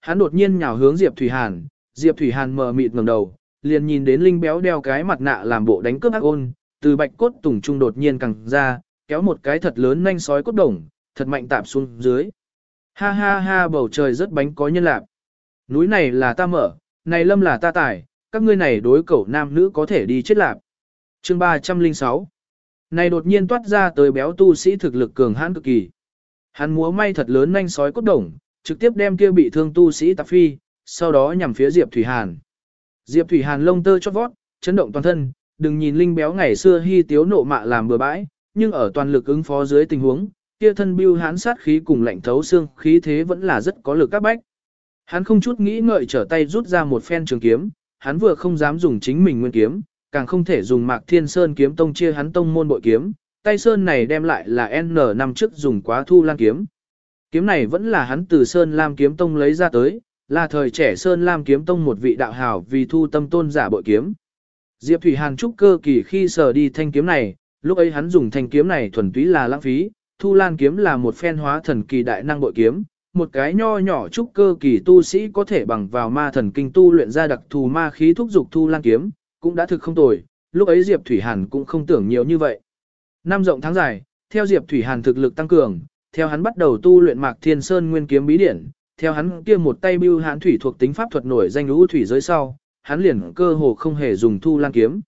Hắn đột nhiên nhào hướng Diệp Thủy Hàn, Diệp Thủy Hàn mờ mịt ngẩng đầu, liền nhìn đến Linh béo đeo cái mặt nạ làm bộ đánh cướp ác ôn, từ bạch cốt tùng trung đột nhiên cẳng ra, kéo một cái thật lớn nhanh sói cốt đồng, thật mạnh tạm xuống dưới. Ha ha ha bầu trời rất bánh có nhân lạc. Núi này là ta mở, này lâm là ta tải, các ngươi này đối cẩu nam nữ có thể đi chết lạc. Chương 306 Này đột nhiên toát ra tới béo tu sĩ thực lực cường hãn cực kỳ. Hắn múa may thật lớn nhanh sói cốt đồng, trực tiếp đem kia bị thương tu sĩ tạp phi, sau đó nhằm phía Diệp Thủy Hàn. Diệp Thủy Hàn lông tơ chót vót, chấn động toàn thân, đừng nhìn linh béo ngày xưa hy tiếu nộ mạ làm bừa bãi, nhưng ở toàn lực ứng phó dưới tình huống, kia thân bưu hán sát khí cùng lạnh thấu xương khí thế vẫn là rất có lực các bách. Hắn không chút nghĩ ngợi trở tay rút ra một phen trường kiếm, hắn vừa không dám dùng chính mình nguyên kiếm, càng không thể dùng mạc thiên sơn kiếm tông chia hắn tông môn bội kiếm, tay sơn này đem lại là N năm trước dùng quá thu lan kiếm. Kiếm này vẫn là hắn từ sơn lam kiếm tông lấy ra tới, là thời trẻ sơn lam kiếm tông một vị đạo hào vì thu tâm tôn giả bội kiếm. Diệp Thủy Hàn trúc cơ kỳ khi sờ đi thanh kiếm này, lúc ấy hắn dùng thanh kiếm này thuần túy là lãng phí, Thu Lan kiếm là một phen hóa thần kỳ đại năng bội kiếm, một cái nho nhỏ trúc cơ kỳ tu sĩ có thể bằng vào ma thần kinh tu luyện ra đặc thù ma khí thúc dục Thu Lan kiếm, cũng đã thực không tồi, lúc ấy Diệp Thủy Hàn cũng không tưởng nhiều như vậy. Năm rộng tháng dài, theo Diệp Thủy Hàn thực lực tăng cường, theo hắn bắt đầu tu luyện Mạc Thiên Sơn Nguyên kiếm bí điển, theo hắn kia một tay bưu hãn thủy thuộc tính pháp thuật nổi danh lũ thủy giới sau, hắn liền cơ hồ không hề dùng Thu Lan kiếm.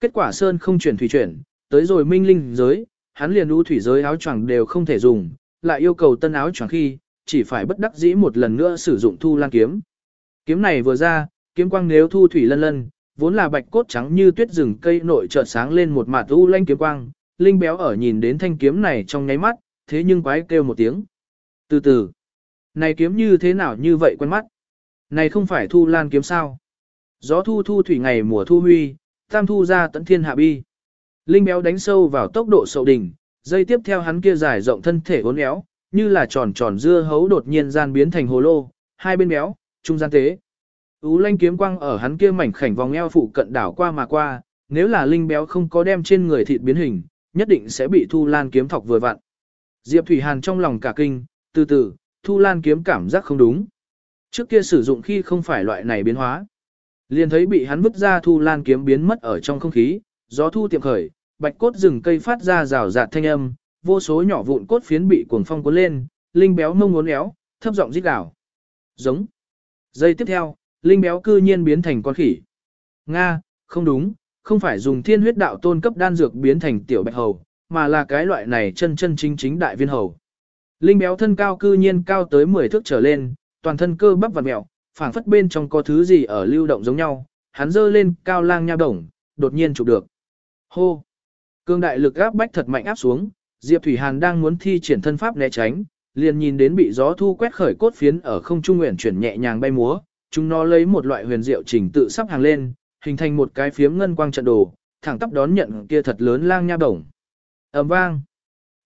Kết quả Sơn không chuyển thủy chuyển, tới rồi minh linh giới, hắn liền lũ thủy giới áo choàng đều không thể dùng, lại yêu cầu tân áo choàng khi, chỉ phải bất đắc dĩ một lần nữa sử dụng Thu Lan kiếm. Kiếm này vừa ra, kiếm quang nếu thu thủy lân lân, vốn là bạch cốt trắng như tuyết rừng cây nội chợt sáng lên một mạt u lanh kiếm quang, linh béo ở nhìn đến thanh kiếm này trong nháy mắt, thế nhưng quái kêu một tiếng. Từ từ, này kiếm như thế nào như vậy quen mắt? Này không phải thu lan kiếm sao? Gió thu thu thủy ngày mùa thu huy, tam thu ra tận thiên hạ bi. Linh béo đánh sâu vào tốc độ sậu đỉnh, dây tiếp theo hắn kia dài rộng thân thể uốn éo, như là tròn tròn dưa hấu đột nhiên gian biến thành hồ lô, hai bên béo, trung gian tế. Ú lanh kiếm quang ở hắn kia mảnh khảnh vòng eo phụ cận đảo qua mà qua, nếu là linh béo không có đem trên người thịt biến hình, nhất định sẽ bị Thu Lan kiếm thọc vừa vặn. Diệp Thủy Hàn trong lòng cả kinh, từ từ, Thu Lan kiếm cảm giác không đúng. Trước kia sử dụng khi không phải loại này biến hóa. Liền thấy bị hắn vứt ra Thu Lan kiếm biến mất ở trong không khí, gió thu tiệm khởi, bạch cốt rừng cây phát ra rào rạt thanh âm, vô số nhỏ vụn cốt phiến bị cuồng phong cuốn lên, linh béo mông uốn éo, thấp giọng rít gào. Giống. Giây tiếp theo, linh béo cư nhiên biến thành con khỉ. Nga, không đúng, không phải dùng thiên huyết đạo tôn cấp đan dược biến thành tiểu bạch hầu, mà là cái loại này chân chân chính chính đại viên hầu. Linh béo thân cao cư nhiên cao tới 10 thước trở lên, toàn thân cơ bắp và mẹo, phảng phất bên trong có thứ gì ở lưu động giống nhau, hắn dơ lên cao lang nha đồng, đột nhiên chụp được. Hô! Cương đại lực áp bách thật mạnh áp xuống, Diệp Thủy Hàn đang muốn thi triển thân pháp né tránh, liền nhìn đến bị gió thu quét khởi cốt phiến ở không trung nguyện chuyển nhẹ nhàng bay múa, chúng nó lấy một loại huyền diệu trình tự sắp hàng lên, hình thành một cái phiếm ngân quang trận đồ, thẳng tắp đón nhận kia thật lớn lang nha đồng ầm vang,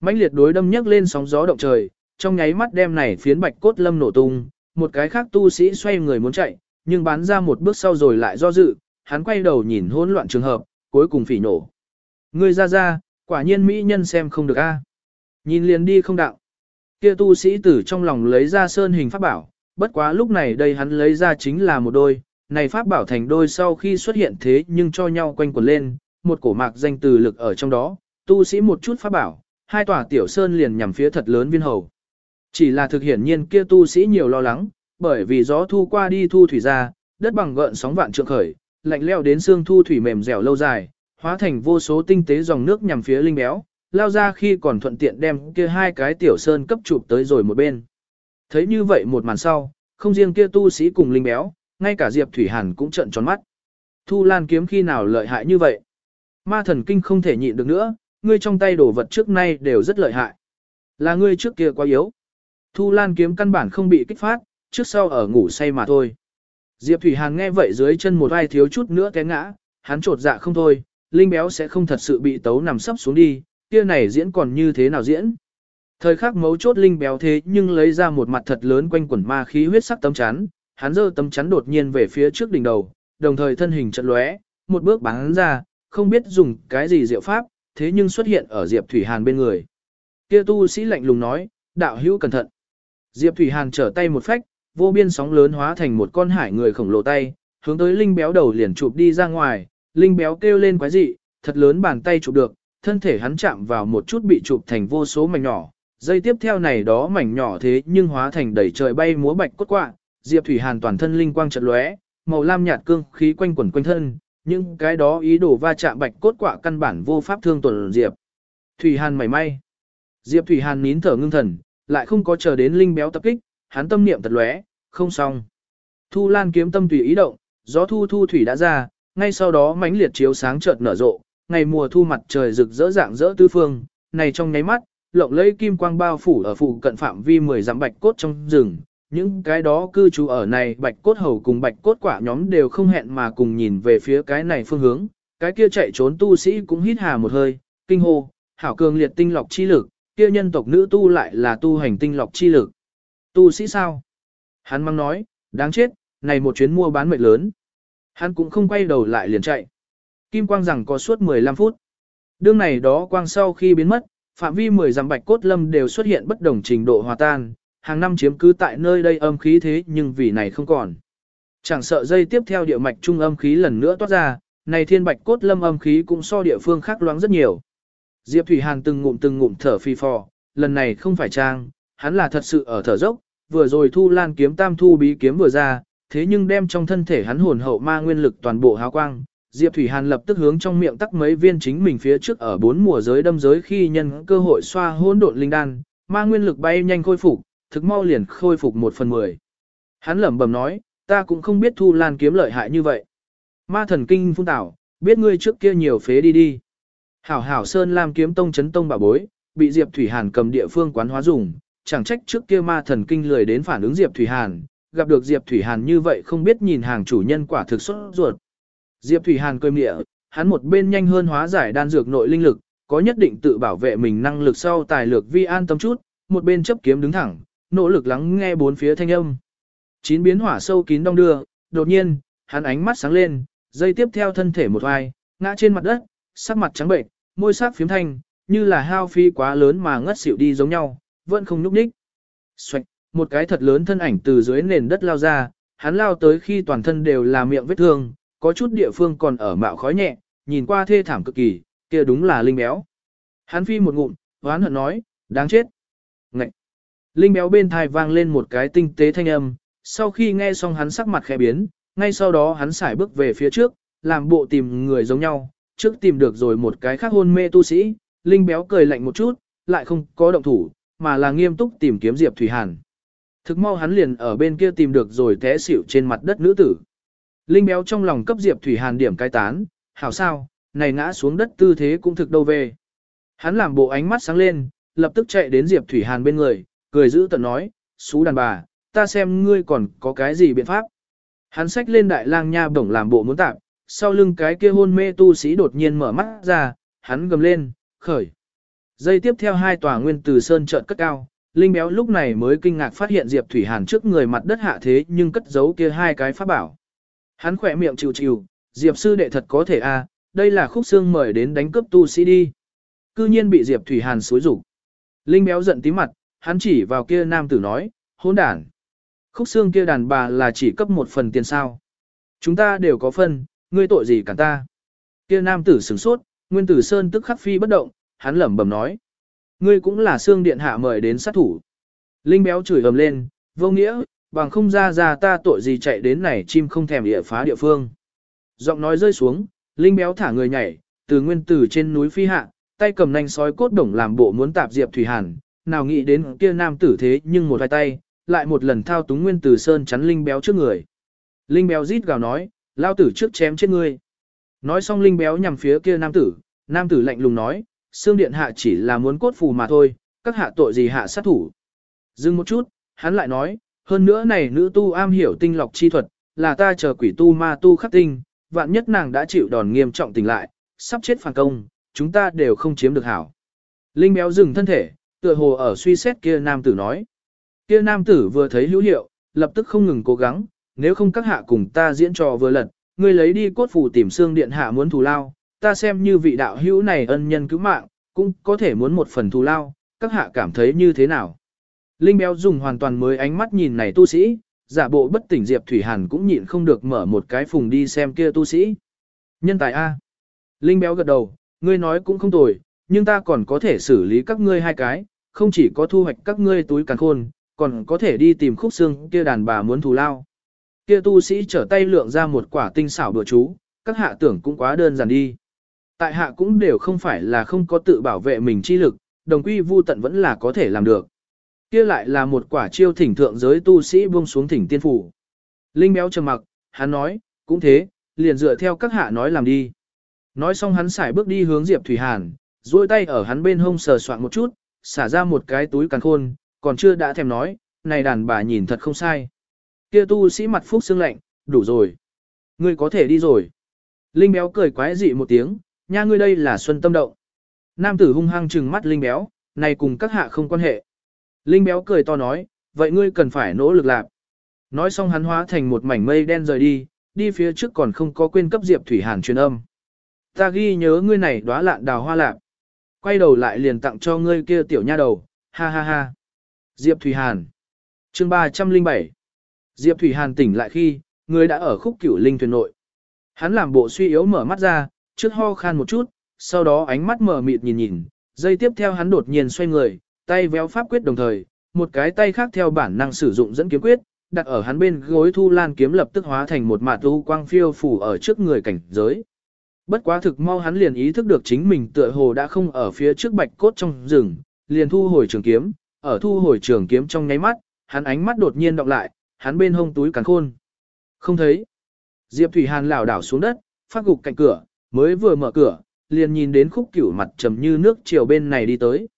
mãnh liệt đối đâm nhấc lên sóng gió động trời, trong nháy mắt đem này phiến bạch cốt lâm nổ tung, một cái khác tu sĩ xoay người muốn chạy, nhưng bán ra một bước sau rồi lại do dự, hắn quay đầu nhìn hỗn loạn trường hợp, cuối cùng phỉ nổ. Ngươi ra ra, quả nhiên mỹ nhân xem không được a. À. Nhìn liền đi không đạo. Kia tu sĩ tử trong lòng lấy ra sơn hình pháp bảo, bất quá lúc này đây hắn lấy ra chính là một đôi, này pháp bảo thành đôi sau khi xuất hiện thế nhưng cho nhau quanh quẩn lên, một cổ mạc danh từ lực ở trong đó, tu sĩ một chút pháp bảo, hai tòa tiểu sơn liền nhằm phía thật lớn viên hầu. Chỉ là thực hiển nhiên kia tu sĩ nhiều lo lắng, bởi vì gió thu qua đi thu thủy ra, đất bằng gợn sóng vạn trượng khởi, lạnh leo đến xương thu thủy mềm dẻo lâu dài, hóa thành vô số tinh tế dòng nước nhằm phía linh béo, lao ra khi còn thuận tiện đem kia hai cái tiểu sơn cấp chụp tới rồi một bên. Thấy như vậy một màn sau, không riêng kia tu sĩ cùng linh béo, ngay cả Diệp Thủy Hàn cũng trợn tròn mắt. Thu Lan kiếm khi nào lợi hại như vậy? Ma thần kinh không thể nhịn được nữa, ngươi trong tay đổ vật trước nay đều rất lợi hại. Là ngươi trước kia quá yếu. Thu Lan kiếm căn bản không bị kích phát, trước sau ở ngủ say mà thôi. Diệp Thủy Hàn nghe vậy dưới chân một vai thiếu chút nữa té ngã, hắn trột dạ không thôi, linh béo sẽ không thật sự bị tấu nằm sấp xuống đi, kia này diễn còn như thế nào diễn. Thời khắc mấu chốt linh béo thế nhưng lấy ra một mặt thật lớn quanh quẩn ma khí huyết sắc tấm chắn, hắn giơ tấm chắn đột nhiên về phía trước đỉnh đầu, đồng thời thân hình chật lóe, một bước bắn ra, không biết dùng cái gì diệu pháp, thế nhưng xuất hiện ở Diệp Thủy Hàn bên người. Kia tu sĩ lạnh lùng nói, đạo hữu cẩn thận. Diệp Thủy Hàn trở tay một phách, vô biên sóng lớn hóa thành một con hải người khổng lồ tay, hướng tới linh béo đầu liền chụp đi ra ngoài, linh béo kêu lên quái dị, thật lớn bàn tay chụp được, thân thể hắn chạm vào một chút bị chụp thành vô số mảnh nhỏ, dây tiếp theo này đó mảnh nhỏ thế nhưng hóa thành đầy trời bay múa bạch cốt quạ, Diệp Thủy Hàn toàn thân linh quang chợt lóe, màu lam nhạt cương khí quanh quẩn quanh thân, nhưng cái đó ý đồ va chạm bạch cốt quả căn bản vô pháp thương tuần Diệp. Thủy Hàn mảy may. Diệp Thủy Hàn nín thở ngưng thần, lại không có chờ đến linh béo tập kích, hắn tâm niệm tật lóe, không xong. Thu Lan kiếm tâm tùy ý động, gió thu thu thủy đã ra, ngay sau đó mãnh liệt chiếu sáng chợt nở rộ, ngày mùa thu mặt trời rực rỡ dạng rỡ tư phương, này trong nháy mắt, lộng lẫy kim quang bao phủ ở phụ cận phạm vi 10 dặm bạch cốt trong rừng, những cái đó cư trú ở này bạch cốt hầu cùng bạch cốt quả nhóm đều không hẹn mà cùng nhìn về phía cái này phương hướng, cái kia chạy trốn tu sĩ cũng hít hà một hơi, kinh hô, hảo cường liệt tinh lọc chi lực, kia nhân tộc nữ tu lại là tu hành tinh lọc chi lực. Tu sĩ sao? Hắn mang nói, đáng chết, này một chuyến mua bán mệt lớn. Hắn cũng không quay đầu lại liền chạy. Kim quang rằng có suốt 15 phút. Đương này đó quang sau khi biến mất, phạm vi 10 dặm bạch cốt lâm đều xuất hiện bất đồng trình độ hòa tan, hàng năm chiếm cứ tại nơi đây âm khí thế nhưng vì này không còn. Chẳng sợ dây tiếp theo địa mạch trung âm khí lần nữa toát ra, này thiên bạch cốt lâm âm khí cũng so địa phương khác loáng rất nhiều. Diệp Thủy Hàn từng ngụm từng ngụm thở phi phò, lần này không phải trang, hắn là thật sự ở thở dốc, vừa rồi thu lan kiếm tam thu bí kiếm vừa ra, thế nhưng đem trong thân thể hắn hồn hậu ma nguyên lực toàn bộ hào quang. Diệp Thủy Hàn lập tức hướng trong miệng tắc mấy viên chính mình phía trước ở bốn mùa giới đâm giới khi nhân cơ hội xoa hỗn độn linh đan, ma nguyên lực bay nhanh khôi phục, thực mau liền khôi phục một phần mười. Hắn lẩm bẩm nói, ta cũng không biết thu lan kiếm lợi hại như vậy. Ma thần kinh phun tảo, biết ngươi trước kia nhiều phế đi đi. Hảo hảo sơn lam kiếm tông chấn tông bà bối, bị Diệp Thủy Hàn cầm địa phương quán hóa dùng, chẳng trách trước kia ma thần kinh lười đến phản ứng Diệp Thủy Hàn, gặp được Diệp Thủy Hàn như vậy không biết nhìn hàng chủ nhân quả thực xuất ruột. Diệp Thủy Hàn cơm địa, hắn một bên nhanh hơn hóa giải đan dược nội linh lực, có nhất định tự bảo vệ mình năng lực sau tài lược vi an tâm chút, một bên chấp kiếm đứng thẳng, nỗ lực lắng nghe bốn phía thanh âm. Chín biến hỏa sâu kín đông đưa, đột nhiên, hắn ánh mắt sáng lên, dây tiếp theo thân thể một vai, ngã trên mặt đất, sắc mặt trắng bệnh, môi sắc phiếm thanh, như là hao phi quá lớn mà ngất xỉu đi giống nhau, vẫn không nhúc nhích. Xoạch, một cái thật lớn thân ảnh từ dưới nền đất lao ra, hắn lao tới khi toàn thân đều là miệng vết thương, có chút địa phương còn ở mạo khói nhẹ, nhìn qua thê thảm cực kỳ, kia đúng là linh béo. Hắn phi một ngụm, hoán hận nói, đáng chết. Ngậy. Linh béo bên thai vang lên một cái tinh tế thanh âm, sau khi nghe xong hắn sắc mặt khẽ biến, ngay sau đó hắn xài bước về phía trước, làm bộ tìm người giống nhau, trước tìm được rồi một cái khác hôn mê tu sĩ, Linh béo cười lạnh một chút, lại không có động thủ, mà là nghiêm túc tìm kiếm Diệp Thủy Hàn. Thực mau hắn liền ở bên kia tìm được rồi té xỉu trên mặt đất nữ tử. Linh béo trong lòng cấp Diệp Thủy Hàn điểm cai tán, hảo sao, này ngã xuống đất tư thế cũng thực đâu về. Hắn làm bộ ánh mắt sáng lên, lập tức chạy đến Diệp Thủy Hàn bên người, cười giữ tận nói, xú đàn bà, ta xem ngươi còn có cái gì biện pháp. Hắn xách lên đại lang nha bổng làm bộ muốn tạm, sau lưng cái kia hôn mê tu sĩ đột nhiên mở mắt ra, hắn gầm lên, khởi. Dây tiếp theo hai tòa nguyên từ sơn trợn cất cao, Linh Béo lúc này mới kinh ngạc phát hiện Diệp Thủy Hàn trước người mặt đất hạ thế nhưng cất giấu kia hai cái pháp bảo. Hắn khỏe miệng chịu chịu, Diệp sư đệ thật có thể a, à, đây là khúc xương mời đến đánh cướp tu sĩ đi. Cư nhiên bị Diệp Thủy Hàn xối rủ. Linh Béo giận tí mặt, hắn chỉ vào kia nam tử nói, hỗn đản. Khúc xương kia đàn bà là chỉ cấp một phần tiền sao. Chúng ta đều có phân, ngươi tội gì cả ta. Kia nam tử sửng sốt, nguyên tử sơn tức khắc phi bất động, hắn lẩm bẩm nói. Ngươi cũng là xương điện hạ mời đến sát thủ. Linh béo chửi ầm lên, vô nghĩa, bằng không ra ra ta tội gì chạy đến này chim không thèm địa phá địa phương. Giọng nói rơi xuống, Linh béo thả người nhảy, từ nguyên tử trên núi phi hạ, tay cầm nanh sói cốt đồng làm bộ muốn tạp Diệp Thủy Hàn, nào nghĩ đến kia nam tử thế nhưng một hai tay, lại một lần thao túng nguyên tử sơn chắn Linh béo trước người. Linh béo rít gào nói, lao tử trước chém chết ngươi. Nói xong Linh béo nhằm phía kia nam tử, nam tử lạnh lùng nói, xương điện hạ chỉ là muốn cốt phù mà thôi, các hạ tội gì hạ sát thủ. Dừng một chút, hắn lại nói, hơn nữa này nữ tu am hiểu tinh lọc chi thuật, là ta chờ quỷ tu ma tu khắc tinh, vạn nhất nàng đã chịu đòn nghiêm trọng tỉnh lại, sắp chết phản công, chúng ta đều không chiếm được hảo. Linh béo dừng thân thể, tựa hồ ở suy xét kia nam tử nói. Kia nam tử vừa thấy hữu hiệu, lập tức không ngừng cố gắng, nếu không các hạ cùng ta diễn trò vừa lật, ngươi lấy đi cốt phù tìm xương điện hạ muốn thù lao, ta xem như vị đạo hữu này ân nhân cứu mạng, cũng có thể muốn một phần thù lao, các hạ cảm thấy như thế nào. Linh béo dùng hoàn toàn mới ánh mắt nhìn này tu sĩ, giả bộ bất tỉnh Diệp Thủy Hàn cũng nhịn không được mở một cái phùng đi xem kia tu sĩ. Nhân tài A. Linh béo gật đầu, ngươi nói cũng không tồi, nhưng ta còn có thể xử lý các ngươi hai cái, không chỉ có thu hoạch các ngươi túi càn khôn, còn có thể đi tìm khúc xương kia đàn bà muốn thù lao. Kia tu sĩ trở tay lượng ra một quả tinh xảo đùa chú, các hạ tưởng cũng quá đơn giản đi. Tại hạ cũng đều không phải là không có tự bảo vệ mình chi lực, đồng quy vu tận vẫn là có thể làm được. Kia lại là một quả chiêu thỉnh thượng giới tu sĩ buông xuống thỉnh tiên phủ. Linh béo trầm mặc, hắn nói, cũng thế, liền dựa theo các hạ nói làm đi. Nói xong hắn xài bước đi hướng Diệp Thủy Hàn, duỗi tay ở hắn bên hông sờ soạn một chút, xả ra một cái túi càn khôn, còn chưa đã thèm nói, này đàn bà nhìn thật không sai. Kia tu sĩ mặt phúc xương lạnh, đủ rồi. Ngươi có thể đi rồi. Linh béo cười quái dị một tiếng, nha ngươi đây là xuân tâm động. Nam tử hung hăng trừng mắt Linh béo, này cùng các hạ không quan hệ. Linh béo cười to nói, vậy ngươi cần phải nỗ lực làm. Nói xong hắn hóa thành một mảnh mây đen rời đi, đi phía trước còn không có quên cấp Diệp Thủy Hàn truyền âm. Ta ghi nhớ ngươi này đóa lạn đào hoa lạc. Quay đầu lại liền tặng cho ngươi kia tiểu nha đầu, ha ha ha. Diệp Thủy Hàn chương 307 Diệp Thủy Hàn tỉnh lại khi, người đã ở khúc cửu linh thuyền nội. Hắn làm bộ suy yếu mở mắt ra, trước ho khan một chút, sau đó ánh mắt mở mịt nhìn nhìn, dây tiếp theo hắn đột nhiên xoay người, tay véo pháp quyết đồng thời, một cái tay khác theo bản năng sử dụng dẫn kiếm quyết, đặt ở hắn bên gối thu lan kiếm lập tức hóa thành một mạt tu quang phiêu phủ ở trước người cảnh giới. Bất quá thực mau hắn liền ý thức được chính mình tựa hồ đã không ở phía trước bạch cốt trong rừng, liền thu hồi trường kiếm, ở thu hồi trường kiếm trong nháy mắt, hắn ánh mắt đột nhiên đọc lại, hắn bên hông túi càn khôn. Không thấy. Diệp Thủy Hàn lảo đảo xuống đất, phát gục cạnh cửa, mới vừa mở cửa, liền nhìn đến khúc cửu mặt trầm như nước chiều bên này đi tới.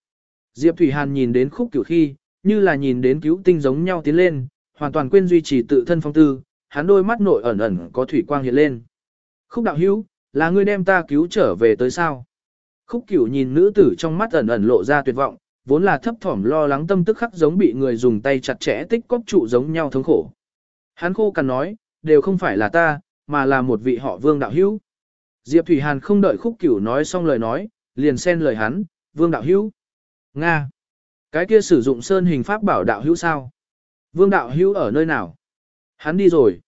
Diệp Thủy Hàn nhìn đến khúc cửu khi, như là nhìn đến cứu tinh giống nhau tiến lên, hoàn toàn quên duy trì tự thân phong tư, hắn đôi mắt nội ẩn ẩn có thủy quang hiện lên. Khúc đạo hữu, là ngươi đem ta cứu trở về tới sao? Khúc cửu nhìn nữ tử trong mắt ẩn ẩn lộ ra tuyệt vọng, vốn là thấp thỏm lo lắng tâm tức khắc giống bị người dùng tay chặt chẽ tích cóp trụ giống nhau thống khổ. Hắn khô cằn nói, đều không phải là ta, mà là một vị họ vương đạo hữu. Diệp Thủy Hàn không đợi khúc cửu nói xong lời nói, liền xen lời hắn, vương đạo hữu. Nga. Cái kia sử dụng sơn hình pháp bảo đạo hữu sao? Vương đạo hữu ở nơi nào? Hắn đi rồi.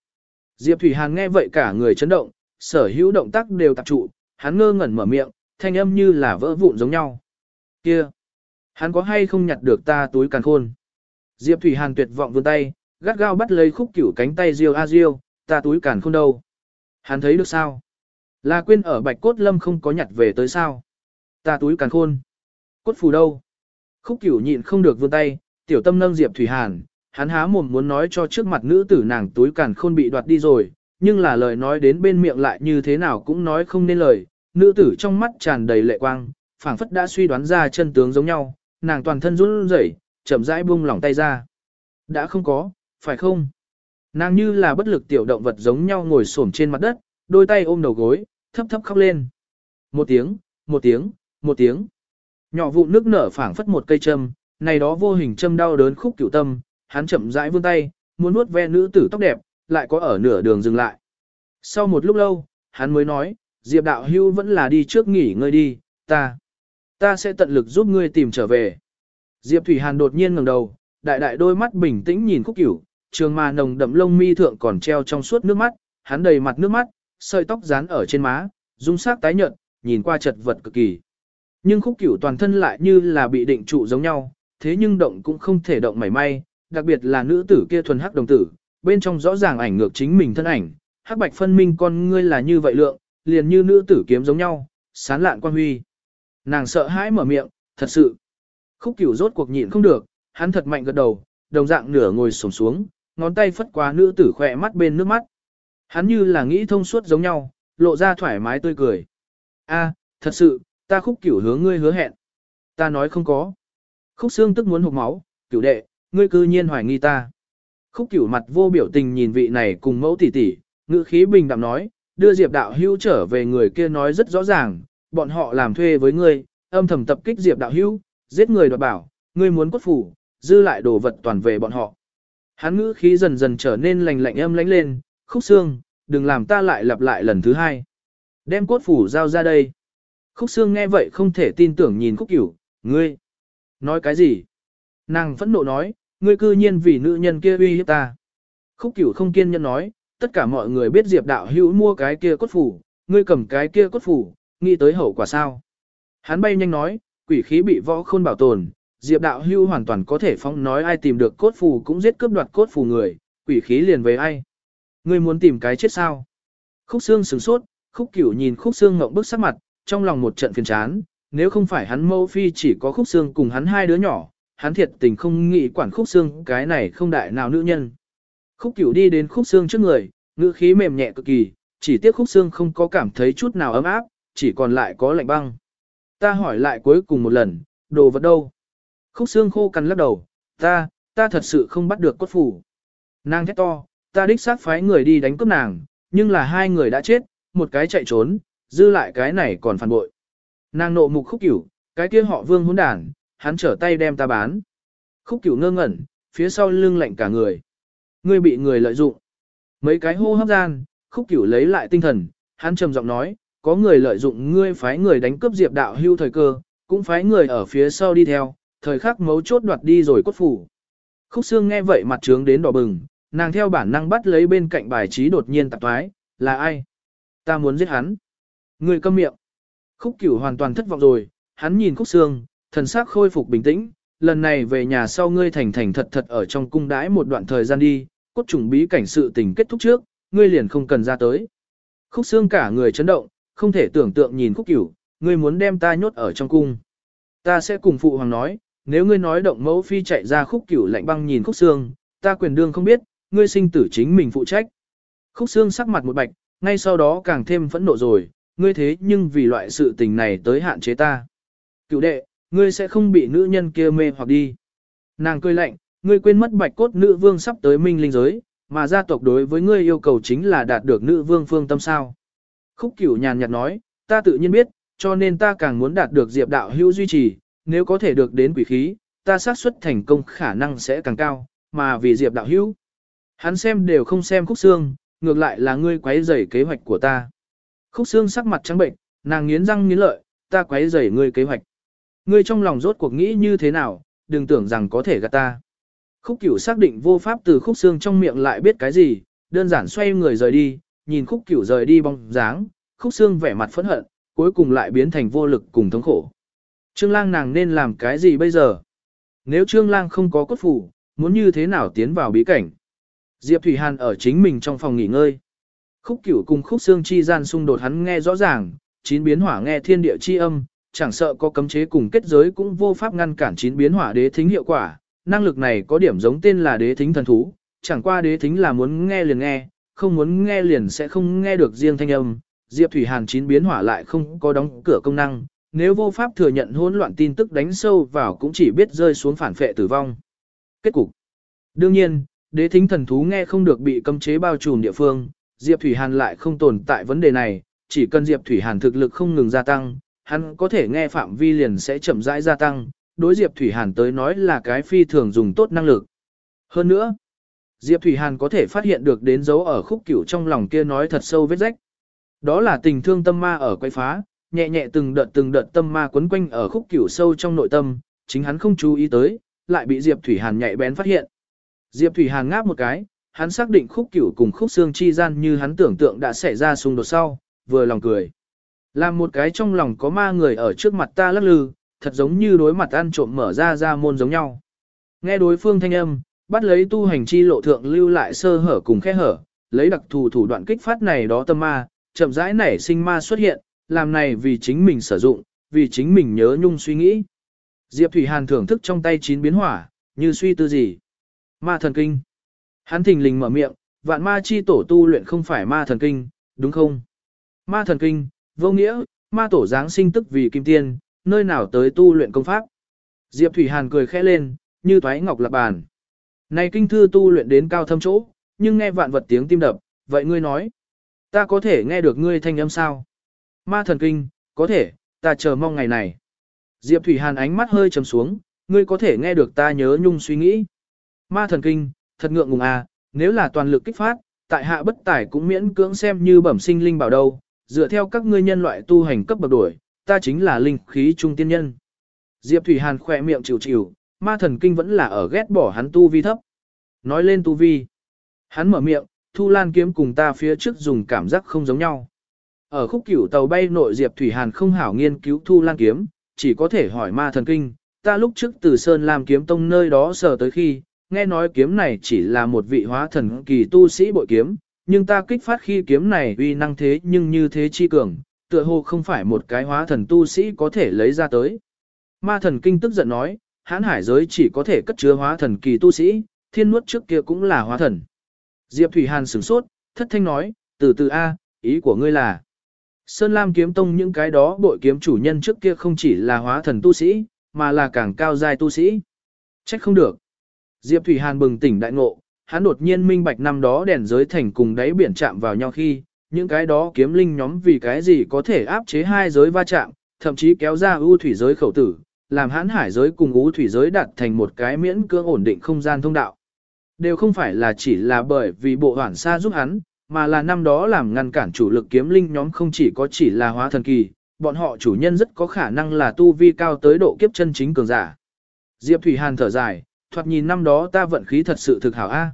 Diệp Thủy Hàn nghe vậy cả người chấn động, sở hữu động tác đều tập trụ, hắn ngơ ngẩn mở miệng, thanh âm như là vỡ vụn giống nhau. Kia. Hắn có hay không nhặt được ta túi càn khôn? Diệp Thủy Hàn tuyệt vọng vươn tay, gắt gao bắt lấy khúc cửu cánh tay Diêu A Diêu, ta túi càn khôn đâu? Hắn thấy được sao? Là quên ở bạch cốt lâm không có nhặt về tới sao? Ta túi càn khôn. Cốt phù đâu? Khúc cửu nhịn không được vươn tay, tiểu tâm nâng Diệp Thủy Hàn, hắn há mồm muốn nói cho trước mặt nữ tử nàng túi càn khôn bị đoạt đi rồi, nhưng là lời nói đến bên miệng lại như thế nào cũng nói không nên lời, nữ tử trong mắt tràn đầy lệ quang, phảng phất đã suy đoán ra chân tướng giống nhau, nàng toàn thân run rẩy, chậm rãi buông lỏng tay ra. Đã không có, phải không? Nàng như là bất lực tiểu động vật giống nhau ngồi xổm trên mặt đất, đôi tay ôm đầu gối, thấp thấp khóc lên. Một tiếng, một tiếng, một tiếng. Nhỏ vụ nước nở phảng phất một cây châm, này đó vô hình châm đau đớn khúc cửu tâm, hắn chậm rãi vươn tay, muốn nuốt ve nữ tử tóc đẹp, lại có ở nửa đường dừng lại. Sau một lúc lâu, hắn mới nói, Diệp đạo hưu vẫn là đi trước nghỉ ngơi đi, ta. Ta sẽ tận lực giúp ngươi tìm trở về. Diệp Thủy Hàn đột nhiên ngẩng đầu, đại đại đôi mắt bình tĩnh nhìn khúc cửu, trường mà nồng đậm lông mi thượng còn treo trong suốt nước mắt, hắn đầy mặt nước mắt, sợi tóc dán ở trên má, dung sắc tái nhợt, nhìn qua chật vật cực kỳ. Nhưng khúc cửu toàn thân lại như là bị định trụ giống nhau, thế nhưng động cũng không thể động mảy may, đặc biệt là nữ tử kia thuần hắc đồng tử, bên trong rõ ràng ảnh ngược chính mình thân ảnh, hắc bạch phân minh con ngươi là như vậy lượng, liền như nữ tử kiếm giống nhau, sán lạn quan huy. Nàng sợ hãi mở miệng, thật sự. Khúc cửu rốt cuộc nhịn không được, hắn thật mạnh gật đầu, đồng dạng nửa ngồi sổng xuống, ngón tay phất qua nữ tử khỏe mắt bên nước mắt. Hắn như là nghĩ thông suốt giống nhau, lộ ra thoải mái tươi cười. A, thật sự, ta khúc cửu hứa ngươi hứa hẹn. Ta nói không có. Khúc xương tức muốn hụt máu, cửu đệ, ngươi cư nhiên hoài nghi ta. Khúc cửu mặt vô biểu tình nhìn vị này cùng mẫu tỷ tỷ, ngữ khí bình đạm nói, đưa Diệp đạo hưu trở về người kia nói rất rõ ràng, bọn họ làm thuê với ngươi, âm thầm tập kích Diệp đạo hưu, giết người đoạt bảo, ngươi muốn quất phủ, dư lại đồ vật toàn về bọn họ. Hắn ngữ khí dần dần trở nên lành lạnh âm lãnh lên, khúc xương, đừng làm ta lại lặp lại lần thứ hai. Đem cốt phủ giao ra đây. Khúc xương nghe vậy không thể tin tưởng nhìn khúc cửu, ngươi. Nói cái gì? Nàng phẫn nộ nói, ngươi cư nhiên vì nữ nhân kia uy hiếp ta. Khúc cửu không kiên nhẫn nói, tất cả mọi người biết Diệp đạo hữu mua cái kia cốt phủ, ngươi cầm cái kia cốt phủ, nghĩ tới hậu quả sao. Hắn bay nhanh nói, quỷ khí bị võ khôn bảo tồn, Diệp đạo hữu hoàn toàn có thể phong nói ai tìm được cốt phủ cũng giết cướp đoạt cốt phủ người, quỷ khí liền về ai. Ngươi muốn tìm cái chết sao? Khúc xương sửng sốt, khúc cửu nhìn khúc xương ngộng bức sắc mặt, trong lòng một trận phiền chán, nếu không phải hắn mâu phi chỉ có khúc xương cùng hắn hai đứa nhỏ, hắn thiệt tình không nghĩ quản khúc xương cái này không đại nào nữ nhân. Khúc cửu đi đến khúc xương trước người, ngữ khí mềm nhẹ cực kỳ, chỉ tiếc khúc xương không có cảm thấy chút nào ấm áp, chỉ còn lại có lạnh băng. Ta hỏi lại cuối cùng một lần, đồ vật đâu? Khúc xương khô cằn lắc đầu, ta, ta thật sự không bắt được cốt phủ. Nàng thét to, ta đích xác phái người đi đánh cướp nàng, nhưng là hai người đã chết, một cái chạy trốn, dư lại cái này còn phản bội. Nàng nộ mục khúc cửu, cái kia họ vương hỗn đản, hắn trở tay đem ta bán. Khúc cửu ngơ ngẩn, phía sau lưng lạnh cả người. Ngươi bị người lợi dụng. Mấy cái hô hấp gian, khúc cửu lấy lại tinh thần, hắn trầm giọng nói, có người lợi dụng ngươi phái người đánh cướp diệp đạo hưu thời cơ, cũng phái người ở phía sau đi theo, thời khắc mấu chốt đoạt đi rồi cốt phủ. Khúc xương nghe vậy mặt trướng đến đỏ bừng, nàng theo bản năng bắt lấy bên cạnh bài trí đột nhiên tạp thoái, là ai? Ta muốn giết hắn. Ngươi câm miệng. Khúc cửu hoàn toàn thất vọng rồi, hắn nhìn khúc xương, thần sắc khôi phục bình tĩnh, lần này về nhà sau ngươi thành thành thật thật ở trong cung đãi một đoạn thời gian đi, cốt trùng bí cảnh sự tình kết thúc trước, ngươi liền không cần ra tới. Khúc xương cả người chấn động, không thể tưởng tượng nhìn khúc cửu, ngươi muốn đem ta nhốt ở trong cung. Ta sẽ cùng phụ hoàng nói, nếu ngươi nói động mẫu phi chạy ra khúc cửu lạnh băng nhìn khúc xương, ta quyền đương không biết, ngươi sinh tử chính mình phụ trách. Khúc xương sắc mặt một bạch, ngay sau đó càng thêm phẫn nộ rồi, ngươi thế nhưng vì loại sự tình này tới hạn chế ta. Cựu đệ, ngươi sẽ không bị nữ nhân kia mê hoặc đi. Nàng cười lạnh, ngươi quên mất bạch cốt nữ vương sắp tới minh linh giới, mà gia tộc đối với ngươi yêu cầu chính là đạt được nữ vương phương tâm sao. Khúc cửu nhàn nhạt nói, ta tự nhiên biết, cho nên ta càng muốn đạt được diệp đạo hữu duy trì, nếu có thể được đến quỷ khí, ta xác suất thành công khả năng sẽ càng cao, mà vì diệp đạo hữu. Hắn xem đều không xem khúc xương, ngược lại là ngươi quấy rầy kế hoạch của ta. Khúc xương sắc mặt trắng bệnh, nàng nghiến răng nghiến lợi, ta quấy rầy ngươi kế hoạch. Ngươi trong lòng rốt cuộc nghĩ như thế nào, đừng tưởng rằng có thể gạt ta. Khúc cửu xác định vô pháp từ khúc xương trong miệng lại biết cái gì, đơn giản xoay người rời đi, nhìn khúc cửu rời đi bóng dáng, khúc xương vẻ mặt phẫn hận, cuối cùng lại biến thành vô lực cùng thống khổ. Trương lang nàng nên làm cái gì bây giờ? Nếu trương lang không có cốt phủ, muốn như thế nào tiến vào bí cảnh? Diệp Thủy Hàn ở chính mình trong phòng nghỉ ngơi. Khúc cửu cùng khúc xương chi gian xung đột hắn nghe rõ ràng, chín biến hỏa nghe thiên địa chi âm, chẳng sợ có cấm chế cùng kết giới cũng vô pháp ngăn cản chín biến hỏa đế thính hiệu quả. Năng lực này có điểm giống tên là đế thính thần thú, chẳng qua đế thính là muốn nghe liền nghe, không muốn nghe liền sẽ không nghe được riêng thanh âm. Diệp Thủy Hàn chín biến hỏa lại không có đóng cửa công năng, nếu vô pháp thừa nhận hỗn loạn tin tức đánh sâu vào cũng chỉ biết rơi xuống phản phệ tử vong. Kết cục Đương nhiên, đế thính thần thú nghe không được bị cấm chế bao trùm địa phương, Diệp Thủy Hàn lại không tồn tại vấn đề này, chỉ cần Diệp Thủy Hàn thực lực không ngừng gia tăng, hắn có thể nghe phạm vi liền sẽ chậm rãi gia tăng, đối Diệp Thủy Hàn tới nói là cái phi thường dùng tốt năng lực. Hơn nữa, Diệp Thủy Hàn có thể phát hiện được đến dấu ở khúc cửu trong lòng kia nói thật sâu vết rách. Đó là tình thương tâm ma ở quay phá, nhẹ nhẹ từng đợt từng đợt tâm ma quấn quanh ở khúc cửu sâu trong nội tâm, chính hắn không chú ý tới, lại bị Diệp Thủy Hàn nhạy bén phát hiện. Diệp Thủy Hàn ngáp một cái, hắn xác định khúc cửu cùng khúc xương chi gian như hắn tưởng tượng đã xảy ra xung đột sau, vừa lòng cười. Làm một cái trong lòng có ma người ở trước mặt ta lắc lư, thật giống như đối mặt ăn trộm mở ra ra môn giống nhau. Nghe đối phương thanh âm, bắt lấy tu hành chi lộ thượng lưu lại sơ hở cùng khe hở, lấy đặc thù thủ đoạn kích phát này đó tâm ma, chậm rãi nảy sinh ma xuất hiện, làm này vì chính mình sử dụng, vì chính mình nhớ nhung suy nghĩ. Diệp Thủy Hàn thưởng thức trong tay chín biến hỏa, như suy tư gì. Ma thần kinh. Hắn thình lình mở miệng, vạn ma chi tổ tu luyện không phải ma thần kinh, đúng không? Ma thần kinh, vô nghĩa, ma tổ giáng sinh tức vì kim tiên, nơi nào tới tu luyện công pháp. Diệp Thủy Hàn cười khẽ lên, như thoái ngọc lạc bàn. Này kinh thư tu luyện đến cao thâm chỗ, nhưng nghe vạn vật tiếng tim đập, vậy ngươi nói, ta có thể nghe được ngươi thanh âm sao? Ma thần kinh, có thể, ta chờ mong ngày này. Diệp Thủy Hàn ánh mắt hơi trầm xuống, ngươi có thể nghe được ta nhớ nhung suy nghĩ. Ma thần kinh, thật ngượng ngùng à, nếu là toàn lực kích phát, tại hạ bất tải cũng miễn cưỡng xem như bẩm sinh linh bảo đâu, dựa theo các ngươi nhân loại tu hành cấp bậc đuổi, ta chính là linh khí trung tiên nhân. Diệp Thủy Hàn khỏe miệng chịu chịu, ma thần kinh vẫn là ở ghét bỏ hắn tu vi thấp. Nói lên tu vi, Hắn mở miệng, Thu Lan kiếm cùng ta phía trước dùng cảm giác không giống nhau. Ở khúc cửu tàu bay nội Diệp Thủy Hàn không hảo nghiên cứu Thu Lan kiếm, chỉ có thể hỏi ma thần kinh. Ta lúc trước từ Sơn làm kiếm tông nơi đó sờ tới khi, nghe nói kiếm này chỉ là một vị hóa thần kỳ tu sĩ bội kiếm, nhưng ta kích phát khi kiếm này uy năng thế nhưng như thế chi cường, tựa hồ không phải một cái hóa thần tu sĩ có thể lấy ra tới. Ma thần kinh tức giận nói, hãn hải giới chỉ có thể cất chứa hóa thần kỳ tu sĩ, thiên nuốt trước kia cũng là hóa thần. Diệp Thủy Hàn sửng sốt, thất thanh nói, từ từ A, ý của ngươi là. Sơn Lam kiếm tông những cái đó bội kiếm chủ nhân trước kia không chỉ là hóa thần tu sĩ, mà là càng cao giai tu sĩ. Trách không được. Diệp Thủy Hàn bừng tỉnh đại ngộ, hắn đột nhiên minh bạch năm đó đèn giới thành cùng đáy biển chạm vào nhau khi, những cái đó kiếm linh nhóm vì cái gì có thể áp chế hai giới va chạm, thậm chí kéo ra ưu thủy giới khẩu tử, làm hãn hải giới cùng ưu thủy giới đặt thành một cái miễn cưỡng ổn định không gian thông đạo. Đều không phải là chỉ là bởi vì bộ hoảng xa giúp hắn, mà là năm đó làm ngăn cản chủ lực kiếm linh nhóm không chỉ có chỉ là hóa thần kỳ, bọn họ chủ nhân rất có khả năng là tu vi cao tới độ kiếp chân chính cường giả. Diệp Thủy Hàn thở dài, thoạt nhìn năm đó ta vận khí thật sự thực hảo a.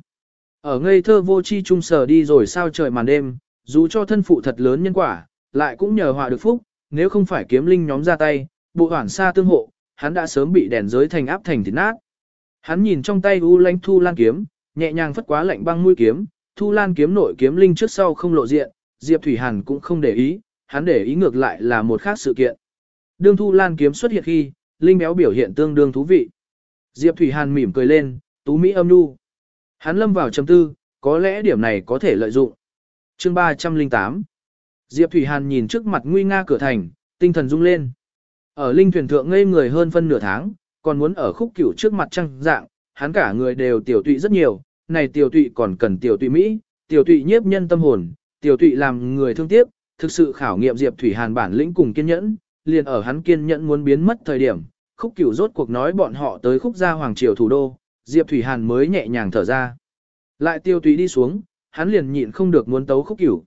Ở ngây thơ vô chi trung sở đi rồi sao trời màn đêm, dù cho thân phụ thật lớn nhân quả, lại cũng nhờ họa được phúc, nếu không phải kiếm linh nhóm ra tay, bộ hoản xa tương hộ, hắn đã sớm bị đèn giới thành áp thành thịt nát. Hắn nhìn trong tay U Lanh Thu Lan kiếm, nhẹ nhàng phất quá lạnh băng mũi kiếm, Thu Lan kiếm nội kiếm linh trước sau không lộ diện, Diệp Thủy Hàn cũng không để ý, hắn để ý ngược lại là một khác sự kiện. Đương Thu Lan kiếm xuất hiện khi, linh béo biểu hiện tương đương thú vị. Diệp Thủy Hàn mỉm cười lên, tú mỹ âm nu. Hắn lâm vào trầm tư, có lẽ điểm này có thể lợi dụng. Chương 308 Diệp Thủy Hàn nhìn trước mặt nguy nga cửa thành, tinh thần rung lên. Ở linh thuyền thượng ngây người hơn phân nửa tháng, còn muốn ở khúc cửu trước mặt trăng dạng, hắn cả người đều tiểu tụy rất nhiều, này tiểu tụy còn cần tiểu tụy Mỹ, tiểu tụy nhiếp nhân tâm hồn, tiểu tụy làm người thương tiếc, thực sự khảo nghiệm Diệp Thủy Hàn bản lĩnh cùng kiên nhẫn, liền ở hắn kiên nhẫn muốn biến mất thời điểm, khúc cửu rốt cuộc nói bọn họ tới khúc gia hoàng triều thủ đô, Diệp Thủy Hàn mới nhẹ nhàng thở ra. Lại tiêu tùy đi xuống, hắn liền nhịn không được muốn tấu khúc cửu.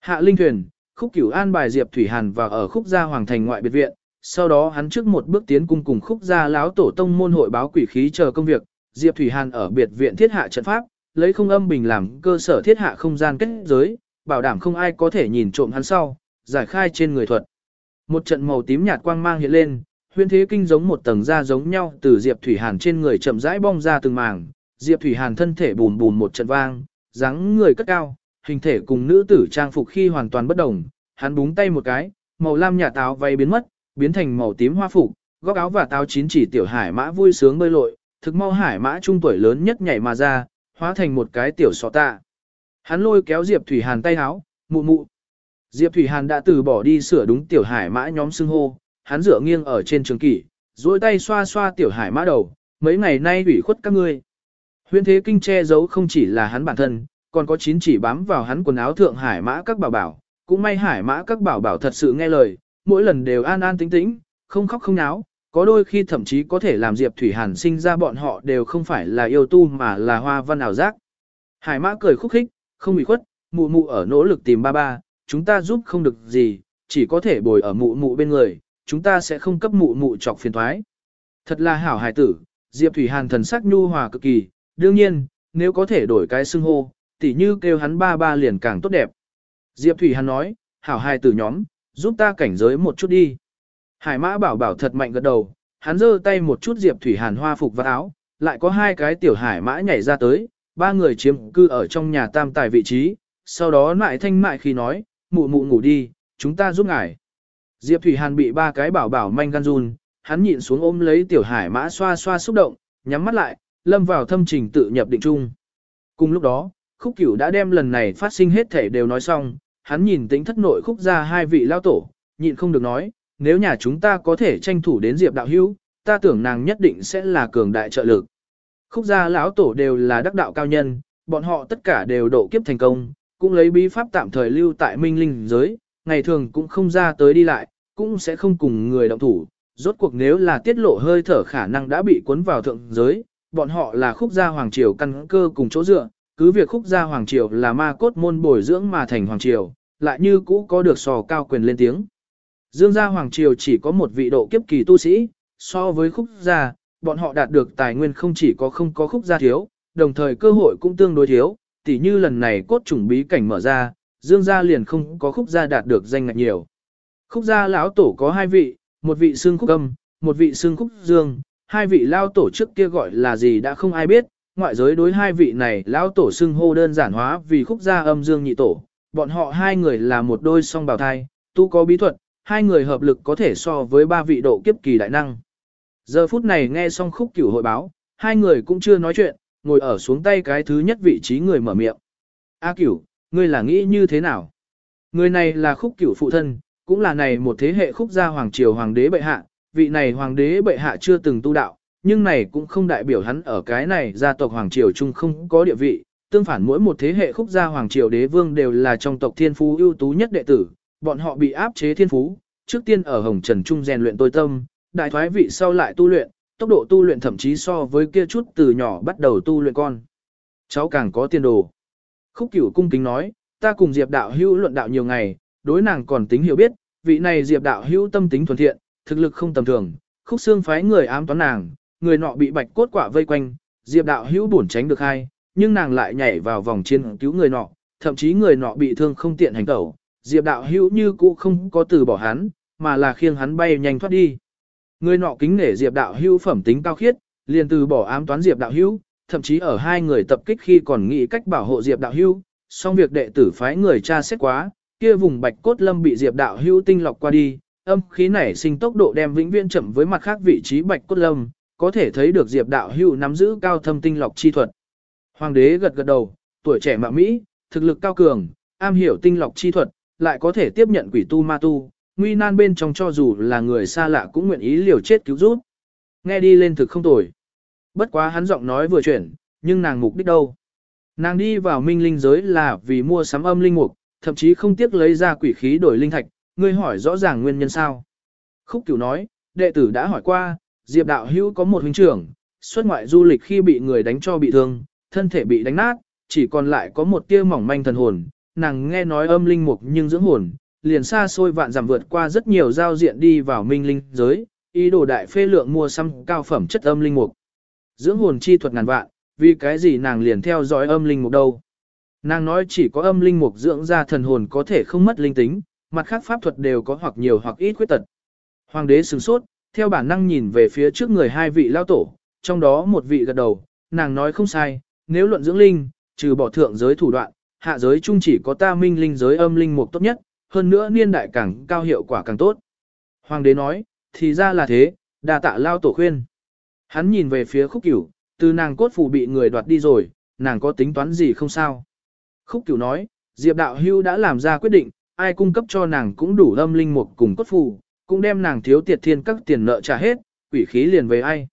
Hạ linh thuyền, khúc cửu an bài Diệp Thủy Hàn vào ở khúc gia hoàng thành ngoại biệt viện, sau đó hắn trước một bước tiến cung cùng khúc gia láo tổ tông môn hội báo quỷ khí chờ công việc, Diệp Thủy Hàn ở biệt viện thiết hạ trận pháp, lấy không âm bình làm cơ sở thiết hạ không gian kết giới, bảo đảm không ai có thể nhìn trộm hắn sau, giải khai trên người thuật. Một trận màu tím nhạt quang mang hiện lên, huyên thế kinh giống một tầng da giống nhau từ Diệp Thủy Hàn trên người chậm rãi bong ra từng màng, Diệp Thủy Hàn thân thể bùn bùn một trận vang, dáng người cất cao, hình thể cùng nữ tử trang phục khi hoàn toàn bất đồng, hắn búng tay một cái, màu lam nhà táo vay biến mất, biến thành màu tím hoa phục, góc áo và táo chín chỉ tiểu hải mã vui sướng bơi lội, thực mau hải mã trung tuổi lớn nhất nhảy mà ra, hóa thành một cái tiểu sọ tạ. Hắn lôi kéo Diệp Thủy Hàn tay áo, mụ mụ. Diệp Thủy Hàn đã từ bỏ đi sửa đúng tiểu hải mã nhóm xưng hô, hắn dựa nghiêng ở trên trường kỷ, duỗi tay xoa xoa tiểu hải mã đầu, mấy ngày nay ủy khuất các ngươi. Huyên thế kinh che giấu không chỉ là hắn bản thân, còn có chín chỉ bám vào hắn quần áo thượng hải mã các bảo bảo, cũng may hải mã các bảo bảo thật sự nghe lời, mỗi lần đều an an tĩnh tĩnh, không khóc không náo, có đôi khi thậm chí có thể làm Diệp Thủy Hàn sinh ra bọn họ đều không phải là yêu tu mà là hoa văn ảo giác. Hải mã cười khúc khích, không bị khuất, mụ mụ ở nỗ lực tìm ba ba, chúng ta giúp không được gì, chỉ có thể bồi ở mụ mụ bên người, chúng ta sẽ không cấp mụ mụ chọc phiền thoái. Thật là hảo hài tử, Diệp Thủy Hàn thần sắc nhu hòa cực kỳ, đương nhiên, nếu có thể đổi cái xưng hô, tỉ như kêu hắn ba ba liền càng tốt đẹp. Diệp Thủy Hàn nói, hảo hài tử nhóm, giúp ta cảnh giới một chút đi. Hải mã bảo bảo thật mạnh gật đầu, hắn giơ tay một chút Diệp Thủy Hàn hoa phục và áo, lại có hai cái tiểu hải mã nhảy ra tới, ba người chiếm cư ở trong nhà tam tài vị trí, sau đó lại thanh mại khi nói, mụ mụ ngủ đi, chúng ta giúp ngài. Diệp Thủy Hàn bị ba cái bảo bảo manh gan run, hắn nhịn xuống ôm lấy tiểu hải mã xoa xoa xúc động, nhắm mắt lại, lâm vào thâm trình tự nhập định chung. Cùng lúc đó, khúc cửu đã đem lần này phát sinh hết thể đều nói xong, hắn nhìn tính thất nội khúc ra hai vị lao tổ, nhịn không được nói, nếu nhà chúng ta có thể tranh thủ đến Diệp đạo hữu, ta tưởng nàng nhất định sẽ là cường đại trợ lực. Khúc gia lão tổ đều là đắc đạo cao nhân, bọn họ tất cả đều độ kiếp thành công, cũng lấy bí pháp tạm thời lưu tại minh linh giới, ngày thường cũng không ra tới đi lại, cũng sẽ không cùng người động thủ. Rốt cuộc nếu là tiết lộ hơi thở khả năng đã bị cuốn vào thượng giới, bọn họ là khúc gia hoàng triều căn cơ cùng chỗ dựa, cứ việc khúc gia hoàng triều là ma cốt môn bồi dưỡng mà thành hoàng triều, lại như cũ có được sò cao quyền lên tiếng. Dương gia hoàng triều chỉ có một vị độ kiếp kỳ tu sĩ, so với khúc gia, bọn họ đạt được tài nguyên không chỉ có không có khúc gia thiếu, đồng thời cơ hội cũng tương đối thiếu, tỉ như lần này cốt trùng bí cảnh mở ra, dương gia liền không có khúc gia đạt được danh ngạch nhiều. Khúc gia lão tổ có hai vị, một vị xương khúc âm, một vị xương khúc dương, hai vị lao tổ trước kia gọi là gì đã không ai biết, ngoại giới đối hai vị này lão tổ xưng hô đơn giản hóa vì khúc gia âm dương nhị tổ, bọn họ hai người là một đôi song bào thai, tu có bí thuật, hai người hợp lực có thể so với ba vị độ kiếp kỳ đại năng. Giờ phút này nghe xong khúc cửu hội báo, hai người cũng chưa nói chuyện, ngồi ở xuống tay cái thứ nhất vị trí người mở miệng. A cửu, ngươi là nghĩ như thế nào? Người này là khúc cửu phụ thân, cũng là này một thế hệ khúc gia hoàng triều hoàng đế bệ hạ, vị này hoàng đế bệ hạ chưa từng tu đạo, nhưng này cũng không đại biểu hắn ở cái này gia tộc hoàng triều chung không có địa vị, tương phản mỗi một thế hệ khúc gia hoàng triều đế vương đều là trong tộc thiên phú ưu tú nhất đệ tử, bọn họ bị áp chế thiên phú, trước tiên ở hồng trần trung rèn luyện tôi tâm, đại thoái vị sau lại tu luyện, tốc độ tu luyện thậm chí so với kia chút từ nhỏ bắt đầu tu luyện con. Cháu càng có tiền đồ. Khúc cửu cung kính nói, ta cùng Diệp đạo hữu luận đạo nhiều ngày, đối nàng còn tính hiểu biết, vị này Diệp đạo hữu tâm tính thuần thiện, thực lực không tầm thường, khúc xương phái người ám toán nàng, người nọ bị bạch cốt quả vây quanh, Diệp đạo hữu bổn tránh được hai, nhưng nàng lại nhảy vào vòng chiến cứu người nọ, thậm chí người nọ bị thương không tiện hành tẩu, Diệp đạo hữu như cũ không có từ bỏ hắn, mà là khiêng hắn bay nhanh thoát đi. Người nọ kính nể Diệp đạo hữu phẩm tính cao khiết, liền từ bỏ ám toán Diệp đạo hữu, thậm chí ở hai người tập kích khi còn nghĩ cách bảo hộ Diệp đạo Hưu, song việc đệ tử phái người tra xét quá, kia vùng bạch cốt lâm bị Diệp đạo Hưu tinh lọc qua đi, âm khí nảy sinh tốc độ đem vĩnh viễn chậm với mặt khác vị trí bạch cốt lâm, có thể thấy được Diệp đạo Hưu nắm giữ cao thâm tinh lọc chi thuật. Hoàng đế gật gật đầu, tuổi trẻ mạo mỹ, thực lực cao cường, am hiểu tinh lọc chi thuật, lại có thể tiếp nhận quỷ tu ma tu, nguy nan bên trong cho dù là người xa lạ cũng nguyện ý liều chết cứu giúp. Nghe đi lên thực không tồi. Bất quá hắn giọng nói vừa chuyển, nhưng nàng mục đích đâu? Nàng đi vào minh linh giới là vì mua sắm âm linh mục, thậm chí không tiếc lấy ra quỷ khí đổi linh thạch, ngươi hỏi rõ ràng nguyên nhân sao. Khúc cửu nói, đệ tử đã hỏi qua, Diệp đạo hữu có một huynh trưởng, xuất ngoại du lịch khi bị người đánh cho bị thương, thân thể bị đánh nát, chỉ còn lại có một tia mỏng manh thần hồn, nàng nghe nói âm linh mục nhưng dưỡng hồn, liền xa xôi vạn giảm vượt qua rất nhiều giao diện đi vào minh linh giới, ý đồ đại phê lượng mua sắm cao phẩm chất âm linh mục. Dưỡng hồn chi thuật ngàn vạn, vì cái gì nàng liền theo dõi âm linh mục đâu. Nàng nói chỉ có âm linh mục dưỡng ra thần hồn có thể không mất linh tính, mặt khác pháp thuật đều có hoặc nhiều hoặc ít khuyết tật. Hoàng đế sửng sốt, theo bản năng nhìn về phía trước người hai vị lao tổ, trong đó một vị gật đầu, nàng nói không sai, nếu luận dưỡng linh, trừ bỏ thượng giới thủ đoạn, hạ giới chung chỉ có ta minh linh giới âm linh mục tốt nhất, hơn nữa niên đại càng cao hiệu quả càng tốt. Hoàng đế nói, thì ra là thế, đà tạ lao tổ khuyên. Hắn nhìn về phía khúc cửu, từ nàng cốt phù bị người đoạt đi rồi, nàng có tính toán gì không sao. Khúc cửu nói, Diệp đạo hưu đã làm ra quyết định, ai cung cấp cho nàng cũng đủ âm linh mục cùng cốt phù, cũng đem nàng thiếu tiệt thiên các tiền nợ trả hết, quỷ khí liền về ai.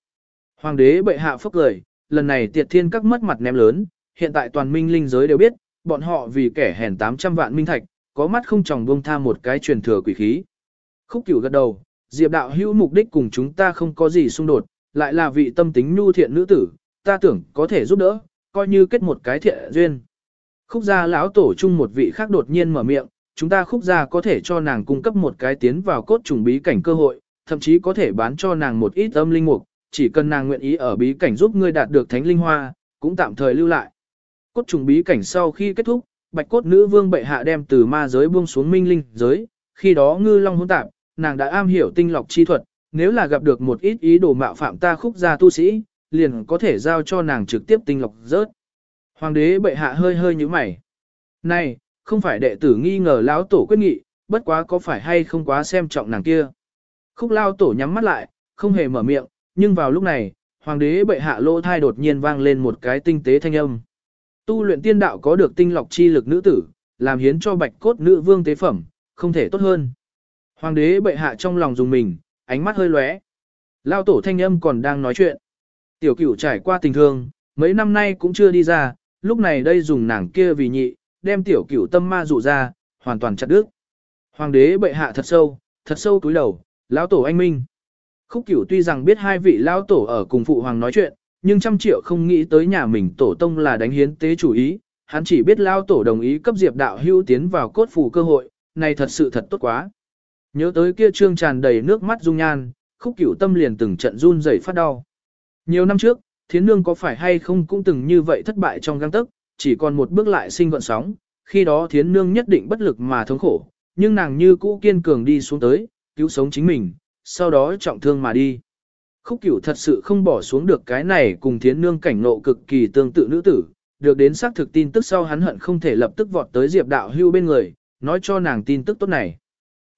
Hoàng đế bệ hạ phốc lời, lần này tiệt thiên các mất mặt ném lớn, hiện tại toàn minh linh giới đều biết, bọn họ vì kẻ hèn 800 vạn minh thạch, có mắt không tròng buông tha một cái truyền thừa quỷ khí. Khúc cửu gật đầu, Diệp đạo hữu mục đích cùng chúng ta không có gì xung đột, lại là vị tâm tính nhu thiện nữ tử, ta tưởng có thể giúp đỡ, coi như kết một cái thiện duyên. Khúc gia lão tổ chung một vị khác đột nhiên mở miệng, chúng ta khúc gia có thể cho nàng cung cấp một cái tiến vào cốt trùng bí cảnh cơ hội, thậm chí có thể bán cho nàng một ít âm linh mục, chỉ cần nàng nguyện ý ở bí cảnh giúp ngươi đạt được thánh linh hoa, cũng tạm thời lưu lại. Cốt trùng bí cảnh sau khi kết thúc, bạch cốt nữ vương bệ hạ đem từ ma giới buông xuống minh linh giới, khi đó ngư long hỗn tạp, nàng đã am hiểu tinh lọc chi thuật, nếu là gặp được một ít ý đồ mạo phạm ta khúc gia tu sĩ, liền có thể giao cho nàng trực tiếp tinh lọc rớt. Hoàng đế bệ hạ hơi hơi như mày. Này, không phải đệ tử nghi ngờ lão tổ quyết nghị, bất quá có phải hay không quá xem trọng nàng kia. Khúc lao tổ nhắm mắt lại, không hề mở miệng, nhưng vào lúc này, hoàng đế bệ hạ lỗ thai đột nhiên vang lên một cái tinh tế thanh âm. Tu luyện tiên đạo có được tinh lọc chi lực nữ tử, làm hiến cho bạch cốt nữ vương tế phẩm, không thể tốt hơn. Hoàng đế bệ hạ trong lòng dùng mình, ánh mắt hơi lóe. Lao tổ thanh âm còn đang nói chuyện. Tiểu cửu trải qua tình thương, mấy năm nay cũng chưa đi ra, lúc này đây dùng nàng kia vì nhị, đem tiểu cửu tâm ma dụ ra, hoàn toàn chặt đứt. Hoàng đế bệ hạ thật sâu, thật sâu túi đầu, lão tổ anh minh. Khúc cửu tuy rằng biết hai vị lão tổ ở cùng phụ hoàng nói chuyện, nhưng trăm triệu không nghĩ tới nhà mình tổ tông là đánh hiến tế chủ ý, hắn chỉ biết lão tổ đồng ý cấp diệp đạo hưu tiến vào cốt phủ cơ hội, này thật sự thật tốt quá. Nhớ tới kia trương tràn đầy nước mắt dung nhan, khúc cửu tâm liền từng trận run rẩy phát đau. Nhiều năm trước, thiến nương có phải hay không cũng từng như vậy thất bại trong găng tức, chỉ còn một bước lại sinh gọn sóng, khi đó thiến nương nhất định bất lực mà thống khổ, nhưng nàng như cũ kiên cường đi xuống tới, cứu sống chính mình, sau đó trọng thương mà đi. Khúc cửu thật sự không bỏ xuống được cái này cùng thiến nương cảnh nộ cực kỳ tương tự nữ tử, được đến xác thực tin tức sau hắn hận không thể lập tức vọt tới diệp đạo hưu bên người, nói cho nàng tin tức tốt này.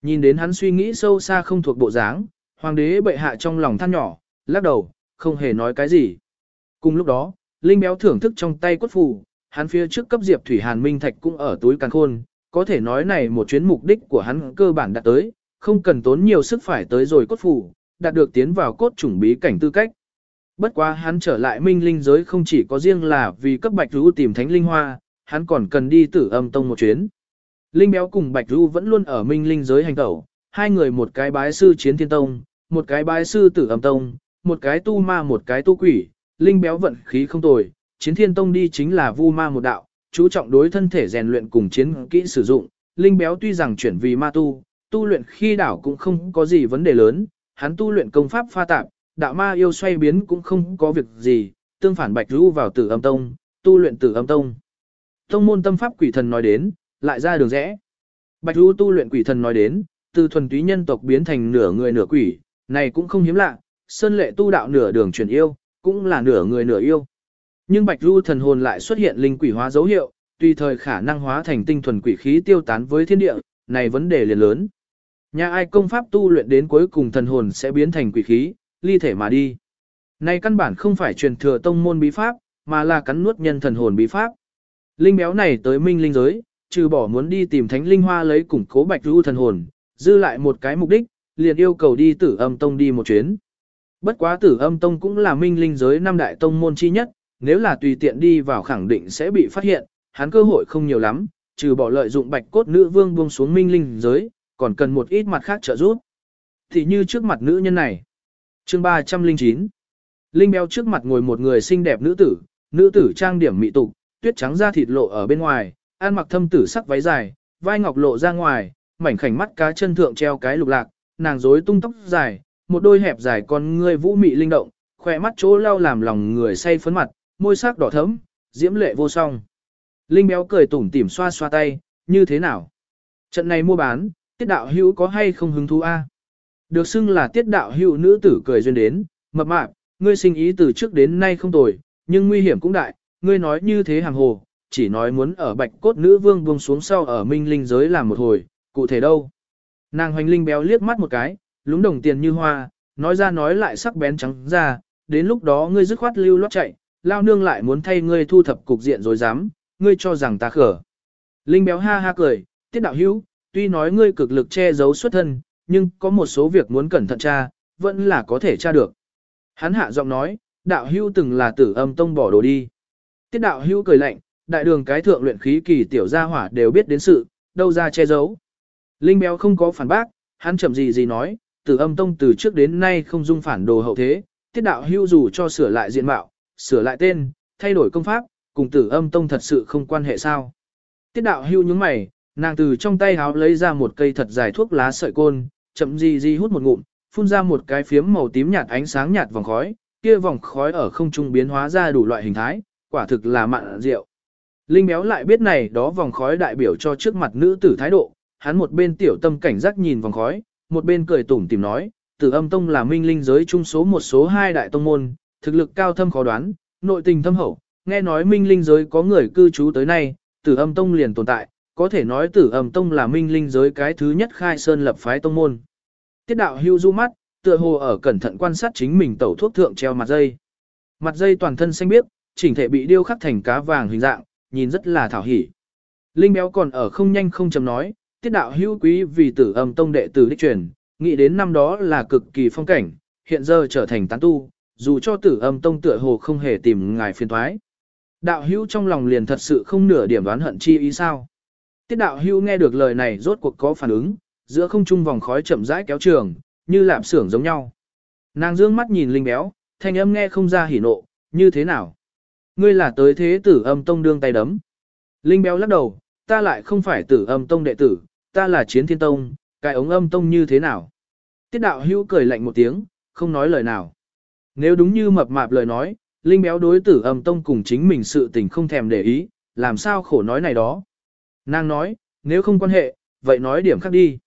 Nhìn đến hắn suy nghĩ sâu xa không thuộc bộ dáng, hoàng đế bệ hạ trong lòng than nhỏ, lắc đầu, không hề nói cái gì. Cùng lúc đó, Linh béo thưởng thức trong tay cốt phù, hắn phía trước cấp Diệp Thủy Hàn Minh Thạch cũng ở túi càn khôn, có thể nói này một chuyến mục đích của hắn cơ bản đạt tới, không cần tốn nhiều sức phải tới rồi cốt phù, đạt được tiến vào cốt chủng bí cảnh tư cách. Bất quá hắn trở lại minh linh giới không chỉ có riêng là vì cấp Bạch Rú tìm thánh linh hoa, hắn còn cần đi tử âm tông một chuyến. Linh béo cùng Bạch Du vẫn luôn ở minh linh giới hành tẩu, hai người một cái bái sư chiến thiên tông, một cái bái sư tử âm tông, một cái tu ma một cái tu quỷ, linh béo vận khí không tồi, chiến thiên tông đi chính là vu ma một đạo, chú trọng đối thân thể rèn luyện cùng chiến kỹ sử dụng, linh béo tuy rằng chuyển vì ma tu, tu luyện khi đảo cũng không có gì vấn đề lớn, hắn tu luyện công pháp pha tạp, đạo ma yêu xoay biến cũng không có việc gì, tương phản bạch Du vào tử âm tông, tu luyện tử âm tông. Tông môn tâm pháp quỷ thần nói đến, lại ra đường rẽ. Bạch Du tu luyện quỷ thần nói đến, từ thuần túy nhân tộc biến thành nửa người nửa quỷ, này cũng không hiếm lạ, sơn lệ tu đạo nửa đường chuyển yêu, cũng là nửa người nửa yêu. Nhưng bạch Du thần hồn lại xuất hiện linh quỷ hóa dấu hiệu, tùy thời khả năng hóa thành tinh thuần quỷ khí tiêu tán với thiên địa, này vấn đề liền lớn. Nhà ai công pháp tu luyện đến cuối cùng thần hồn sẽ biến thành quỷ khí, ly thể mà đi. Này căn bản không phải truyền thừa tông môn bí pháp, mà là cắn nuốt nhân thần hồn bí pháp. Linh béo này tới minh linh giới, trừ bỏ muốn đi tìm thánh linh hoa lấy củng cố bạch du thần hồn, dư lại một cái mục đích, liền yêu cầu đi tử âm tông đi một chuyến. Bất quá tử âm tông cũng là minh linh giới năm đại tông môn chi nhất, nếu là tùy tiện đi vào khẳng định sẽ bị phát hiện, hắn cơ hội không nhiều lắm, trừ bỏ lợi dụng bạch cốt nữ vương buông xuống minh linh giới, còn cần một ít mặt khác trợ giúp. Thì như trước mặt nữ nhân này. chương 309 Linh béo trước mặt ngồi một người xinh đẹp nữ tử, nữ tử trang điểm mị tục, tuyết trắng da thịt lộ ở bên ngoài, ăn mặc thâm tử sắc váy dài, vai ngọc lộ ra ngoài, mảnh khảnh mắt cá chân thượng treo cái lục lạc, nàng rối tung tóc dài, một đôi hẹp dài con ngươi vũ mị linh động, khỏe mắt chỗ lau làm lòng người say phấn mặt, môi sắc đỏ thẫm, diễm lệ vô song. Linh béo cười tủm tỉm xoa xoa tay, như thế nào? Trận này mua bán, tiết đạo hữu có hay không hứng thú a? Được xưng là tiết đạo hữu nữ tử cười duyên đến, mập mạp, ngươi sinh ý từ trước đến nay không tồi, nhưng nguy hiểm cũng đại, ngươi nói như thế hàng hồ, chỉ nói muốn ở bạch cốt nữ vương buông xuống sau ở minh linh giới làm một hồi, cụ thể đâu? Nàng hoành linh béo liếc mắt một cái, lúng đồng tiền như hoa, nói ra nói lại sắc bén trắng ra, đến lúc đó ngươi dứt khoát lưu loát chạy, lao nương lại muốn thay ngươi thu thập cục diện rồi dám, ngươi cho rằng ta khở. Linh béo ha ha cười, tiết đạo hữu, tuy nói ngươi cực lực che giấu xuất thân, nhưng có một số việc muốn cẩn thận tra, vẫn là có thể tra được. Hắn hạ giọng nói, đạo hưu từng là tử âm tông bỏ đồ đi. Tiết đạo hưu cười lạnh, đại đường cái thượng luyện khí kỳ tiểu gia hỏa đều biết đến sự, đâu ra che giấu. Linh béo không có phản bác, hắn chậm gì gì nói, tử âm tông từ trước đến nay không dung phản đồ hậu thế, tiết đạo hưu dù cho sửa lại diện mạo, sửa lại tên, thay đổi công pháp, cùng tử âm tông thật sự không quan hệ sao. Tiết đạo hưu nhướng mày, nàng từ trong tay háo lấy ra một cây thật dài thuốc lá sợi côn, chậm gì gì hút một ngụm, phun ra một cái phiếm màu tím nhạt ánh sáng nhạt vòng khói, kia vòng khói ở không trung biến hóa ra đủ loại hình thái, quả thực là mặn rượu. Linh béo lại biết này đó vòng khói đại biểu cho trước mặt nữ tử thái độ, hắn một bên tiểu tâm cảnh giác nhìn vòng khói, một bên cười tủm tìm nói, tử âm tông là minh linh giới trung số một số hai đại tông môn, thực lực cao thâm khó đoán, nội tình thâm hậu, nghe nói minh linh giới có người cư trú tới nay, tử âm tông liền tồn tại, có thể nói tử âm tông là minh linh giới cái thứ nhất khai sơn lập phái tông môn. Tiết đạo hưu du mắt, tựa hồ ở cẩn thận quan sát chính mình tẩu thuốc thượng treo mặt dây. Mặt dây toàn thân xanh biếc, chỉnh thể bị điêu khắc thành cá vàng hình dạng, nhìn rất là thảo hỉ. Linh béo còn ở không nhanh không chậm nói, tiết đạo hữu quý vì tử âm tông đệ tử đích truyền, nghĩ đến năm đó là cực kỳ phong cảnh, hiện giờ trở thành tán tu, dù cho tử âm tông tựa hồ không hề tìm ngài phiền thoái. Đạo hữu trong lòng liền thật sự không nửa điểm đoán hận chi ý sao. Tiết đạo hữu nghe được lời này rốt cuộc có phản ứng, giữa không trung vòng khói chậm rãi kéo trường, như lạp xưởng giống nhau. Nàng dương mắt nhìn linh béo, thanh âm nghe không ra hỉ nộ, như thế nào? Ngươi là tới thế tử âm tông đương tay đấm. Linh béo lắc đầu, ta lại không phải tử âm tông đệ tử, ta là chiến thiên tông, cái ống âm tông như thế nào? Tiết đạo hữu cười lạnh một tiếng, không nói lời nào. Nếu đúng như mập mạp lời nói, Linh béo đối tử âm tông cùng chính mình sự tình không thèm để ý, làm sao khổ nói này đó. Nàng nói, nếu không quan hệ, vậy nói điểm khác đi.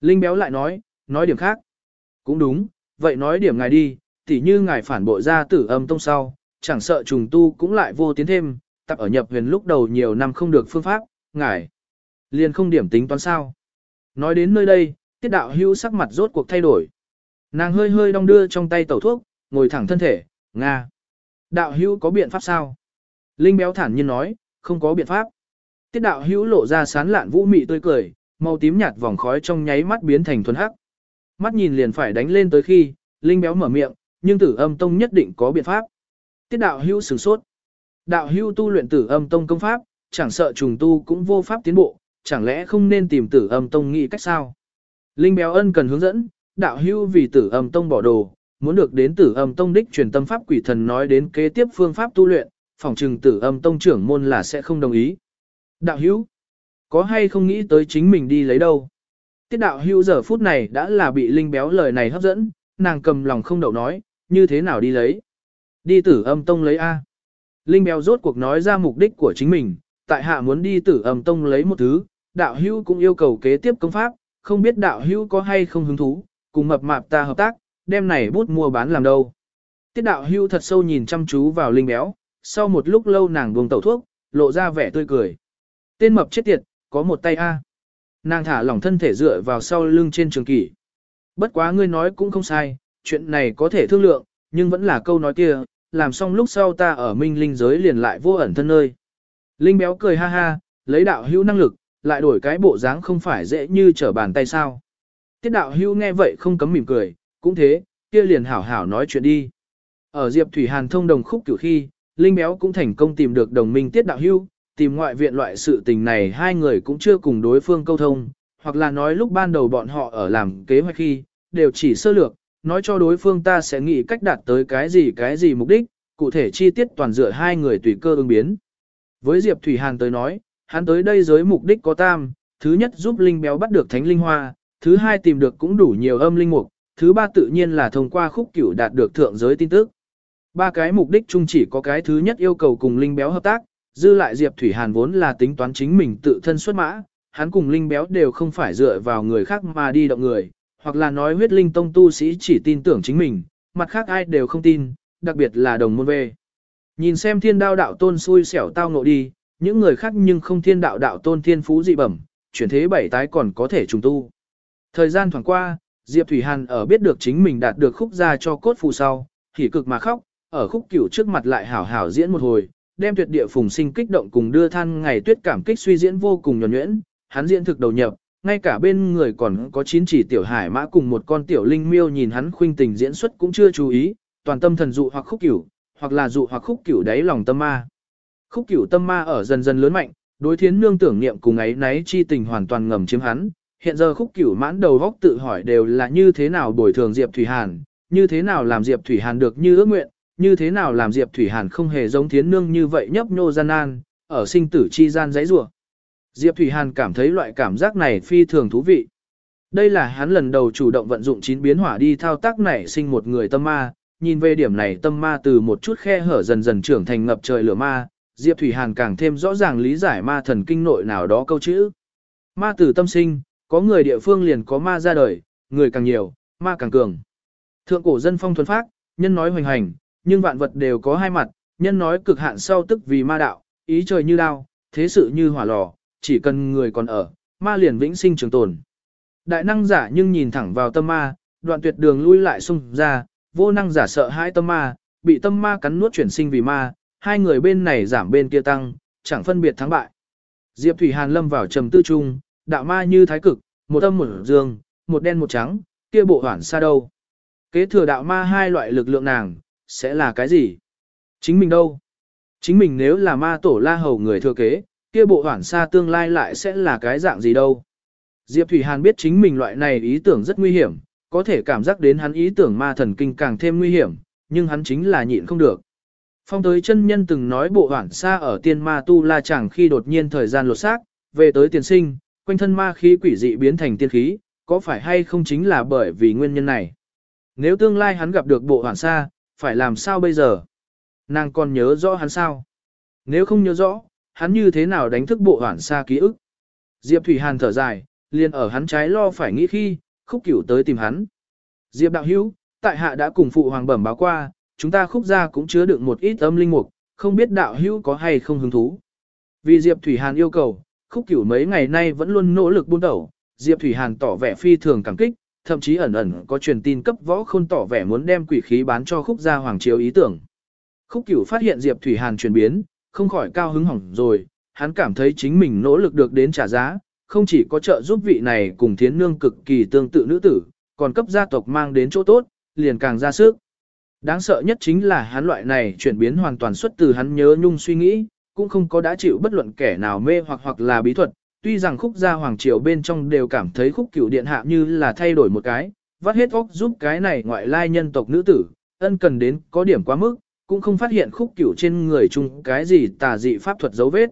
Linh béo lại nói, nói điểm khác. Cũng đúng, vậy nói điểm ngài đi, tỉ như ngài phản bội ra tử âm tông sau, chẳng sợ trùng tu cũng lại vô tiến thêm, tập ở nhập huyền lúc đầu nhiều năm không được phương pháp, ngài liền không điểm tính toán sao. Nói đến nơi đây, tiết đạo hưu sắc mặt rốt cuộc thay đổi. Nàng hơi hơi đong đưa trong tay tẩu thuốc, ngồi thẳng thân thể, Nga. Đạo hưu có biện pháp sao? Linh béo thản nhiên nói, không có biện pháp. Tiết đạo hữu lộ ra sán lạn vũ mị tươi cười, màu tím nhạt vòng khói trong nháy mắt biến thành thuần hắc. Mắt nhìn liền phải đánh lên tới khi, Linh béo mở miệng, nhưng tử âm tông nhất định có biện pháp. Tiết đạo hưu sửng sốt. Đạo hưu tu luyện tử âm tông công pháp, chẳng sợ trùng tu cũng vô pháp tiến bộ, chẳng lẽ không nên tìm tử âm tông nghĩ cách sao? Linh béo ân cần hướng dẫn, đạo hưu vì tử âm tông bỏ đồ, muốn được đến tử âm tông đích truyền tâm pháp quỷ thần nói đến kế tiếp phương pháp tu luyện, phòng trừng tử âm tông trưởng môn là sẽ không đồng ý. Đạo hữu, có hay không nghĩ tới chính mình đi lấy đâu? Tiết đạo hữu giờ phút này đã là bị linh béo lời này hấp dẫn, nàng cầm lòng không đậu nói, như thế nào đi lấy? Đi tử âm tông lấy A. Linh béo rốt cuộc nói ra mục đích của chính mình, tại hạ muốn đi tử âm tông lấy một thứ, đạo hữu cũng yêu cầu kế tiếp công pháp, không biết đạo hữu có hay không hứng thú, cùng mập mạp ta hợp tác, đem này bút mua bán làm đâu. Tiết đạo hưu thật sâu nhìn chăm chú vào linh béo, sau một lúc lâu nàng buông tẩu thuốc, lộ ra vẻ tươi cười. Tên mập chết tiệt, có một tay A. Nàng thả lỏng thân thể dựa vào sau lưng trên trường kỷ. Bất quá ngươi nói cũng không sai, chuyện này có thể thương lượng, nhưng vẫn là câu nói kia, làm xong lúc sau ta ở minh linh giới liền lại vô ẩn thân nơi. Linh béo cười ha ha, lấy đạo hữu năng lực, lại đổi cái bộ dáng không phải dễ như trở bàn tay sao. Tiết đạo hữu nghe vậy không cấm mỉm cười, cũng thế, kia liền hảo hảo nói chuyện đi. Ở Diệp Thủy Hàn thông đồng khúc cửu khi, Linh béo cũng thành công tìm được đồng minh tiết đạo hữu, tìm ngoại viện loại sự tình này hai người cũng chưa cùng đối phương câu thông, hoặc là nói lúc ban đầu bọn họ ở làm kế hoạch khi, đều chỉ sơ lược, nói cho đối phương ta sẽ nghĩ cách đạt tới cái gì cái gì mục đích, cụ thể chi tiết toàn dựa hai người tùy cơ ứng biến. Với Diệp Thủy Hàn tới nói, hắn tới đây giới mục đích có tam, thứ nhất giúp Linh béo bắt được thánh linh hoa, thứ hai tìm được cũng đủ nhiều âm linh mục, thứ ba tự nhiên là thông qua khúc cửu đạt được thượng giới tin tức. Ba cái mục đích chung chỉ có cái thứ nhất yêu cầu cùng Linh béo hợp tác, dư lại Diệp Thủy Hàn vốn là tính toán chính mình tự thân xuất mã, hắn cùng Linh béo đều không phải dựa vào người khác mà đi động người, hoặc là nói huyết linh tông tu sĩ chỉ tin tưởng chính mình, mặt khác ai đều không tin, đặc biệt là đồng môn về. Nhìn xem thiên đao đạo tôn xui xẻo tao ngộ đi, những người khác nhưng không thiên đạo đạo tôn thiên phú dị bẩm, chuyển thế bảy tái còn có thể trùng tu. Thời gian thoảng qua, Diệp Thủy Hàn ở biết được chính mình đạt được khúc ra cho cốt phù sau, thì cực mà khóc, ở khúc cửu trước mặt lại hảo hảo diễn một hồi, đem tuyệt địa phùng sinh kích động cùng đưa than ngày tuyết cảm kích suy diễn vô cùng nhuẩn nhuyễn, hắn diễn thực đầu nhập, ngay cả bên người còn có chín chỉ tiểu hải mã cùng một con tiểu linh miêu nhìn hắn khuynh tình diễn xuất cũng chưa chú ý, toàn tâm thần dụ hoặc khúc cửu, hoặc là dụ hoặc khúc cửu đáy lòng tâm ma. Khúc cửu tâm ma ở dần dần lớn mạnh, đối thiến nương tưởng niệm cùng ấy náy chi tình hoàn toàn ngầm chiếm hắn. Hiện giờ khúc cửu mãn đầu góc tự hỏi đều là như thế nào bồi thường Diệp Thủy Hàn, như thế nào làm Diệp Thủy Hàn được như ước nguyện, như thế nào làm Diệp Thủy Hàn không hề giống thiến nương như vậy nhấp nhô gian nan, ở sinh tử chi gian giấy rủa. Diệp Thủy Hàn cảm thấy loại cảm giác này phi thường thú vị. Đây là hắn lần đầu chủ động vận dụng chín biến hỏa đi thao tác nảy sinh một người tâm ma, nhìn về điểm này tâm ma từ một chút khe hở dần dần trưởng thành ngập trời lửa ma, Diệp Thủy Hàn càng thêm rõ ràng lý giải ma thần kinh nội nào đó câu chữ. Ma từ tâm sinh, có người địa phương liền có ma ra đời, người càng nhiều, ma càng cường. Thượng cổ dân phong thuần phát, nhân nói hoành hành, nhưng vạn vật đều có hai mặt, nhân nói cực hạn sau tức vì ma đạo, ý trời như đao, thế sự như hỏa lò, chỉ cần người còn ở, ma liền vĩnh sinh trường tồn. Đại năng giả nhưng nhìn thẳng vào tâm ma, đoạn tuyệt đường lui lại xung ra, vô năng giả sợ hãi tâm ma, bị tâm ma cắn nuốt chuyển sinh vì ma, hai người bên này giảm bên kia tăng, chẳng phân biệt thắng bại. Diệp Thủy Hàn lâm vào trầm tư trung, đạo ma như thái cực, một âm một dương, một đen một trắng, kia bộ hoản xa đâu. Kế thừa đạo ma hai loại lực lượng nàng, sẽ là cái gì? Chính mình đâu? Chính mình nếu là ma tổ la hầu người thừa kế, kia bộ hoảng xa tương lai lại sẽ là cái dạng gì đâu? Diệp Thủy Hàn biết chính mình loại này ý tưởng rất nguy hiểm, có thể cảm giác đến hắn ý tưởng ma thần kinh càng thêm nguy hiểm, nhưng hắn chính là nhịn không được. Phong tới chân nhân từng nói bộ hoảng xa ở tiên ma tu la chẳng khi đột nhiên thời gian lột xác, về tới tiền sinh, quanh thân ma khí quỷ dị biến thành tiên khí, có phải hay không chính là bởi vì nguyên nhân này? Nếu tương lai hắn gặp được bộ hoảng xa, phải làm sao bây giờ? Nàng còn nhớ rõ hắn sao? Nếu không nhớ rõ, hắn như thế nào đánh thức bộ hoản xa ký ức. Diệp Thủy Hàn thở dài, liền ở hắn trái lo phải nghĩ khi, khúc cửu tới tìm hắn. Diệp đạo hữu, tại hạ đã cùng phụ hoàng bẩm báo qua, chúng ta khúc gia cũng chứa được một ít âm linh mục, không biết đạo hữu có hay không hứng thú. Vì Diệp Thủy Hàn yêu cầu, khúc cửu mấy ngày nay vẫn luôn nỗ lực buôn đầu, Diệp Thủy Hàn tỏ vẻ phi thường cảm kích, thậm chí ẩn ẩn có truyền tin cấp võ khôn tỏ vẻ muốn đem quỷ khí bán cho khúc gia hoàng triều ý tưởng. Khúc cửu phát hiện Diệp Thủy Hàn chuyển biến, không khỏi cao hứng hỏng rồi, hắn cảm thấy chính mình nỗ lực được đến trả giá, không chỉ có trợ giúp vị này cùng thiến nương cực kỳ tương tự nữ tử, còn cấp gia tộc mang đến chỗ tốt, liền càng ra sức. Đáng sợ nhất chính là hắn loại này chuyển biến hoàn toàn xuất từ hắn nhớ nhung suy nghĩ, cũng không có đã chịu bất luận kẻ nào mê hoặc hoặc là bí thuật, tuy rằng khúc gia hoàng triều bên trong đều cảm thấy khúc cửu điện hạ như là thay đổi một cái, vắt hết óc giúp cái này ngoại lai nhân tộc nữ tử, ân cần đến có điểm quá mức, cũng không phát hiện khúc cửu trên người chung cái gì tà dị pháp thuật dấu vết.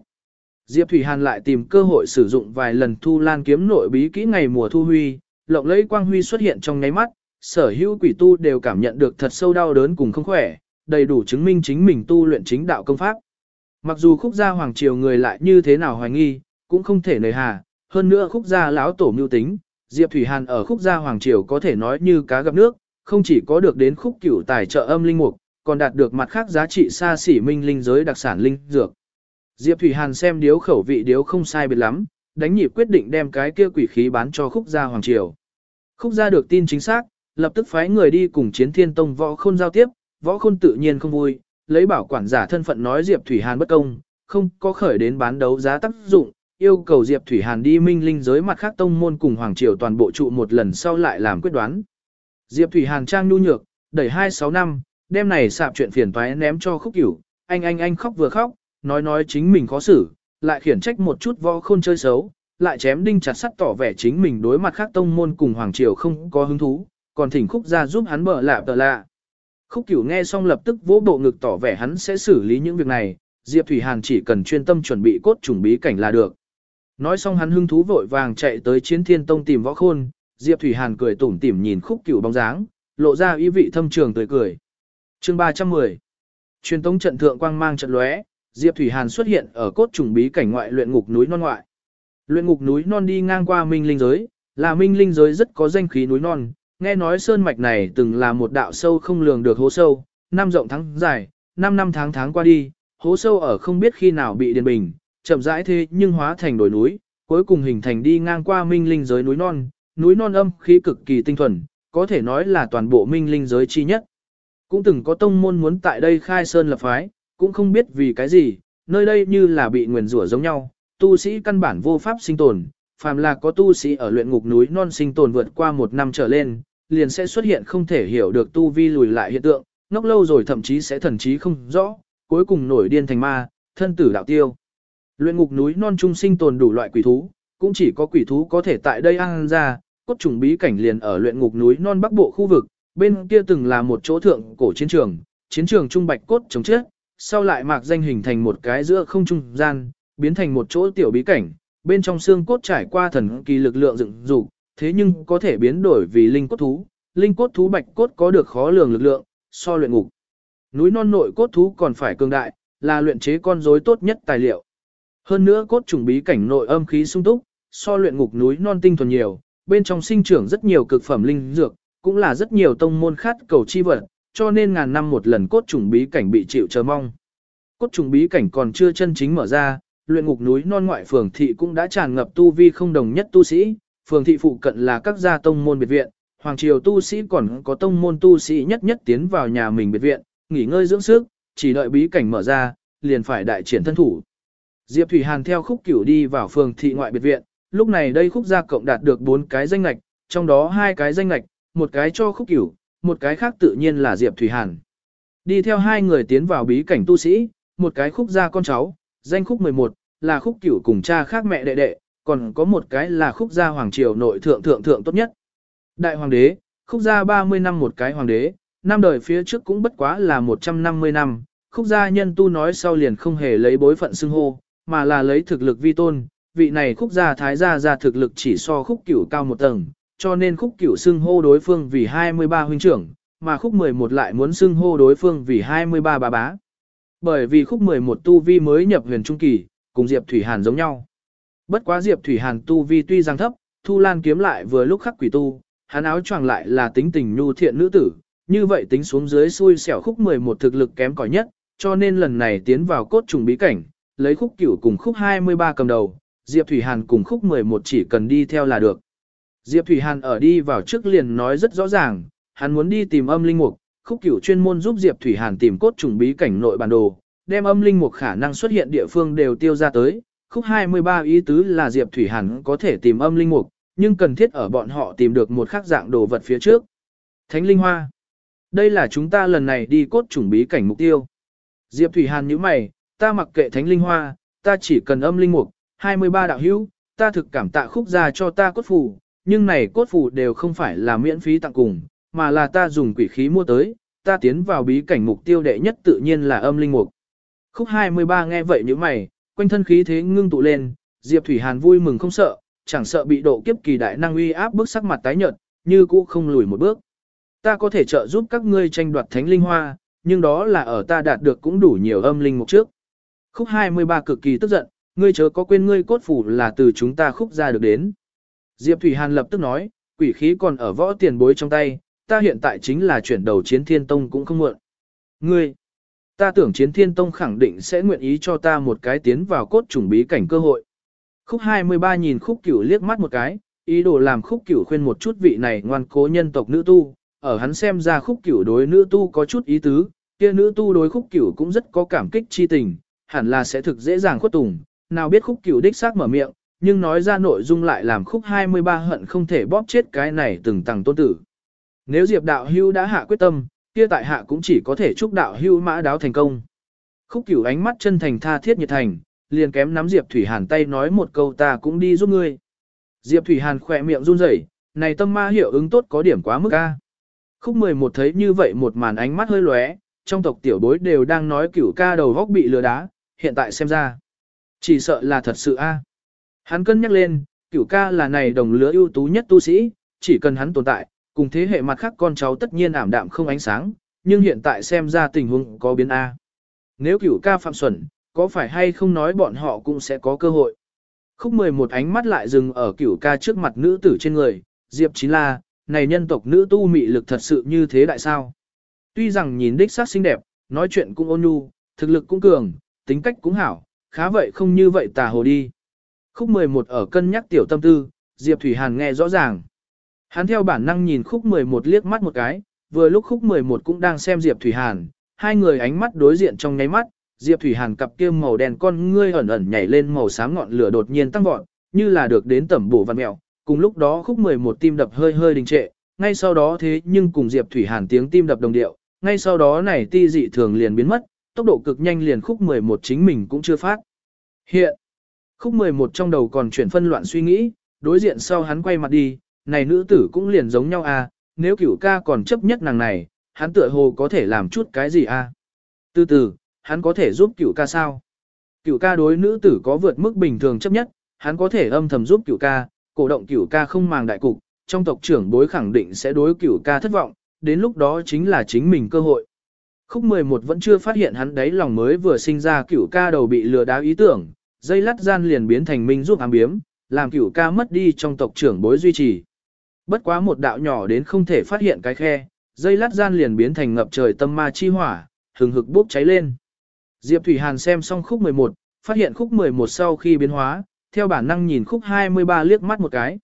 Diệp Thủy Hàn lại tìm cơ hội sử dụng vài lần thu lan kiếm nội bí kỹ ngày mùa thu huy, lộng lẫy quang huy xuất hiện trong nháy mắt, sở hữu quỷ tu đều cảm nhận được thật sâu đau đớn cùng không khỏe, đầy đủ chứng minh chính mình tu luyện chính đạo công pháp. Mặc dù khúc gia hoàng triều người lại như thế nào hoài nghi, cũng không thể nề hà, hơn nữa khúc gia lão tổ mưu tính, Diệp Thủy Hàn ở khúc gia hoàng triều có thể nói như cá gặp nước, không chỉ có được đến khúc cửu tài trợ âm linh mục, còn đạt được mặt khác giá trị xa xỉ minh linh giới đặc sản linh dược. Diệp Thủy Hàn xem điếu khẩu vị điếu không sai biệt lắm, đánh nhịp quyết định đem cái kia quỷ khí bán cho khúc gia hoàng triều. Khúc gia được tin chính xác, lập tức phái người đi cùng chiến thiên tông võ khôn giao tiếp, võ khôn tự nhiên không vui, lấy bảo quản giả thân phận nói Diệp Thủy Hàn bất công, không có khởi đến bán đấu giá tác dụng, yêu cầu Diệp Thủy Hàn đi minh linh giới mặt khác tông môn cùng Hoàng Triều toàn bộ trụ một lần sau lại làm quyết đoán. Diệp Thủy Hàn trang nhu nhược, đẩy 26 năm, đêm này sạp chuyện phiền toái ném cho khúc cửu, anh anh anh khóc vừa khóc, nói nói chính mình khó xử, lại khiển trách một chút võ khôn chơi xấu, lại chém đinh chặt sắt tỏ vẻ chính mình đối mặt khác tông môn cùng Hoàng Triều không có hứng thú, còn thỉnh khúc ra giúp hắn bở lạ tờ lạ. Khúc cửu nghe xong lập tức vỗ bộ ngực tỏ vẻ hắn sẽ xử lý những việc này, Diệp Thủy Hàn chỉ cần chuyên tâm chuẩn bị cốt trùng bí cảnh là được. Nói xong hắn hưng thú vội vàng chạy tới chiến thiên tông tìm võ khôn, Diệp Thủy Hàn cười tủm tỉm nhìn khúc cửu bóng dáng, lộ ra ý vị thâm trường tươi cười. Chương 310 Truyền tống trận thượng quang mang trận lóe, Diệp Thủy Hàn xuất hiện ở cốt trùng bí cảnh ngoại luyện ngục núi non ngoại. Luyện ngục núi non đi ngang qua minh linh giới, là minh linh giới rất có danh khí núi non, nghe nói sơn mạch này từng là một đạo sâu không lường được hố sâu, năm rộng tháng dài, năm năm tháng tháng qua đi, hố sâu ở không biết khi nào bị điền bình, chậm rãi thế nhưng hóa thành đồi núi, cuối cùng hình thành đi ngang qua minh linh giới núi non, núi non âm khí cực kỳ tinh thuần, có thể nói là toàn bộ minh linh giới chi nhất. Cũng từng có tông môn muốn tại đây khai sơn lập phái, cũng không biết vì cái gì, nơi đây như là bị nguyền rủa giống nhau, tu sĩ căn bản vô pháp sinh tồn, phàm là có tu sĩ ở luyện ngục núi non sinh tồn vượt qua một năm trở lên, liền sẽ xuất hiện không thể hiểu được tu vi lùi lại hiện tượng, ngốc lâu rồi thậm chí sẽ thần trí không rõ, cuối cùng nổi điên thành ma, thân tử đạo tiêu. Luyện ngục núi non trung sinh tồn đủ loại quỷ thú, cũng chỉ có quỷ thú có thể tại đây ăn ra, cốt trùng bí cảnh liền ở luyện ngục núi non bắc bộ khu vực, bên kia từng là một chỗ thượng cổ chiến trường, chiến trường trung bạch cốt chống chết, sau lại mạc danh hình thành một cái giữa không trung gian, biến thành một chỗ tiểu bí cảnh, bên trong xương cốt trải qua thần kỳ lực lượng dựng dục, thế nhưng có thể biến đổi vì linh cốt thú, linh cốt thú bạch cốt có được khó lường lực lượng, so luyện ngục. Núi non nội cốt thú còn phải cường đại, là luyện chế con rối tốt nhất tài liệu. Hơn nữa cốt trùng bí cảnh nội âm khí sung túc, so luyện ngục núi non tinh thuần nhiều, bên trong sinh trưởng rất nhiều cực phẩm linh dược, cũng là rất nhiều tông môn khát cầu chi vật, cho nên ngàn năm một lần cốt trùng bí cảnh bị chịu chờ mong. Cốt trùng bí cảnh còn chưa chân chính mở ra, luyện ngục núi non ngoại phường thị cũng đã tràn ngập tu vi không đồng nhất tu sĩ, phường thị phụ cận là các gia tông môn biệt viện, hoàng triều tu sĩ còn có tông môn tu sĩ nhất nhất tiến vào nhà mình biệt viện, nghỉ ngơi dưỡng sức, chỉ đợi bí cảnh mở ra, liền phải đại triển thân thủ. Diệp Thủy Hàn theo khúc cửu đi vào phường thị ngoại biệt viện, lúc này đây khúc gia cộng đạt được 4 cái danh ngạch, trong đó hai cái danh ngạch một cái cho khúc cửu, một cái khác tự nhiên là Diệp Thủy Hàn. Đi theo hai người tiến vào bí cảnh tu sĩ, một cái khúc gia con cháu, danh khúc 11, là khúc cửu cùng cha khác mẹ đệ đệ, còn có một cái là khúc gia hoàng triều nội thượng thượng thượng tốt nhất. Đại hoàng đế, khúc gia 30 năm một cái hoàng đế, năm đời phía trước cũng bất quá là 150 năm, khúc gia nhân tu nói sau liền không hề lấy bối phận xưng hô, mà là lấy thực lực vi tôn, vị này khúc gia thái gia gia thực lực chỉ so khúc cửu cao một tầng, cho nên khúc cửu xưng hô đối phương vì 23 huynh trưởng, mà khúc 11 lại muốn xưng hô đối phương vì 23 bà bá. Bởi vì khúc 11 tu vi mới nhập huyền trung kỳ, cùng Diệp Thủy Hàn giống nhau. Bất quá Diệp Thủy Hàn tu vi tuy rằng thấp, Thu Lan kiếm lại vừa lúc khắc quỷ tu, hắn áo choàng lại là tính tình nhu thiện nữ tử, như vậy tính xuống dưới xui xẻo khúc 11 thực lực kém cỏi nhất, cho nên lần này tiến vào cốt trùng bí cảnh, lấy khúc cửu cùng khúc 23 cầm đầu, Diệp Thủy Hàn cùng khúc 11 chỉ cần đi theo là được. Diệp Thủy Hàn ở đi vào trước liền nói rất rõ ràng, hắn muốn đi tìm âm linh mục, khúc cửu chuyên môn giúp Diệp Thủy Hàn tìm cốt trùng bí cảnh nội bản đồ, đem âm linh mục khả năng xuất hiện địa phương đều tiêu ra tới. Khúc 23 ý tứ là Diệp Thủy Hàn có thể tìm âm linh mục, nhưng cần thiết ở bọn họ tìm được một khác dạng đồ vật phía trước. Thánh linh hoa. Đây là chúng ta lần này đi cốt trùng bí cảnh mục tiêu. Diệp Thủy Hàn nhíu mày, ta mặc kệ thánh linh hoa, ta chỉ cần âm linh mục, 23 đạo hữu, ta thực cảm tạ khúc gia cho ta cốt phù, nhưng này cốt phù đều không phải là miễn phí tặng cùng, mà là ta dùng quỷ khí mua tới, ta tiến vào bí cảnh mục tiêu đệ nhất tự nhiên là âm linh mục. Khúc 23 nghe vậy như mày, quanh thân khí thế ngưng tụ lên, Diệp Thủy Hàn vui mừng không sợ, chẳng sợ bị độ kiếp kỳ đại năng uy áp bước sắc mặt tái nhợt, như cũ không lùi một bước. Ta có thể trợ giúp các ngươi tranh đoạt thánh linh hoa, nhưng đó là ở ta đạt được cũng đủ nhiều âm linh mục trước. Khúc 23 cực kỳ tức giận, ngươi chớ có quên ngươi cốt phủ là từ chúng ta khúc ra được đến. Diệp Thủy Hàn lập tức nói, quỷ khí còn ở võ tiền bối trong tay, ta hiện tại chính là chuyển đầu chiến thiên tông cũng không muộn. Ngươi, ta tưởng chiến thiên tông khẳng định sẽ nguyện ý cho ta một cái tiến vào cốt trùng bí cảnh cơ hội. Khúc 23 nhìn khúc cửu liếc mắt một cái, ý đồ làm khúc cửu khuyên một chút vị này ngoan cố nhân tộc nữ tu, ở hắn xem ra khúc cửu đối nữ tu có chút ý tứ, kia nữ tu đối khúc cửu cũng rất có cảm kích chi tình, hẳn là sẽ thực dễ dàng khuất tùng, nào biết khúc cửu đích xác mở miệng, nhưng nói ra nội dung lại làm khúc 23 hận không thể bóp chết cái này từng tầng tôn tử. Nếu Diệp đạo hưu đã hạ quyết tâm, kia tại hạ cũng chỉ có thể chúc đạo hưu mã đáo thành công. Khúc cửu ánh mắt chân thành tha thiết nhiệt thành, liền kém nắm Diệp Thủy Hàn tay nói một câu ta cũng đi giúp ngươi. Diệp Thủy Hàn khỏe miệng run rẩy, này tâm ma hiệu ứng tốt có điểm quá mức a. Khúc 11 thấy như vậy một màn ánh mắt hơi lóe, trong tộc tiểu bối đều đang nói cửu ca đầu góc bị lừa đá, hiện tại xem ra. Chỉ sợ là thật sự a. Hắn cân nhắc lên, cửu ca là này đồng lứa ưu tú nhất tu sĩ, chỉ cần hắn tồn tại, cùng thế hệ mặt khác con cháu tất nhiên ảm đạm không ánh sáng, nhưng hiện tại xem ra tình huống có biến A. Nếu cửu ca phạm xuẩn, có phải hay không nói bọn họ cũng sẽ có cơ hội. Khúc 11 ánh mắt lại dừng ở cửu ca trước mặt nữ tử trên người, Diệp Chí La, này nhân tộc nữ tu mị lực thật sự như thế đại sao? Tuy rằng nhìn đích xác xinh đẹp, nói chuyện cũng ôn nhu, thực lực cũng cường, tính cách cũng hảo, khá vậy không như vậy tà hồ đi. Khúc 11 ở cân nhắc tiểu tâm tư, Diệp Thủy Hàn nghe rõ ràng. Hắn theo bản năng nhìn khúc 11 liếc mắt một cái, vừa lúc khúc 11 cũng đang xem Diệp Thủy Hàn, hai người ánh mắt đối diện trong nháy mắt, Diệp Thủy Hàn cặp kia màu đen con ngươi ẩn ẩn nhảy lên màu xám ngọn lửa đột nhiên tăng vọt, như là được đến tẩm bổ văn mèo. Cùng lúc đó khúc 11 tim đập hơi hơi đình trệ, ngay sau đó thế nhưng cùng Diệp Thủy Hàn tiếng tim đập đồng điệu, ngay sau đó này ti dị thường liền biến mất, tốc độ cực nhanh liền khúc 11 chính mình cũng chưa phát. Hiện, khúc 11 trong đầu còn chuyển phân loạn suy nghĩ, đối diện sau hắn quay mặt đi, này nữ tử cũng liền giống nhau à, nếu cửu ca còn chấp nhất nàng này, hắn tựa hồ có thể làm chút cái gì à. Từ từ, hắn có thể giúp cửu ca sao? Cửu ca đối nữ tử có vượt mức bình thường chấp nhất, hắn có thể âm thầm giúp cửu ca, cổ động cửu ca không màng đại cục, trong tộc trưởng bối khẳng định sẽ đối cửu ca thất vọng, đến lúc đó chính là chính mình cơ hội. Khúc 11 vẫn chưa phát hiện hắn đấy lòng mới vừa sinh ra cửu ca đầu bị lừa đá ý tưởng, dây lát gian liền biến thành minh giúp ám biếm, làm cửu ca mất đi trong tộc trưởng bối duy trì. Bất quá một đạo nhỏ đến không thể phát hiện cái khe, dây lát gian liền biến thành ngập trời tâm ma chi hỏa, hừng hực bốc cháy lên. Diệp Thủy Hàn xem xong khúc 11, phát hiện khúc 11 sau khi biến hóa, theo bản năng nhìn khúc 23 liếc mắt một cái.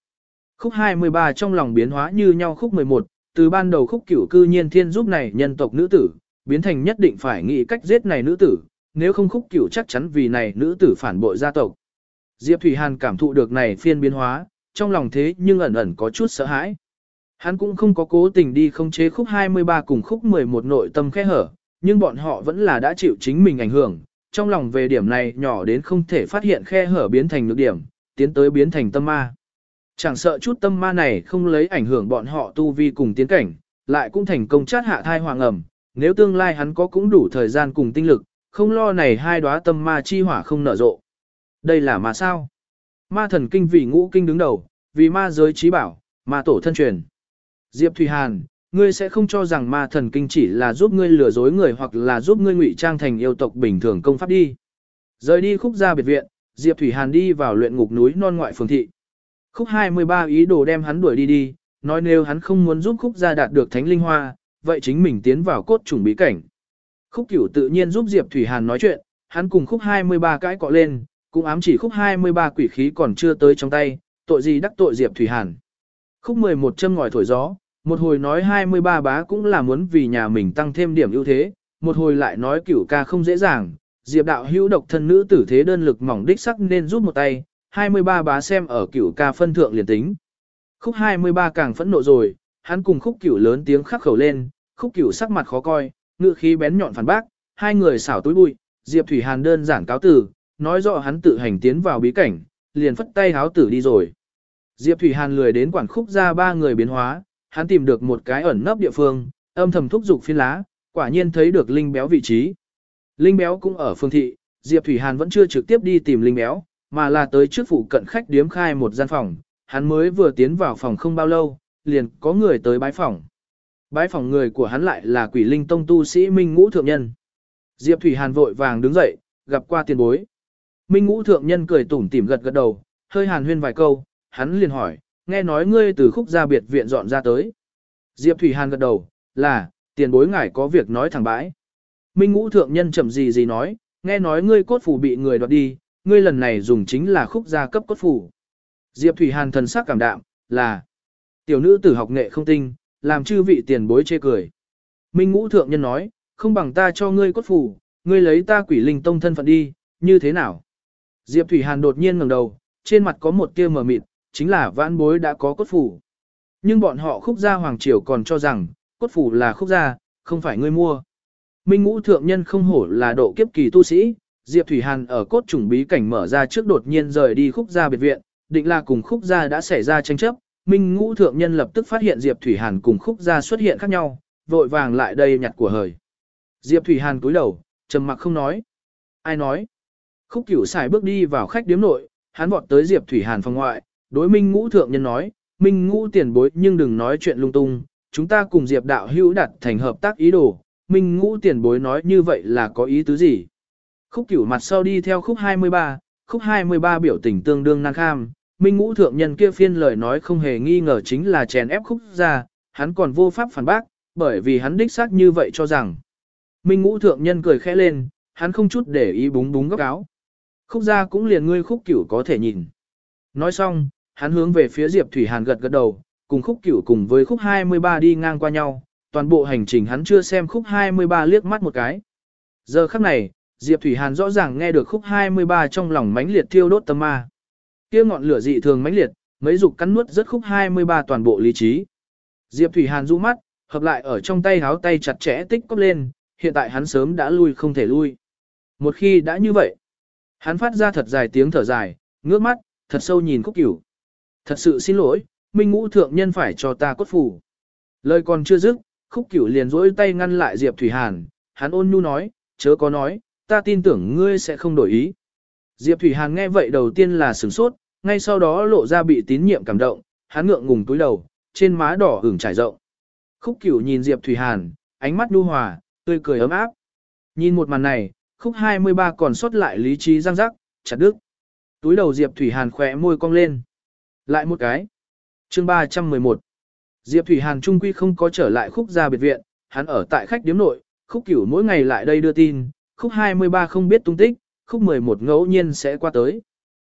Khúc 23 trong lòng biến hóa như nhau khúc 11, từ ban đầu khúc cửu cư nhiên thiên giúp này nhân tộc nữ tử, biến thành nhất định phải nghĩ cách giết này nữ tử, nếu không khúc cửu chắc chắn vì này nữ tử phản bội gia tộc. Diệp Thủy Hàn cảm thụ được này phiên biến hóa, trong lòng thế nhưng ẩn ẩn có chút sợ hãi. Hắn cũng không có cố tình đi không chế khúc 23 cùng khúc 11 nội tâm khe hở, nhưng bọn họ vẫn là đã chịu chính mình ảnh hưởng, trong lòng về điểm này nhỏ đến không thể phát hiện khe hở biến thành lực điểm, tiến tới biến thành tâm ma. Chẳng sợ chút tâm ma này không lấy ảnh hưởng bọn họ tu vi cùng tiến cảnh, lại cũng thành công chát hạ thai hoàng ẩm, nếu tương lai hắn có cũng đủ thời gian cùng tinh lực, không lo này hai đóa tâm ma chi hỏa không nở rộ. Đây là ma sao? Ma thần kinh vì ngũ kinh đứng đầu, vì ma giới trí bảo, ma tổ thân truyền. Diệp Thủy Hàn, ngươi sẽ không cho rằng ma thần kinh chỉ là giúp ngươi lừa dối người hoặc là giúp ngươi ngụy trang thành yêu tộc bình thường công pháp đi. Rời đi khúc gia biệt viện, Diệp Thủy Hàn đi vào luyện ngục núi non ngoại phường thị. Khúc 23 ý đồ đem hắn đuổi đi đi, nói nếu hắn không muốn giúp khúc gia đạt được thánh linh hoa, vậy chính mình tiến vào cốt trùng bí cảnh. Khúc cửu tự nhiên giúp Diệp Thủy Hàn nói chuyện, hắn cùng khúc 23 cãi cọ lên, cũng ám chỉ khúc 23 quỷ khí còn chưa tới trong tay, tội gì đắc tội Diệp Thủy Hàn. Khúc 11 châm ngòi thổi gió, một hồi nói 23 bá cũng là muốn vì nhà mình tăng thêm điểm ưu thế, một hồi lại nói cửu ca không dễ dàng, Diệp đạo hữu độc thân nữ tử thế đơn lực mỏng đích sắc nên giúp một tay, 23 bá xem ở cửu ca phân thượng liền tính. Khúc 23 càng phẫn nộ rồi, hắn cùng khúc cửu lớn tiếng khắc khẩu lên, khúc cửu sắc mặt khó coi, ngựa khí bén nhọn phản bác, hai người xảo túi bụi, Diệp Thủy Hàn đơn giản cáo tử, nói rõ hắn tự hành tiến vào bí cảnh, liền phất tay háo tử đi rồi. Diệp Thủy Hàn lười đến quản khúc ra ba người biến hóa, hắn tìm được một cái ẩn nấp địa phương, âm thầm thúc dục phiến lá, quả nhiên thấy được Linh Béo vị trí. Linh Béo cũng ở phương thị, Diệp Thủy Hàn vẫn chưa trực tiếp đi tìm Linh Béo, mà là tới trước phụ cận khách điếm khai một gian phòng, hắn mới vừa tiến vào phòng không bao lâu, liền có người tới bái phòng. Bái phòng người của hắn lại là quỷ linh tông tu sĩ Minh Ngũ Thượng Nhân. Diệp Thủy Hàn vội vàng đứng dậy, gặp qua tiền bối. Minh Ngũ Thượng Nhân cười tủm tỉm gật gật đầu, hơi hàn huyên vài câu, hắn liền hỏi, nghe nói ngươi từ khúc gia biệt viện dọn ra tới. Diệp Thủy Hàn gật đầu, là, tiền bối ngài có việc nói thẳng bãi. Minh Ngũ Thượng Nhân chậm gì gì nói, nghe nói ngươi cốt phủ bị người đoạt đi, ngươi lần này dùng chính là khúc gia cấp cốt phủ. Diệp Thủy Hàn thần sắc cảm đạm, là, tiểu nữ tử học nghệ không tinh, làm chư vị tiền bối chê cười. Minh Ngũ Thượng Nhân nói, không bằng ta cho ngươi cốt phủ, ngươi lấy ta quỷ linh tông thân phận đi, như thế nào? Diệp Thủy Hàn đột nhiên ngẩng đầu, trên mặt có một tia mờ mịt, chính là vãn bối đã có cốt phủ. Nhưng bọn họ khúc gia hoàng triều còn cho rằng, cốt phủ là khúc gia, không phải ngươi mua. Minh ngũ thượng nhân không hổ là độ kiếp kỳ tu sĩ, Diệp Thủy Hàn ở cốt trùng bí cảnh mở ra trước đột nhiên rời đi khúc gia biệt viện, định là cùng khúc gia đã xảy ra tranh chấp. Minh ngũ thượng nhân lập tức phát hiện Diệp Thủy Hàn cùng khúc gia xuất hiện khác nhau, vội vàng lại đây nhặt của hời. Diệp Thủy Hàn cúi đầu, trầm mặc không nói. Ai nói? Khúc cửu xài bước đi vào khách điếm nội, hắn vọt tới Diệp Thủy Hàn phòng ngoại, đối Minh Ngũ thượng nhân nói, Minh Ngũ tiền bối nhưng đừng nói chuyện lung tung, chúng ta cùng Diệp đạo hữu đặt thành hợp tác ý đồ, Minh Ngũ tiền bối nói như vậy là có ý tứ gì? Khúc cửu mặt sau đi theo khúc 23, khúc 23 biểu tình tương đương nan kham, Minh Ngũ thượng nhân kia phiên lời nói không hề nghi ngờ chính là chèn ép khúc ra, hắn còn vô pháp phản bác, bởi vì hắn đích xác như vậy cho rằng. Minh Ngũ thượng nhân cười khẽ lên, hắn không chút để ý búng búng góc áo. Khúc ra cũng liền ngươi khúc cửu có thể nhìn. Nói xong, hắn hướng về phía Diệp Thủy Hàn gật gật đầu, cùng khúc cửu cùng với khúc 23 đi ngang qua nhau, toàn bộ hành trình hắn chưa xem khúc 23 liếc mắt một cái. Giờ khắc này, Diệp Thủy Hàn rõ ràng nghe được khúc 23 trong lòng mãnh liệt thiêu đốt tâm ma. Kia ngọn lửa dị thường mãnh liệt, mấy dục cắn nuốt rất khúc 23 toàn bộ lý trí. Diệp Thủy Hàn du mắt, hợp lại ở trong tay háo tay chặt chẽ tích cóp lên, hiện tại hắn sớm đã lui không thể lui. Một khi đã như vậy, hắn phát ra thật dài tiếng thở dài, ngước mắt, thật sâu nhìn khúc cửu. Thật sự xin lỗi, minh ngũ thượng nhân phải cho ta cốt phủ. Lời còn chưa dứt, khúc cửu liền rỗi tay ngăn lại Diệp Thủy Hàn, hắn ôn nhu nói, chớ có nói, ta tin tưởng ngươi sẽ không đổi ý. Diệp Thủy Hàn nghe vậy đầu tiên là sửng sốt, ngay sau đó lộ ra bị tín nhiệm cảm động, hắn ngượng ngùng túi đầu, trên má đỏ ửng trải rộng. Khúc cửu nhìn Diệp Thủy Hàn, ánh mắt nhu hòa, tươi cười ấm áp. Nhìn một màn này, khúc 23 còn sót lại lý trí răng rắc, chặt đứt. Túi đầu Diệp Thủy Hàn khỏe môi cong lên. Lại một cái. chương 311. Diệp Thủy Hàn trung quy không có trở lại khúc gia biệt viện, hắn ở tại khách điếm nội, khúc cửu mỗi ngày lại đây đưa tin, khúc 23 không biết tung tích, khúc 11 ngẫu nhiên sẽ qua tới.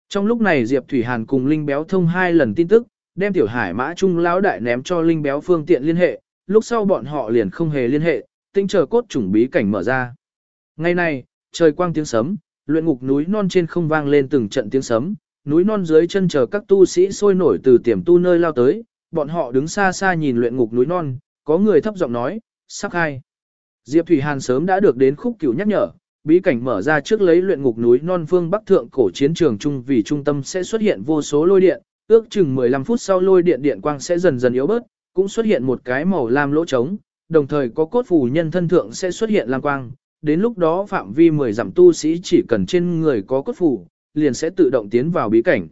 Trong lúc này Diệp Thủy Hàn cùng Linh Béo thông hai lần tin tức, đem tiểu hải mã trung lão đại ném cho Linh Béo phương tiện liên hệ, lúc sau bọn họ liền không hề liên hệ, tinh chờ cốt chủng bí cảnh mở ra. Ngày nay, trời quang tiếng sấm, luyện ngục núi non trên không vang lên từng trận tiếng sấm, núi non dưới chân chờ các tu sĩ sôi nổi từ tiềm tu nơi lao tới, bọn họ đứng xa xa nhìn luyện ngục núi non, có người thấp giọng nói, sắp hai. Diệp Thủy Hàn sớm đã được đến khúc cửu nhắc nhở, bí cảnh mở ra trước lấy luyện ngục núi non phương bắc thượng cổ chiến trường trung vì trung tâm sẽ xuất hiện vô số lôi điện, ước chừng 15 phút sau lôi điện điện quang sẽ dần dần yếu bớt, cũng xuất hiện một cái màu lam lỗ trống, đồng thời có cốt phù nhân thân thượng sẽ xuất hiện lam quang, đến lúc đó phạm vi 10 dặm tu sĩ chỉ cần trên người có cốt phù, liền sẽ tự động tiến vào bí cảnh.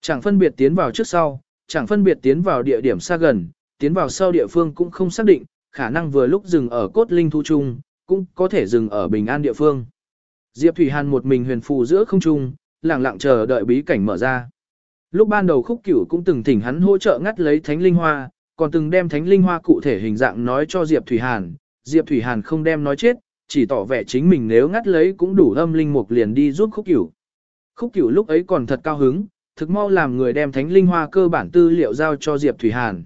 Chẳng phân biệt tiến vào trước sau, chẳng phân biệt tiến vào địa điểm xa gần, tiến vào sau địa phương cũng không xác định, khả năng vừa lúc dừng ở cốt linh thu trung, cũng có thể dừng ở bình an địa phương. Diệp Thủy Hàn một mình huyền phù giữa không trung, lặng lặng chờ đợi bí cảnh mở ra. Lúc ban đầu khúc cửu cũng từng thỉnh hắn hỗ trợ ngắt lấy thánh linh hoa, còn từng đem thánh linh hoa cụ thể hình dạng nói cho Diệp Thủy Hàn. Diệp Thủy Hàn không đem nói chết, chỉ tỏ vẻ chính mình nếu ngắt lấy cũng đủ âm linh mục liền đi giúp khúc cửu. Khúc cửu lúc ấy còn thật cao hứng, thực mau làm người đem thánh linh hoa cơ bản tư liệu giao cho Diệp Thủy Hàn.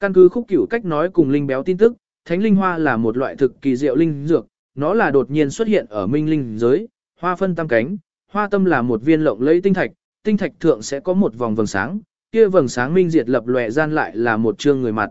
Căn cứ khúc cửu cách nói cùng linh béo tin tức, thánh linh hoa là một loại thực kỳ diệu linh dược, nó là đột nhiên xuất hiện ở minh linh giới, hoa phân tam cánh, hoa tâm là một viên lộng lẫy tinh thạch, tinh thạch thượng sẽ có một vòng vầng sáng, kia vầng sáng minh diệt lập lòe gian lại là một trương người mặt.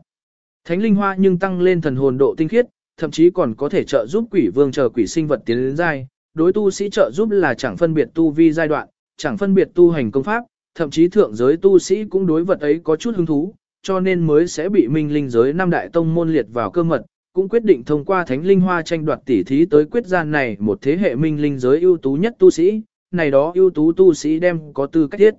Thánh linh hoa nhưng tăng lên thần hồn độ tinh khiết, thậm chí còn có thể trợ giúp quỷ vương chờ quỷ sinh vật tiến đến giai, đối tu sĩ trợ giúp là chẳng phân biệt tu vi giai đoạn, chẳng phân biệt tu hành công pháp, thậm chí thượng giới tu sĩ cũng đối vật ấy có chút hứng thú, cho nên mới sẽ bị minh linh giới năm đại tông môn liệt vào cơ mật, cũng quyết định thông qua thánh linh hoa tranh đoạt tỉ thí tới quyết gian này một thế hệ minh linh giới ưu tú nhất tu sĩ, này đó ưu tú tu sĩ đem có tư cách thiết.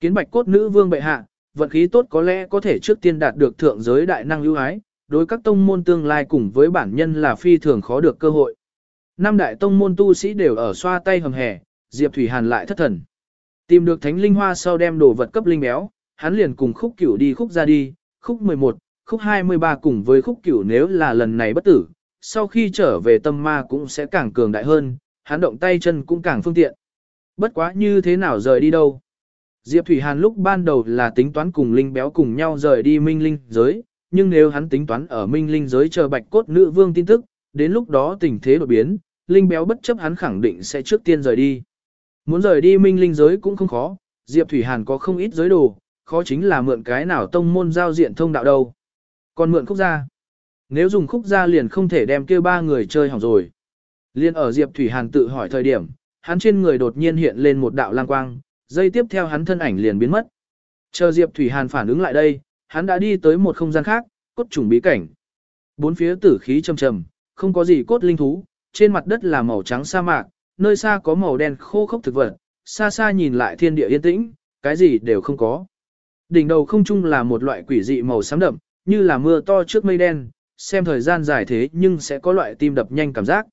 Kiến bạch cốt nữ vương bệ hạ, vận khí tốt có lẽ có thể trước tiên đạt được thượng giới đại năng ưu ái, đối các tông môn tương lai cùng với bản nhân là phi thường khó được cơ hội. Năm đại tông môn tu sĩ đều ở xoa tay hầm hè, Diệp Thủy Hàn lại thất thần. Tìm được thánh linh hoa sau đem đồ vật cấp linh béo, hắn liền cùng khúc cửu đi khúc ra đi, khúc 11, khúc 23 cùng với khúc cửu nếu là lần này bất tử, sau khi trở về tâm ma cũng sẽ càng cường đại hơn, hắn động tay chân cũng càng phương tiện. Bất quá như thế nào rời đi đâu? Diệp Thủy Hàn lúc ban đầu là tính toán cùng Linh Béo cùng nhau rời đi Minh Linh giới, nhưng nếu hắn tính toán ở Minh Linh giới chờ bạch cốt nữ vương tin tức, đến lúc đó tình thế đổi biến, Linh Béo bất chấp hắn khẳng định sẽ trước tiên rời đi. Muốn rời đi Minh Linh giới cũng không khó, Diệp Thủy Hàn có không ít giới đồ, khó chính là mượn cái nào tông môn giao diện thông đạo đâu. Còn mượn khúc gia. Nếu dùng khúc gia liền không thể đem kêu ba người chơi hỏng rồi. Liên ở Diệp Thủy Hàn tự hỏi thời điểm, hắn trên người đột nhiên hiện lên một đạo lang quang, dây tiếp theo hắn thân ảnh liền biến mất. Chờ Diệp Thủy Hàn phản ứng lại đây, hắn đã đi tới một không gian khác, cốt trùng bí cảnh. Bốn phía tử khí trầm trầm, không có gì cốt linh thú, trên mặt đất là màu trắng sa mạc, nơi xa có màu đen khô khốc thực vật, xa xa nhìn lại thiên địa yên tĩnh, cái gì đều không có. Đỉnh đầu không chung là một loại quỷ dị màu xám đậm, như là mưa to trước mây đen, xem thời gian dài thế nhưng sẽ có loại tim đập nhanh cảm giác.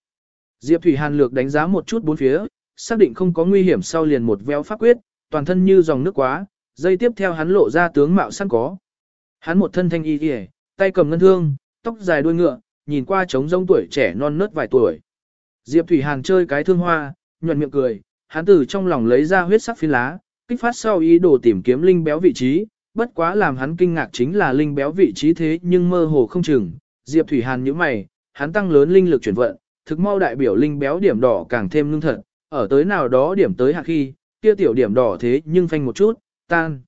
Diệp Thủy Hàn lược đánh giá một chút bốn phía, xác định không có nguy hiểm sau liền một véo pháp quyết, toàn thân như dòng nước quá, dây tiếp theo hắn lộ ra tướng mạo sẵn có. Hắn một thân thanh y kìa, tay cầm ngân thương, tóc dài đuôi ngựa, nhìn qua trống rông tuổi trẻ non nớt vài tuổi. Diệp Thủy Hàn chơi cái thương hoa, nhuận miệng cười, hắn từ trong lòng lấy ra huyết sắc phiến lá, kích phát sau ý đồ tìm kiếm linh béo vị trí, bất quá làm hắn kinh ngạc chính là linh béo vị trí thế nhưng mơ hồ không chừng. Diệp Thủy Hàn nhíu mày, hắn tăng lớn linh lực chuyển vận, thực mau đại biểu linh béo điểm đỏ càng thêm lương thật, ở tới nào đó điểm tới hạ khi, kia tiểu điểm đỏ thế nhưng phanh một chút, tan.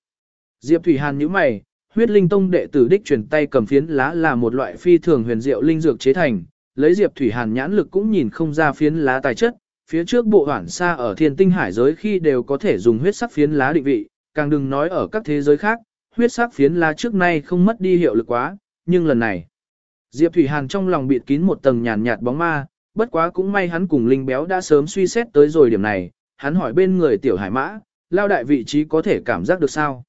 Diệp Thủy Hàn nhíu mày, huyết linh tông đệ tử đích truyền tay cầm phiến lá là một loại phi thường huyền diệu linh dược chế thành, lấy Diệp Thủy Hàn nhãn lực cũng nhìn không ra phiến lá tài chất, phía trước bộ hoản xa ở thiên tinh hải giới khi đều có thể dùng huyết sắc phiến lá định vị, càng đừng nói ở các thế giới khác, huyết sắc phiến lá trước nay không mất đi hiệu lực quá, nhưng lần này, Diệp Thủy Hàn trong lòng bịt kín một tầng nhàn nhạt bóng ma, bất quá cũng may hắn cùng Linh Béo đã sớm suy xét tới rồi điểm này, hắn hỏi bên người Tiểu Hải Mã, lao đại vị trí có thể cảm giác được sao?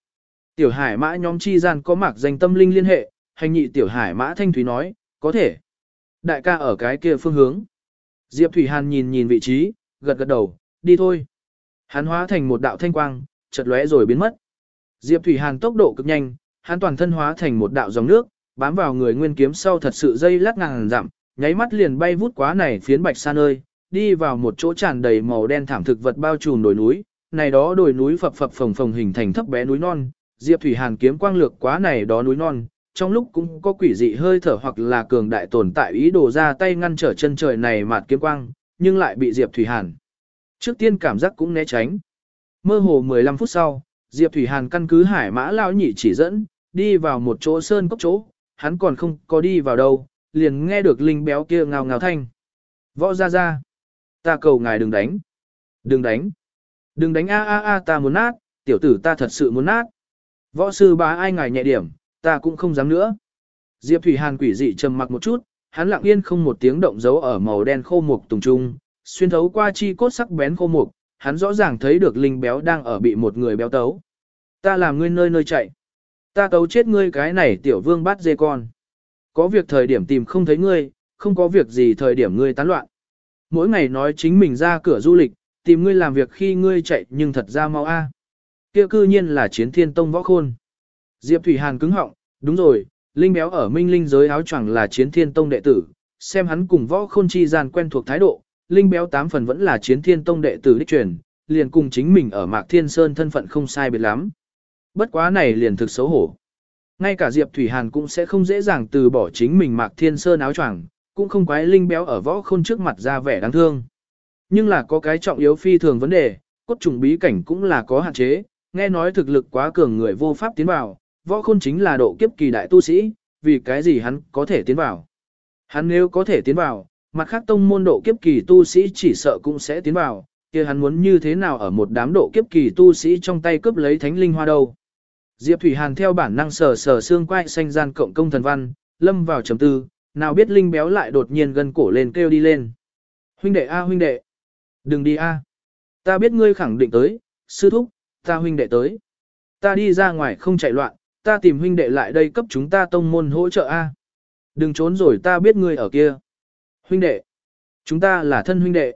Tiểu Hải Mã nhóm chi gian có mạc danh tâm linh liên hệ, hành nhị Tiểu Hải Mã Thanh Thúy nói, có thể. Đại ca ở cái kia phương hướng. Diệp Thủy Hàn nhìn nhìn vị trí, gật gật đầu, đi thôi. Hắn hóa thành một đạo thanh quang, chợt lóe rồi biến mất. Diệp Thủy Hàn tốc độ cực nhanh, hắn toàn thân hóa thành một đạo dòng nước, bám vào người nguyên kiếm sau thật sự dây lắc ngàn dặm, nháy mắt liền bay vút quá này phiến bạch sa nơi, đi vào một chỗ tràn đầy màu đen thảm thực vật bao trùm đồi núi, này đó đồi núi phập phập phồng phồng hình thành thấp bé núi non, Diệp Thủy Hàn kiếm quang lược quá này đó núi non, trong lúc cũng có quỷ dị hơi thở hoặc là cường đại tồn tại ý đồ ra tay ngăn trở chân trời này mạt kiếm quang, nhưng lại bị Diệp Thủy Hàn. Trước tiên cảm giác cũng né tránh. Mơ hồ 15 phút sau, Diệp Thủy Hàn căn cứ hải mã lao nhị chỉ dẫn, đi vào một chỗ sơn cốc chỗ, hắn còn không có đi vào đâu, liền nghe được linh béo kia ngào ngào thanh. Võ ra ra. Ta cầu ngài đừng đánh. Đừng đánh. Đừng đánh a a a ta muốn nát, tiểu tử ta thật sự muốn nát. Võ sư bá ai ngài nhẹ điểm, ta cũng không dám nữa. Diệp Thủy Hàn quỷ dị trầm mặc một chút, hắn lặng yên không một tiếng động dấu ở màu đen khô mục tùng trung, xuyên thấu qua chi cốt sắc bén khô mục, hắn rõ ràng thấy được linh béo đang ở bị một người béo tấu. Ta làm ngươi nơi nơi chạy. Ta tấu chết ngươi cái này tiểu vương bắt dê con. Có việc thời điểm tìm không thấy ngươi, không có việc gì thời điểm ngươi tán loạn. Mỗi ngày nói chính mình ra cửa du lịch, tìm ngươi làm việc khi ngươi chạy nhưng thật ra mau a. Kia cư nhiên là chiến thiên tông võ khôn. Diệp Thủy Hàn cứng họng, đúng rồi, Linh béo ở minh linh giới áo choàng là chiến thiên tông đệ tử, xem hắn cùng võ khôn chi gian quen thuộc thái độ, Linh béo tám phần vẫn là chiến thiên tông đệ tử đích truyền, liền cùng chính mình ở Mạc Thiên Sơn thân phận không sai biệt lắm. Bất quá này liền thực xấu hổ. Ngay cả Diệp Thủy Hàn cũng sẽ không dễ dàng từ bỏ chính mình Mạc Thiên Sơn áo choàng, cũng không quái Linh béo ở võ khôn trước mặt ra vẻ đáng thương. Nhưng là có cái trọng yếu phi thường vấn đề, cốt trùng bí cảnh cũng là có hạn chế, nghe nói thực lực quá cường người vô pháp tiến vào, võ khôn chính là độ kiếp kỳ đại tu sĩ, vì cái gì hắn có thể tiến vào. Hắn nếu có thể tiến vào, mặt khác tông môn độ kiếp kỳ tu sĩ chỉ sợ cũng sẽ tiến vào, kia hắn muốn như thế nào ở một đám độ kiếp kỳ tu sĩ trong tay cướp lấy thánh linh hoa đâu. Diệp Thủy Hàn theo bản năng sờ sờ xương quai xanh gian cộng công thần văn, lâm vào trầm tư, nào biết linh béo lại đột nhiên gần cổ lên kêu đi lên. Huynh đệ a huynh đệ, đừng đi a, ta biết ngươi khẳng định tới, sư thúc, ta huynh đệ tới, ta đi ra ngoài không chạy loạn, ta tìm huynh đệ lại đây cấp chúng ta tông môn hỗ trợ a. Đừng trốn rồi ta biết ngươi ở kia. Huynh đệ, chúng ta là thân huynh đệ.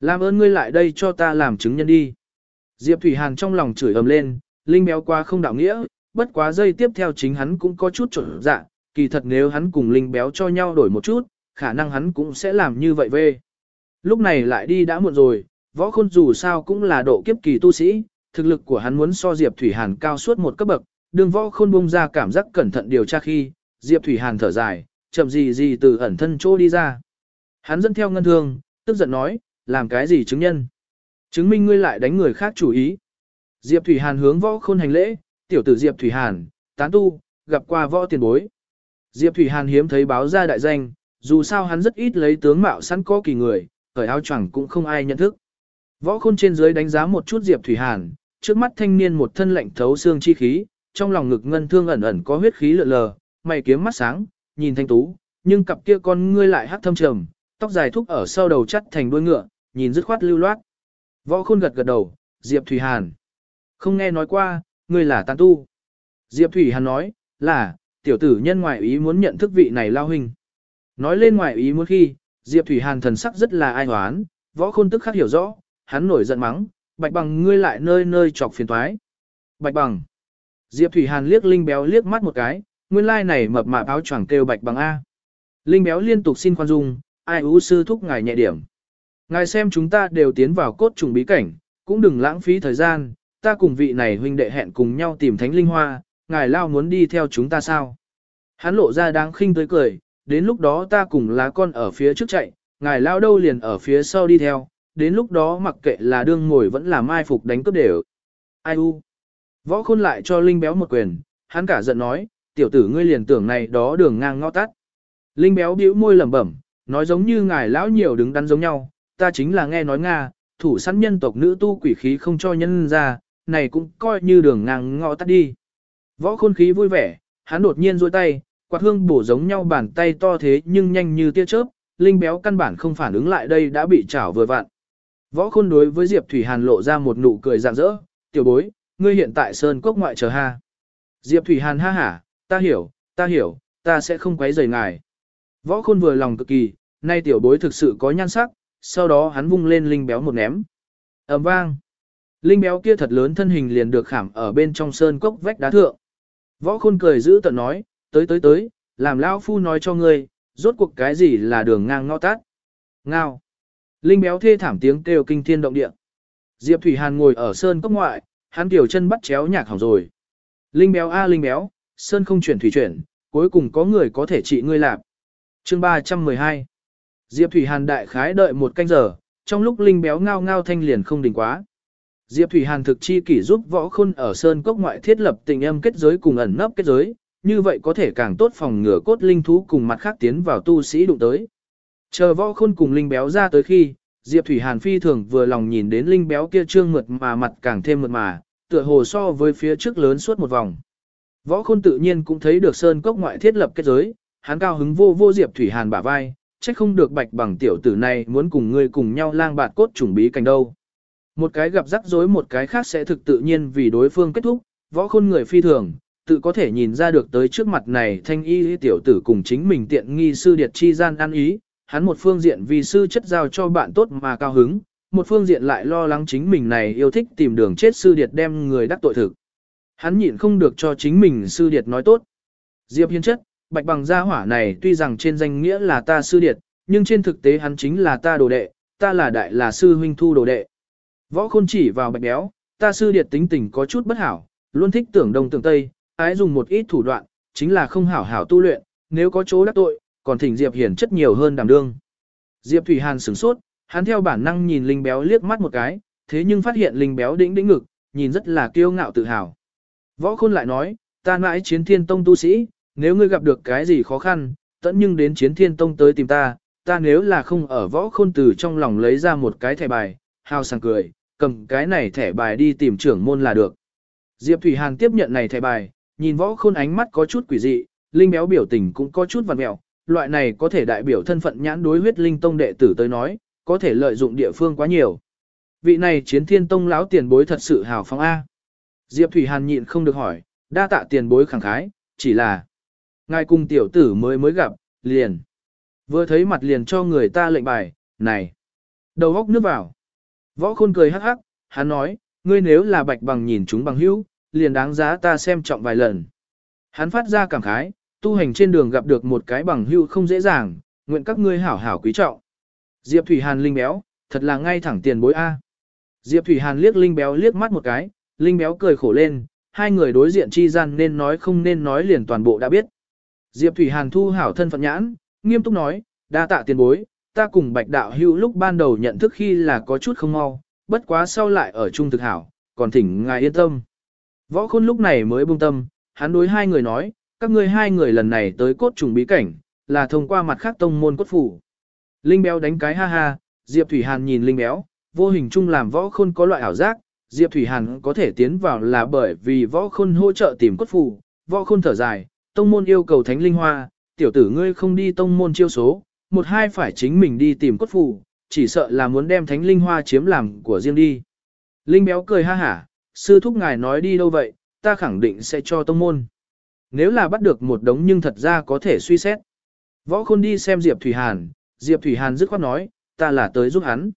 Làm ơn ngươi lại đây cho ta làm chứng nhân đi. Diệp Thủy Hàn trong lòng chửi ầm lên, Linh béo quá không đạo nghĩa, bất quá dây tiếp theo chính hắn cũng có chút trở dạ, kỳ thật nếu hắn cùng Linh béo cho nhau đổi một chút, khả năng hắn cũng sẽ làm như vậy về. Lúc này lại đi đã muộn rồi, võ khôn dù sao cũng là độ kiếp kỳ tu sĩ, thực lực của hắn muốn so Diệp Thủy Hàn cao suốt một cấp bậc, đường võ khôn bung ra cảm giác cẩn thận điều tra khi, Diệp Thủy Hàn thở dài, chậm gì gì từ ẩn thân chỗ đi ra. Hắn dẫn theo ngân thương, tức giận nói, làm cái gì chứng nhân? Chứng minh ngươi lại đánh người khác chủ ý. Diệp Thủy Hàn hướng võ khôn hành lễ, tiểu tử Diệp Thủy Hàn, tán tu, gặp qua võ tiền bối. Diệp Thủy Hàn hiếm thấy báo ra đại danh, dù sao hắn rất ít lấy tướng mạo sẵn có kỳ người, cởi áo choàng cũng không ai nhận thức. Võ khôn trên dưới đánh giá một chút Diệp Thủy Hàn, trước mắt thanh niên một thân lạnh thấu xương chi khí, trong lòng ngực ngân thương ẩn ẩn có huyết khí lượn lờ, mày kiếm mắt sáng, nhìn thanh tú, nhưng cặp kia con ngươi lại hắc thâm trầm, tóc dài thúc ở sau đầu chắt thành đuôi ngựa, nhìn dứt khoát lưu loát. Võ khôn gật gật đầu, Diệp Thủy Hàn. Không nghe nói qua, ngươi là tán tu. Diệp Thủy Hàn nói, là, tiểu tử nhân ngoại ý muốn nhận thức vị này lao huynh. Nói lên ngoại ý muốn khi, Diệp Thủy Hàn thần sắc rất là ai hoán, võ khôn tức khắc hiểu rõ, hắn nổi giận mắng, bạch bằng ngươi lại nơi nơi chọc phiền toái. Bạch bằng. Diệp Thủy Hàn liếc Linh Béo liếc mắt một cái, nguyên lai này mập mạp áo choàng kêu bạch bằng A. Linh Béo liên tục xin khoan dung, ai ú sư thúc ngài nhẹ điểm. Ngài xem chúng ta đều tiến vào cốt trùng bí cảnh, cũng đừng lãng phí thời gian, ta cùng vị này huynh đệ hẹn cùng nhau tìm thánh linh hoa, ngài lao muốn đi theo chúng ta sao? Hắn lộ ra đáng khinh tới cười, đến lúc đó ta cùng lá con ở phía trước chạy, ngài lao đâu liền ở phía sau đi theo, đến lúc đó mặc kệ là đương ngồi vẫn là mai phục đánh cướp đều. Ai u? Võ khôn lại cho Linh béo một quyền, hắn cả giận nói, tiểu tử ngươi liền tưởng này đó đường ngang ngõ tắt. Linh béo bĩu môi lẩm bẩm, nói giống như ngài lão nhiều đứng đắn giống nhau, ta chính là nghe nói Nga, thủ sẵn nhân tộc nữ tu quỷ khí không cho nhân ra, này cũng coi như đường ngang ngõ tắt đi. Võ khôn khí vui vẻ, hắn đột nhiên duỗi tay, quạt hương bổ giống nhau bàn tay to thế nhưng nhanh như tia chớp, linh béo căn bản không phản ứng lại đây đã bị chảo vừa vặn. Võ khôn đối với Diệp Thủy Hàn lộ ra một nụ cười rạng rỡ, tiểu bối, ngươi hiện tại sơn cốc ngoại chờ ha. Diệp Thủy Hàn ha hả, ta hiểu, ta hiểu, ta sẽ không quấy rầy ngài. Võ khôn vừa lòng cực kỳ, nay tiểu bối thực sự có nhan sắc, sau đó hắn vung lên linh béo một ném. ầm vang. Linh béo kia thật lớn thân hình liền được khảm ở bên trong sơn cốc vách đá thượng. Võ khôn cười giữ tận nói, tới tới tới, làm lão phu nói cho ngươi, rốt cuộc cái gì là đường ngang ngõ tát. Ngao. Linh béo thê thảm tiếng kêu kinh thiên động địa. Diệp Thủy Hàn ngồi ở sơn cốc ngoại, hắn tiểu chân bắt chéo nhạc hỏng rồi. Linh béo a linh béo, sơn không chuyển thủy chuyển, cuối cùng có người có thể trị ngươi lạp. Chương 312 Diệp Thủy Hàn đại khái đợi một canh giờ, trong lúc linh béo ngao ngao thanh liền không đỉnh quá. Diệp Thủy Hàn thực chi kỷ giúp võ khôn ở sơn cốc ngoại thiết lập tình em kết giới cùng ẩn nấp kết giới, như vậy có thể càng tốt phòng ngừa cốt linh thú cùng mặt khác tiến vào tu sĩ đụng tới. Chờ võ khôn cùng linh béo ra tới khi, Diệp Thủy Hàn phi thường vừa lòng nhìn đến linh béo kia trương mượt mà mặt càng thêm mượt mà, tựa hồ so với phía trước lớn suốt một vòng. Võ khôn tự nhiên cũng thấy được sơn cốc ngoại thiết lập kết giới, hắn cao hứng vô vô Diệp Thủy Hàn bả vai, trách không được bạch bằng tiểu tử này muốn cùng ngươi cùng nhau lang bạt cốt trùng bí cảnh đâu. Một cái gặp rắc rối một cái khác sẽ thực tự nhiên vì đối phương kết thúc, võ khôn người phi thường, tự có thể nhìn ra được tới trước mặt này thanh y tiểu tử cùng chính mình tiện nghi sư điệt chi gian ăn ý, hắn một phương diện vì sư chất giao cho bạn tốt mà cao hứng, một phương diện lại lo lắng chính mình này yêu thích tìm đường chết sư điệt đem người đắc tội thực. Hắn nhịn không được cho chính mình sư điệt nói tốt. Diệp Hiên chất, bạch bằng gia hỏa này tuy rằng trên danh nghĩa là ta sư điệt, nhưng trên thực tế hắn chính là ta đồ đệ, ta là đại là sư huynh thu đồ đệ. Võ khôn chỉ vào bạch béo, ta sư điệt tính tình có chút bất hảo, luôn thích tưởng đông tưởng tây, ái dùng một ít thủ đoạn, chính là không hảo hảo tu luyện, nếu có chỗ đắc tội, còn thỉnh Diệp Hiển chất nhiều hơn đảm đương. Diệp Thủy Hàn sửng sốt, hắn theo bản năng nhìn Linh Béo liếc mắt một cái, thế nhưng phát hiện Linh Béo đĩnh đĩnh ngực, nhìn rất là kiêu ngạo tự hào. Võ Khôn lại nói, ta mãi chiến thiên tông tu sĩ, nếu ngươi gặp được cái gì khó khăn, tận nhưng đến chiến thiên tông tới tìm ta, ta nếu là không ở võ khôn từ trong lòng lấy ra một cái thẻ bài, hào sảng cười, cầm cái này thẻ bài đi tìm trưởng môn là được. Diệp Thủy Hàn tiếp nhận này thẻ bài, nhìn võ khôn ánh mắt có chút quỷ dị, linh béo biểu tình cũng có chút vằn mẹo, loại này có thể đại biểu thân phận nhãn đối huyết linh tông đệ tử tới nói, có thể lợi dụng địa phương quá nhiều. Vị này chiến thiên tông lão tiền bối thật sự hào phóng A. Diệp Thủy Hàn nhịn không được hỏi, đa tạ tiền bối khẳng khái, chỉ là ngài cùng tiểu tử mới mới gặp, liền. Vừa thấy mặt liền cho người ta lệnh bài, này. Đầu góc nước vào. Võ khôn cười hắc hắc, hắn nói, ngươi nếu là bạch bằng nhìn chúng bằng hữu, liền đáng giá ta xem trọng vài lần. Hắn phát ra cảm khái, tu hành trên đường gặp được một cái bằng hữu không dễ dàng, nguyện các ngươi hảo hảo quý trọng. Diệp Thủy Hàn linh béo, thật là ngay thẳng tiền bối A. Diệp Thủy Hàn liếc linh béo liếc mắt một cái, linh béo cười khổ lên, hai người đối diện chi gian nên nói không nên nói liền toàn bộ đã biết. Diệp Thủy Hàn thu hảo thân phận nhãn, nghiêm túc nói, đa tạ tiền bối, ta cùng bạch đạo Hưu lúc ban đầu nhận thức khi là có chút không mau, bất quá sau lại ở chung thực hảo, còn thỉnh ngài yên tâm. Võ khôn lúc này mới buông tâm, hắn đối hai người nói, các ngươi hai người lần này tới cốt trùng bí cảnh, là thông qua mặt khác tông môn cốt phủ. Linh béo đánh cái ha ha, Diệp Thủy Hàn nhìn Linh béo, vô hình chung làm võ khôn có loại ảo giác, Diệp Thủy Hàn có thể tiến vào là bởi vì võ khôn hỗ trợ tìm cốt phủ, võ khôn thở dài, tông môn yêu cầu thánh linh hoa, tiểu tử ngươi không đi tông môn chiêu số, một hai phải chính mình đi tìm cốt phủ, chỉ sợ là muốn đem thánh linh hoa chiếm làm của riêng đi. Linh béo cười ha hả, sư thúc ngài nói đi đâu vậy, ta khẳng định sẽ cho tông môn. Nếu là bắt được một đống nhưng thật ra có thể suy xét. Võ khôn đi xem Diệp Thủy Hàn, Diệp Thủy Hàn dứt khoát nói, ta là tới giúp hắn.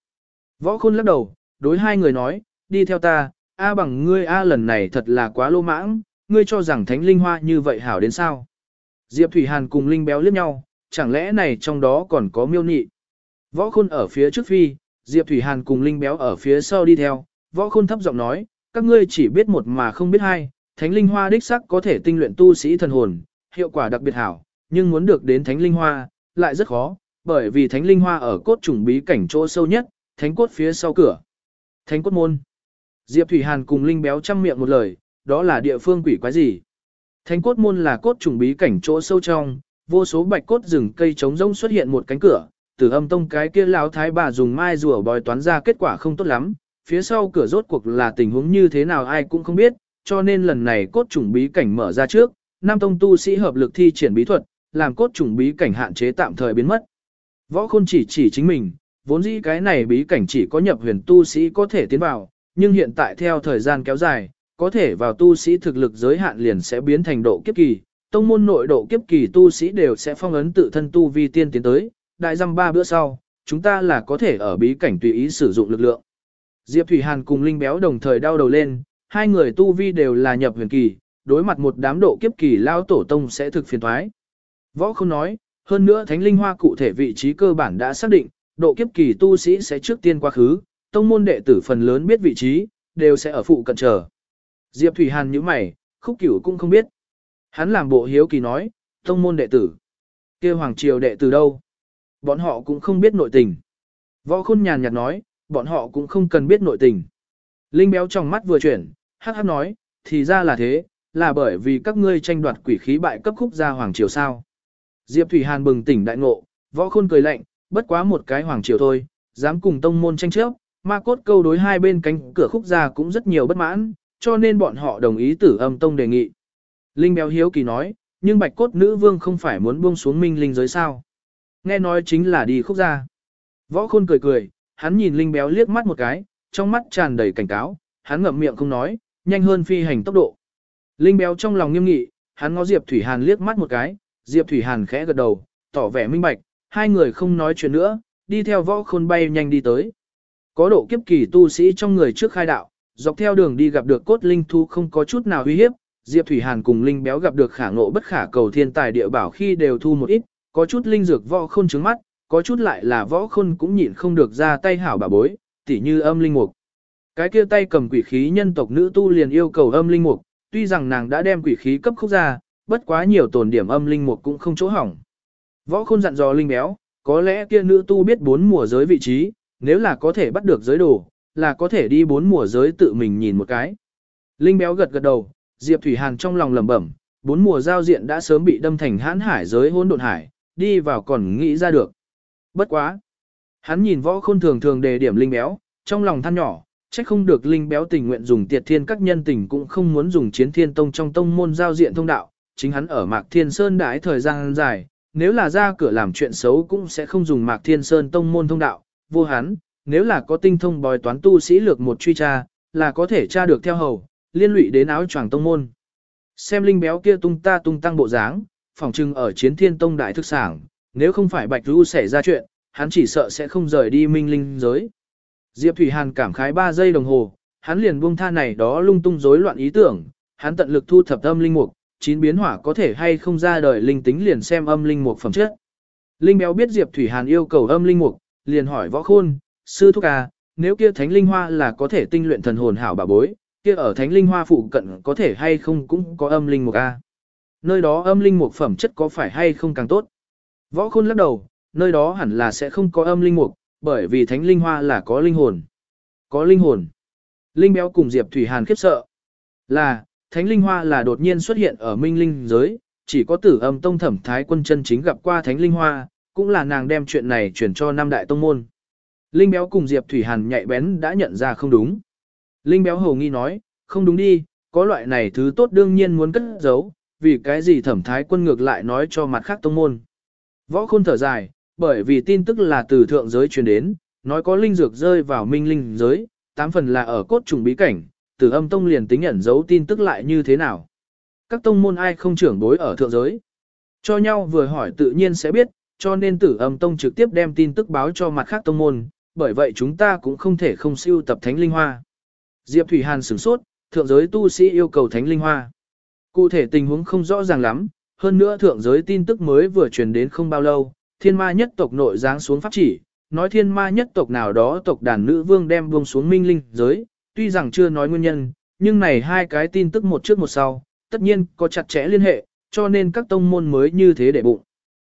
Võ khôn lắc đầu, đối hai người nói, đi theo ta, A bằng ngươi A lần này thật là quá lô mãng, ngươi cho rằng thánh linh hoa như vậy hảo đến sao. Diệp Thủy Hàn cùng Linh béo liếc nhau, chẳng lẽ này trong đó còn có miêu nị. Võ khôn ở phía trước phi, Diệp Thủy Hàn cùng Linh béo ở phía sau đi theo, võ khôn thấp giọng nói, các ngươi chỉ biết một mà không biết hai, thánh linh hoa đích sắc có thể tinh luyện tu sĩ thần hồn, hiệu quả đặc biệt hảo, nhưng muốn được đến thánh linh hoa, lại rất khó, bởi vì thánh linh hoa ở cốt trùng bí cảnh chỗ sâu nhất, thánh cốt phía sau cửa. Thánh cốt môn. Diệp Thủy Hàn cùng Linh béo chăm miệng một lời, đó là địa phương quỷ quái gì? Thánh cốt môn là cốt trùng bí cảnh chỗ sâu trong, vô số bạch cốt rừng cây trống rỗng xuất hiện một cánh cửa, từ âm tông cái kia lão thái bà dùng mai rùa bòi toán ra kết quả không tốt lắm, phía sau cửa rốt cuộc là tình huống như thế nào ai cũng không biết, cho nên lần này cốt trùng bí cảnh mở ra trước, Nam tông tu sĩ hợp lực thi triển bí thuật, làm cốt trùng bí cảnh hạn chế tạm thời biến mất. Võ khôn chỉ chỉ chính mình, vốn dĩ cái này bí cảnh chỉ có nhập huyền tu sĩ có thể tiến vào, nhưng hiện tại theo thời gian kéo dài, có thể vào tu sĩ thực lực giới hạn liền sẽ biến thành độ kiếp kỳ, tông môn nội độ kiếp kỳ tu sĩ đều sẽ phong ấn tự thân tu vi tiên tiến tới, đại dăm ba bữa sau, chúng ta là có thể ở bí cảnh tùy ý sử dụng lực lượng. Diệp Thủy Hàn cùng Linh Béo đồng thời đau đầu lên, hai người tu vi đều là nhập huyền kỳ, đối mặt một đám độ kiếp kỳ lao tổ tông sẽ thực phiền thoái. Võ không nói, hơn nữa thánh linh hoa cụ thể vị trí cơ bản đã xác định, độ kiếp kỳ tu sĩ sẽ trước tiên quá khứ, tông môn đệ tử phần lớn biết vị trí, đều sẽ ở phụ cận chờ. Diệp Thủy Hàn như mày, khúc cửu cũng không biết. Hắn làm bộ hiếu kỳ nói, tông môn đệ tử. kia hoàng triều đệ tử đâu? Bọn họ cũng không biết nội tình. Võ khôn nhàn nhạt nói, bọn họ cũng không cần biết nội tình. Linh béo trong mắt vừa chuyển, hắc hắc nói, thì ra là thế, là bởi vì các ngươi tranh đoạt quỷ khí bại cấp khúc gia hoàng triều sao. Diệp Thủy Hàn bừng tỉnh đại ngộ, võ khôn cười lạnh, bất quá một cái hoàng triều thôi, dám cùng tông môn tranh chấp, ma cốt câu đối hai bên cánh cửa khúc gia cũng rất nhiều bất mãn, cho nên bọn họ đồng ý tử âm tông đề nghị. Linh béo hiếu kỳ nói, nhưng bạch cốt nữ vương không phải muốn buông xuống minh linh giới sao. Nghe nói chính là đi khúc gia. Võ khôn cười cười, hắn nhìn Linh béo liếc mắt một cái, trong mắt tràn đầy cảnh cáo, hắn ngậm miệng không nói, nhanh hơn phi hành tốc độ. Linh béo trong lòng nghiêm nghị, hắn ngó Diệp Thủy Hàn liếc mắt một cái, Diệp Thủy Hàn khẽ gật đầu, tỏ vẻ minh bạch, hai người không nói chuyện nữa, đi theo võ khôn bay nhanh đi tới. Có độ kiếp kỳ tu sĩ trong người trước khai đạo, dọc theo đường đi gặp được cốt linh thu không có chút nào uy hiếp, Diệp Thủy Hàn cùng linh béo gặp được khả ngộ bất khả cầu thiên tài địa bảo khi đều thu một ít, có chút linh dược võ khôn trứng mắt, có chút lại là võ khôn cũng nhịn không được ra tay hảo bà bối, tỉ như âm linh mục. Cái kia tay cầm quỷ khí nhân tộc nữ tu liền yêu cầu âm linh mục, tuy rằng nàng đã đem quỷ khí cấp khúc ra, bất quá nhiều tồn điểm âm linh mục cũng không chỗ hỏng. Võ khôn dặn dò linh béo, có lẽ kia nữ tu biết bốn mùa giới vị trí, nếu là có thể bắt được giới đồ, là có thể đi bốn mùa giới tự mình nhìn một cái. Linh béo gật gật đầu, Diệp Thủy Hàn trong lòng lẩm bẩm, bốn mùa giao diện đã sớm bị đâm thành hãn hải giới hỗn độn hải, đi vào còn nghĩ ra được. Bất quá. Hắn nhìn võ khôn thường thường đề điểm linh béo, trong lòng than nhỏ, trách không được linh béo tình nguyện dùng tiệt thiên các nhân tình cũng không muốn dùng chiến thiên tông trong tông môn giao diện thông đạo, chính hắn ở Mạc Thiên Sơn đãi thời gian dài, nếu là ra cửa làm chuyện xấu cũng sẽ không dùng Mạc Thiên Sơn tông môn thông đạo, vô hắn, nếu là có tinh thông bói toán tu sĩ lược một truy tra, là có thể tra được theo hầu, liên lụy đến áo choàng tông môn. Xem linh béo kia tung ta tung tăng bộ dáng, phỏng trưng ở chiến thiên tông đại thức sảng, nếu không phải Bạch Du xảy ra chuyện, hắn chỉ sợ sẽ không rời đi minh linh giới. Diệp Thủy Hàn cảm khái 3 giây đồng hồ, hắn liền buông tha này đó lung tung rối loạn ý tưởng, hắn tận lực thu thập âm linh mục, chín biến hỏa có thể hay không ra đời linh tính liền xem âm linh mục phẩm chất. Linh béo biết Diệp Thủy Hàn yêu cầu âm linh mục, liền hỏi võ khôn, sư thúc à, nếu kia thánh linh hoa là có thể tinh luyện thần hồn hảo bà bối, kia ở thánh linh hoa phụ cận có thể hay không cũng có âm linh mục a. Nơi đó âm linh mục phẩm chất có phải hay không càng tốt. Võ khôn lắc đầu, nơi đó hẳn là sẽ không có âm linh mục, bởi vì thánh linh hoa là có linh hồn. Có linh hồn. Linh béo cùng Diệp Thủy Hàn khiếp sợ. Là, thánh linh hoa là đột nhiên xuất hiện ở minh linh giới, chỉ có tử âm tông thẩm thái quân chân chính gặp qua thánh linh hoa, cũng là nàng đem chuyện này chuyển cho năm đại tông môn. Linh béo cùng Diệp Thủy Hàn nhạy bén đã nhận ra không đúng. Linh béo hầu nghi nói, không đúng đi, có loại này thứ tốt đương nhiên muốn cất giấu, vì cái gì thẩm thái quân ngược lại nói cho mặt khác tông môn. Võ khôn thở dài, bởi vì tin tức là từ thượng giới truyền đến, nói có linh dược rơi vào minh linh giới, tám phần là ở cốt trùng bí cảnh, từ âm tông liền tính ẩn giấu tin tức lại như thế nào. Các tông môn ai không trưởng bối ở thượng giới. Cho nhau vừa hỏi tự nhiên sẽ biết, cho nên tử âm tông trực tiếp đem tin tức báo cho mặt khác tông môn, bởi vậy chúng ta cũng không thể không siêu tập thánh linh hoa. Diệp Thủy Hàn sửng sốt, thượng giới tu sĩ yêu cầu thánh linh hoa. Cụ thể tình huống không rõ ràng lắm, hơn nữa thượng giới tin tức mới vừa truyền đến không bao lâu, thiên ma nhất tộc nội giáng xuống pháp chỉ, nói thiên ma nhất tộc nào đó tộc đàn nữ vương đem buông xuống minh linh giới, tuy rằng chưa nói nguyên nhân, nhưng này hai cái tin tức một trước một sau, tất nhiên có chặt chẽ liên hệ, cho nên các tông môn mới như thế để bụng.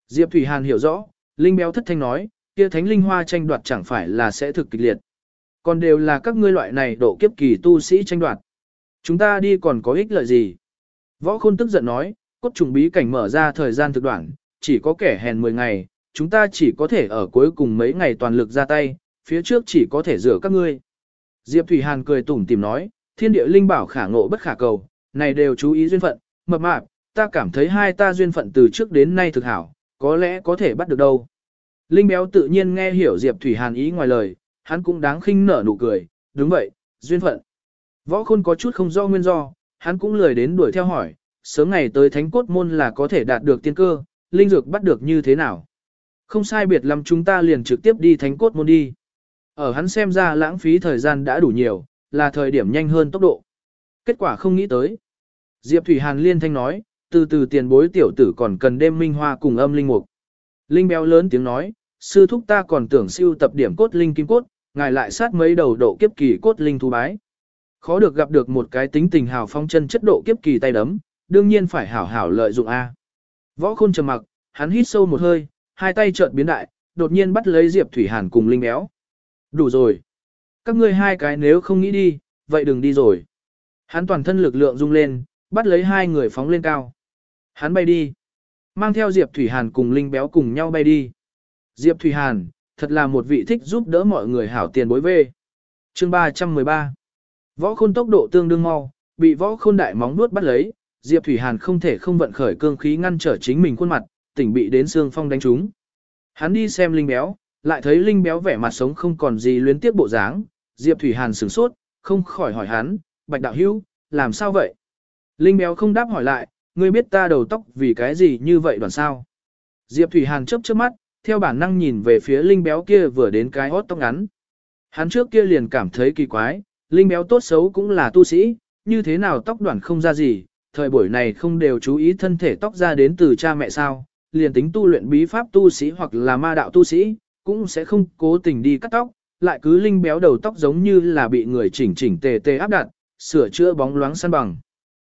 Diệp Thủy Hàn hiểu rõ, Linh Béo thất thanh nói, kia thánh linh hoa tranh đoạt chẳng phải là sẽ thực kịch liệt. Còn đều là các ngươi loại này độ kiếp kỳ tu sĩ tranh đoạt. Chúng ta đi còn có ích lợi gì? Võ Khôn tức giận nói, cốt trùng bí cảnh mở ra thời gian thực đoạn, chỉ có kẻ hèn 10 ngày, chúng ta chỉ có thể ở cuối cùng mấy ngày toàn lực ra tay, phía trước chỉ có thể rửa các ngươi. Diệp Thủy Hàn cười tủm tìm nói, thiên địa linh bảo khả ngộ bất khả cầu, này đều chú ý duyên phận, mập mạp, ta cảm thấy hai ta duyên phận từ trước đến nay thực hảo, có lẽ có thể bắt được đâu. Linh béo tự nhiên nghe hiểu Diệp Thủy Hàn ý ngoài lời, hắn cũng đáng khinh nở nụ cười, đúng vậy, duyên phận. Võ khôn có chút không do nguyên do, hắn cũng lười đến đuổi theo hỏi, sớm ngày tới thánh cốt môn là có thể đạt được tiên cơ, linh dược bắt được như thế nào. Không sai biệt lắm chúng ta liền trực tiếp đi thánh cốt môn đi. Ở hắn xem ra lãng phí thời gian đã đủ nhiều, là thời điểm nhanh hơn tốc độ. Kết quả không nghĩ tới. Diệp Thủy Hàn liên thanh nói, từ từ tiền bối tiểu tử còn cần đêm minh hoa cùng âm linh mục. Linh béo lớn tiếng nói, sư thúc ta còn tưởng siêu tập điểm cốt linh kim cốt, ngài lại sát mấy đầu độ kiếp kỳ cốt linh thú bái. Khó được gặp được một cái tính tình hào phong chân chất độ kiếp kỳ tay đấm, đương nhiên phải hảo hảo lợi dụng A. Võ khôn trầm mặc, hắn hít sâu một hơi, hai tay chợt biến đại, đột nhiên bắt lấy Diệp Thủy Hàn cùng Linh Béo. Đủ rồi. Các ngươi hai cái nếu không nghĩ đi, vậy đừng đi rồi. Hắn toàn thân lực lượng rung lên, bắt lấy hai người phóng lên cao. Hắn bay đi. Mang theo Diệp Thủy Hàn cùng Linh Béo cùng nhau bay đi. Diệp Thủy Hàn, thật là một vị thích giúp đỡ mọi người hảo tiền bối về. Chương 313 Võ khôn tốc độ tương đương mau, bị võ khôn đại móng nuốt bắt lấy, Diệp Thủy Hàn không thể không vận khởi cương khí ngăn trở chính mình khuôn mặt, tỉnh bị đến xương phong đánh trúng. Hắn đi xem Linh Béo, lại thấy Linh Béo vẻ mặt sống không còn gì luyến tiếc bộ dáng, Diệp Thủy Hàn sửng sốt, không khỏi hỏi hắn, Bạch Đạo Hữu làm sao vậy? Linh Béo không đáp hỏi lại, ngươi biết ta đầu tóc vì cái gì như vậy đoàn sao? Diệp Thủy Hàn chớp chớp mắt, theo bản năng nhìn về phía Linh Béo kia vừa đến cái hót tóc ngắn. Hắn trước kia liền cảm thấy kỳ quái, linh béo tốt xấu cũng là tu sĩ, như thế nào tóc đoạn không ra gì, thời buổi này không đều chú ý thân thể tóc ra đến từ cha mẹ sao, liền tính tu luyện bí pháp tu sĩ hoặc là ma đạo tu sĩ, cũng sẽ không cố tình đi cắt tóc, lại cứ linh béo đầu tóc giống như là bị người chỉnh chỉnh tề tề áp đặt, sửa chữa bóng loáng săn bằng.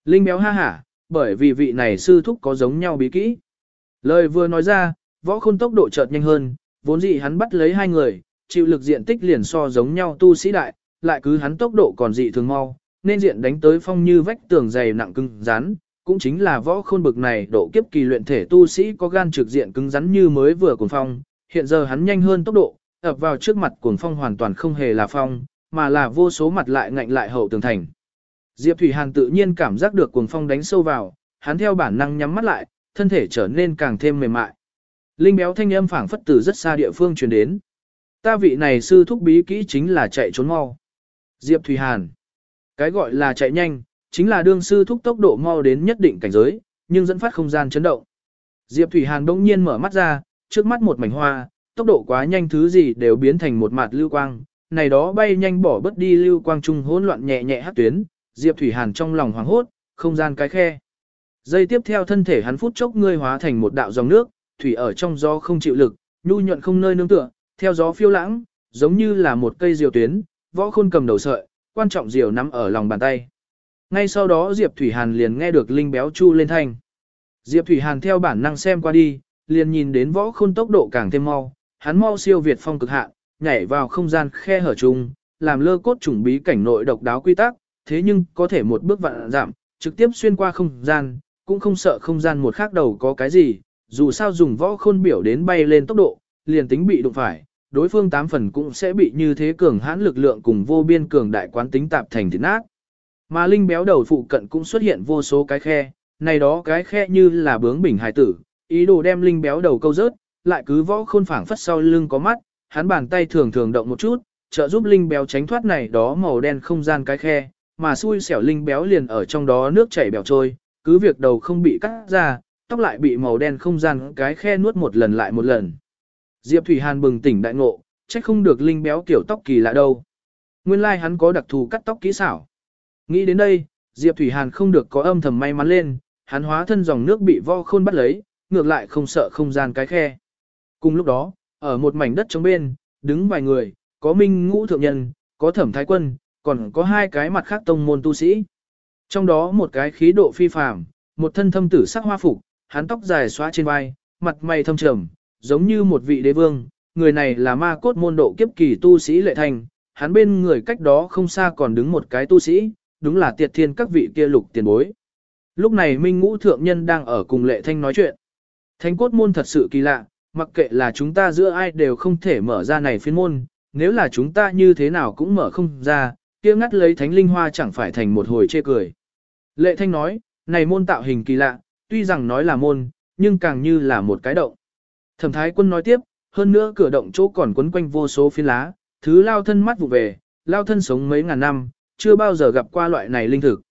Linh béo ha hả, bởi vì vị này sư thúc có giống nhau bí kỹ. Lời vừa nói ra, võ khôn tốc độ chợt nhanh hơn, vốn dĩ hắn bắt lấy hai người, chịu lực diện tích liền so giống nhau tu sĩ đại, lại cứ hắn tốc độ còn dị thường mau, nên diện đánh tới phong như vách tường dày nặng cứng rắn, cũng chính là võ khôn bực này độ kiếp kỳ luyện thể tu sĩ có gan trực diện cứng rắn như mới vừa cuồng phong, hiện giờ hắn nhanh hơn tốc độ, ập vào trước mặt cuồng phong hoàn toàn không hề là phong, mà là vô số mặt lại ngạnh lại hậu tường thành. Diệp Thủy Hàn tự nhiên cảm giác được cuồng phong đánh sâu vào, hắn theo bản năng nhắm mắt lại, thân thể trở nên càng thêm mềm mại. Linh béo thanh âm phảng phất từ rất xa địa phương truyền đến. Ta vị này sư thúc bí kỹ chính là chạy trốn mau. Diệp Thủy Hàn. Cái gọi là chạy nhanh, chính là đương sư thúc tốc độ mau đến nhất định cảnh giới, nhưng dẫn phát không gian chấn động. Diệp Thủy Hàn đông nhiên mở mắt ra, trước mắt một mảnh hoa, tốc độ quá nhanh thứ gì đều biến thành một mạt lưu quang, này đó bay nhanh bỏ bất đi lưu quang trung hỗn loạn nhẹ nhẹ hát tuyến, Diệp Thủy Hàn trong lòng hoảng hốt, không gian cái khe. Dây tiếp theo thân thể hắn phút chốc ngươi hóa thành một đạo dòng nước, thủy ở trong gió không chịu lực, nhu nhuận không nơi nương tựa, theo gió phiêu lãng, giống như là một cây diều tuyến, võ khôn cầm đầu sợi, quan trọng diều nắm ở lòng bàn tay. Ngay sau đó Diệp Thủy Hàn liền nghe được linh béo chu lên thanh. Diệp Thủy Hàn theo bản năng xem qua đi, liền nhìn đến võ khôn tốc độ càng thêm mau, hắn mau siêu việt phong cực hạn, nhảy vào không gian khe hở chung, làm lơ cốt trùng bí cảnh nội độc đáo quy tắc, thế nhưng có thể một bước vạn giảm, trực tiếp xuyên qua không gian, cũng không sợ không gian một khác đầu có cái gì, dù sao dùng võ khôn biểu đến bay lên tốc độ, liền tính bị đụng phải, đối phương tám phần cũng sẽ bị như thế cường hãn lực lượng cùng vô biên cường đại quán tính tạp thành thịt nát. Mà linh béo đầu phụ cận cũng xuất hiện vô số cái khe, này đó cái khe như là bướng bình hài tử, ý đồ đem linh béo đầu câu rớt, lại cứ võ khôn phảng phất sau lưng có mắt, hắn bàn tay thường thường động một chút, trợ giúp linh béo tránh thoát này đó màu đen không gian cái khe, mà xui xẻo linh béo liền ở trong đó nước chảy bèo trôi, cứ việc đầu không bị cắt ra, tóc lại bị màu đen không gian cái khe nuốt một lần lại một lần. Diệp Thủy Hàn bừng tỉnh đại ngộ, trách không được linh béo kiểu tóc kỳ lạ đâu. Nguyên lai like hắn có đặc thù cắt tóc kỹ xảo. Nghĩ đến đây, Diệp Thủy Hàn không được có âm thầm may mắn lên, hắn hóa thân dòng nước bị vo khôn bắt lấy, ngược lại không sợ không gian cái khe. Cùng lúc đó, ở một mảnh đất trống bên, đứng vài người, có minh ngũ thượng nhân, có thẩm thái quân, còn có hai cái mặt khác tông môn tu sĩ. Trong đó một cái khí độ phi phàm, một thân thâm tử sắc hoa phục, hắn tóc dài xóa trên vai, mặt mày thâm trầm, giống như một vị đế vương, người này là ma cốt môn độ kiếp kỳ tu sĩ lệ thành, hắn bên người cách đó không xa còn đứng một cái tu sĩ, đúng là tiệt thiên các vị kia lục tiền bối. Lúc này Minh Ngũ Thượng Nhân đang ở cùng Lệ Thanh nói chuyện. Thánh cốt môn thật sự kỳ lạ, mặc kệ là chúng ta giữa ai đều không thể mở ra này phiên môn, nếu là chúng ta như thế nào cũng mở không ra, kia ngắt lấy thánh linh hoa chẳng phải thành một hồi chê cười. Lệ Thanh nói, này môn tạo hình kỳ lạ, tuy rằng nói là môn, nhưng càng như là một cái động. Thẩm Thái Quân nói tiếp, hơn nữa cửa động chỗ còn quấn quanh vô số phiến lá, thứ lao thân mắt vụ về, lao thân sống mấy ngàn năm, chưa bao giờ gặp qua loại này linh thực.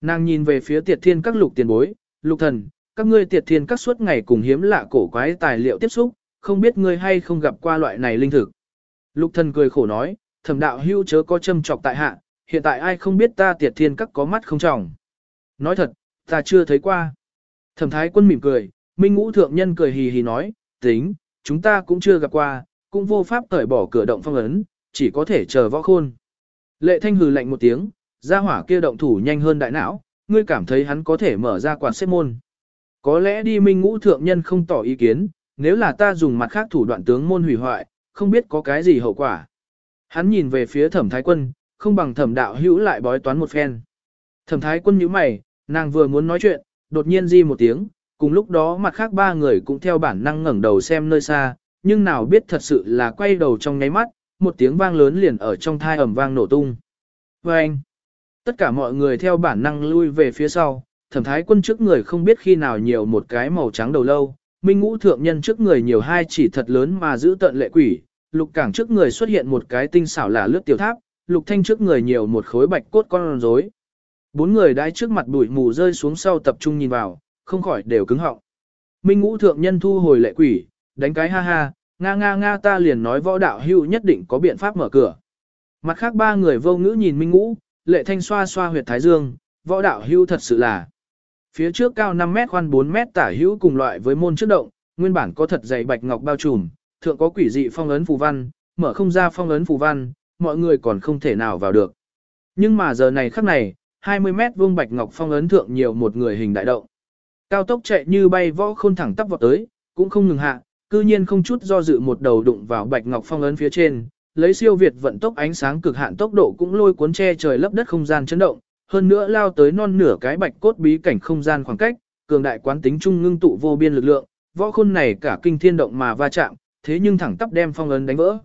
Nàng nhìn về phía tiệt thiên các lục tiền bối, lục thần, các ngươi tiệt thiên các suốt ngày cùng hiếm lạ cổ quái tài liệu tiếp xúc, không biết ngươi hay không gặp qua loại này linh thực. Lục thần cười khổ nói, thẩm đạo hưu chớ có châm trọc tại hạ, hiện tại ai không biết ta tiệt thiên các có mắt không trọng. Nói thật, ta chưa thấy qua. Thẩm thái quân mỉm cười, minh ngũ thượng nhân cười hì hì nói, tính, chúng ta cũng chưa gặp qua, cũng vô pháp cởi bỏ cửa động phong ấn, chỉ có thể chờ võ khôn. Lệ thanh hừ lạnh một tiếng, ra hỏa kia động thủ nhanh hơn đại não, ngươi cảm thấy hắn có thể mở ra quạt xếp môn. Có lẽ đi minh ngũ thượng nhân không tỏ ý kiến, nếu là ta dùng mặt khác thủ đoạn tướng môn hủy hoại, không biết có cái gì hậu quả. Hắn nhìn về phía thẩm thái quân, không bằng thẩm đạo hữu lại bói toán một phen. Thẩm thái quân nhíu mày, nàng vừa muốn nói chuyện, đột nhiên di một tiếng, cùng lúc đó mặt khác ba người cũng theo bản năng ngẩng đầu xem nơi xa, nhưng nào biết thật sự là quay đầu trong nháy mắt, một tiếng vang lớn liền ở trong thai ẩm vang nổ tung. Và anh, tất cả mọi người theo bản năng lui về phía sau, thẩm thái quân trước người không biết khi nào nhiều một cái màu trắng đầu lâu, minh ngũ thượng nhân trước người nhiều hai chỉ thật lớn mà giữ tận lệ quỷ, lục cảng trước người xuất hiện một cái tinh xảo là lướt tiểu tháp, lục thanh trước người nhiều một khối bạch cốt con rối. Bốn người đãi trước mặt bụi mù rơi xuống sau tập trung nhìn vào, không khỏi đều cứng họng. Minh ngũ thượng nhân thu hồi lệ quỷ, đánh cái ha ha, nga nga nga ta liền nói võ đạo hưu nhất định có biện pháp mở cửa. Mặt khác ba người vô ngữ nhìn Minh Ngũ, lệ thanh xoa xoa huyệt thái dương, võ đạo hưu thật sự là. Phía trước cao 5 mét khoan 4 mét tả hữu cùng loại với môn trước động, nguyên bản có thật dày bạch ngọc bao trùm, thượng có quỷ dị phong ấn phù văn, mở không ra phong ấn phù văn, mọi người còn không thể nào vào được. Nhưng mà giờ này khắc này, 20 mét vuông bạch ngọc phong ấn thượng nhiều một người hình đại động. Cao tốc chạy như bay võ khôn thẳng tắp vọt tới, cũng không ngừng hạ, cư nhiên không chút do dự một đầu đụng vào bạch ngọc phong ấn phía trên, lấy siêu việt vận tốc ánh sáng cực hạn tốc độ cũng lôi cuốn che trời lấp đất không gian chấn động, hơn nữa lao tới non nửa cái bạch cốt bí cảnh không gian khoảng cách, cường đại quán tính trung ngưng tụ vô biên lực lượng, võ khôn này cả kinh thiên động mà va chạm, thế nhưng thẳng tắp đem phong ấn đánh vỡ.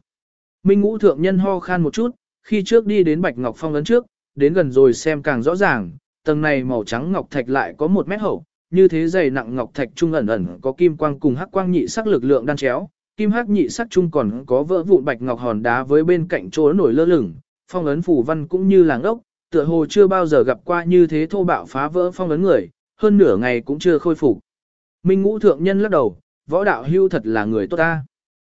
Minh ngũ thượng nhân ho khan một chút, khi trước đi đến bạch ngọc phong ấn trước, đến gần rồi xem càng rõ ràng, tầng này màu trắng ngọc thạch lại có một mét hậu, như thế dày nặng ngọc thạch trung ẩn ẩn có kim quang cùng hắc quang nhị sắc lực lượng đan chéo, kim hắc nhị sắc trung còn có vỡ vụn bạch ngọc hòn đá với bên cạnh chỗ nổi lơ lửng, phong ấn phủ văn cũng như làng ốc, tựa hồ chưa bao giờ gặp qua như thế thô bạo phá vỡ phong ấn người, hơn nửa ngày cũng chưa khôi phục. Minh ngũ thượng nhân lắc đầu, võ đạo hưu thật là người tốt ta.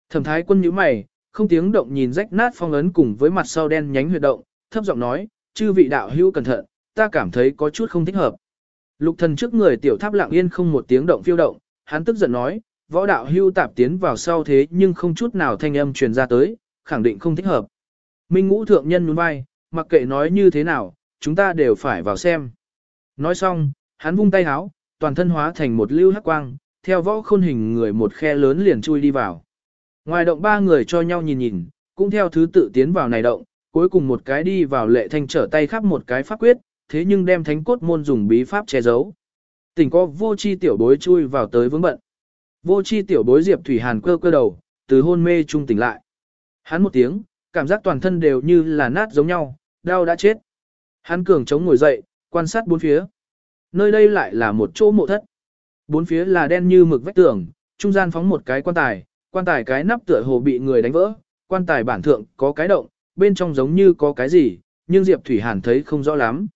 Thẩm thái quân nhíu mày, không tiếng động nhìn rách nát phong ấn cùng với mặt sau đen nhánh huyệt động, thấp giọng nói, chư vị đạo hưu cẩn thận, ta cảm thấy có chút không thích hợp. Lục thần trước người tiểu tháp lặng yên không một tiếng động phiêu động, hắn tức giận nói, võ đạo hưu tạp tiến vào sau thế nhưng không chút nào thanh âm truyền ra tới, khẳng định không thích hợp. Minh ngũ thượng nhân nhún vai, mặc kệ nói như thế nào, chúng ta đều phải vào xem. Nói xong, hắn vung tay háo, toàn thân hóa thành một lưu hắc quang, theo võ khôn hình người một khe lớn liền chui đi vào. Ngoài động ba người cho nhau nhìn nhìn, cũng theo thứ tự tiến vào này động, cuối cùng một cái đi vào lệ thanh trở tay khắp một cái pháp quyết, thế nhưng đem thánh cốt môn dùng bí pháp che giấu. Tình có vô chi tiểu bối chui vào tới vướng bận. Vô chi tiểu bối Diệp Thủy Hàn cơ cơ đầu, từ hôn mê trung tỉnh lại. Hắn một tiếng, cảm giác toàn thân đều như là nát giống nhau, đau đã chết. Hắn cường chống ngồi dậy, quan sát bốn phía. Nơi đây lại là một chỗ mộ thất. Bốn phía là đen như mực vách tường, trung gian phóng một cái quan tài, quan tài cái nắp tựa hồ bị người đánh vỡ, quan tài bản thượng có cái động, bên trong giống như có cái gì, nhưng Diệp Thủy Hàn thấy không rõ lắm.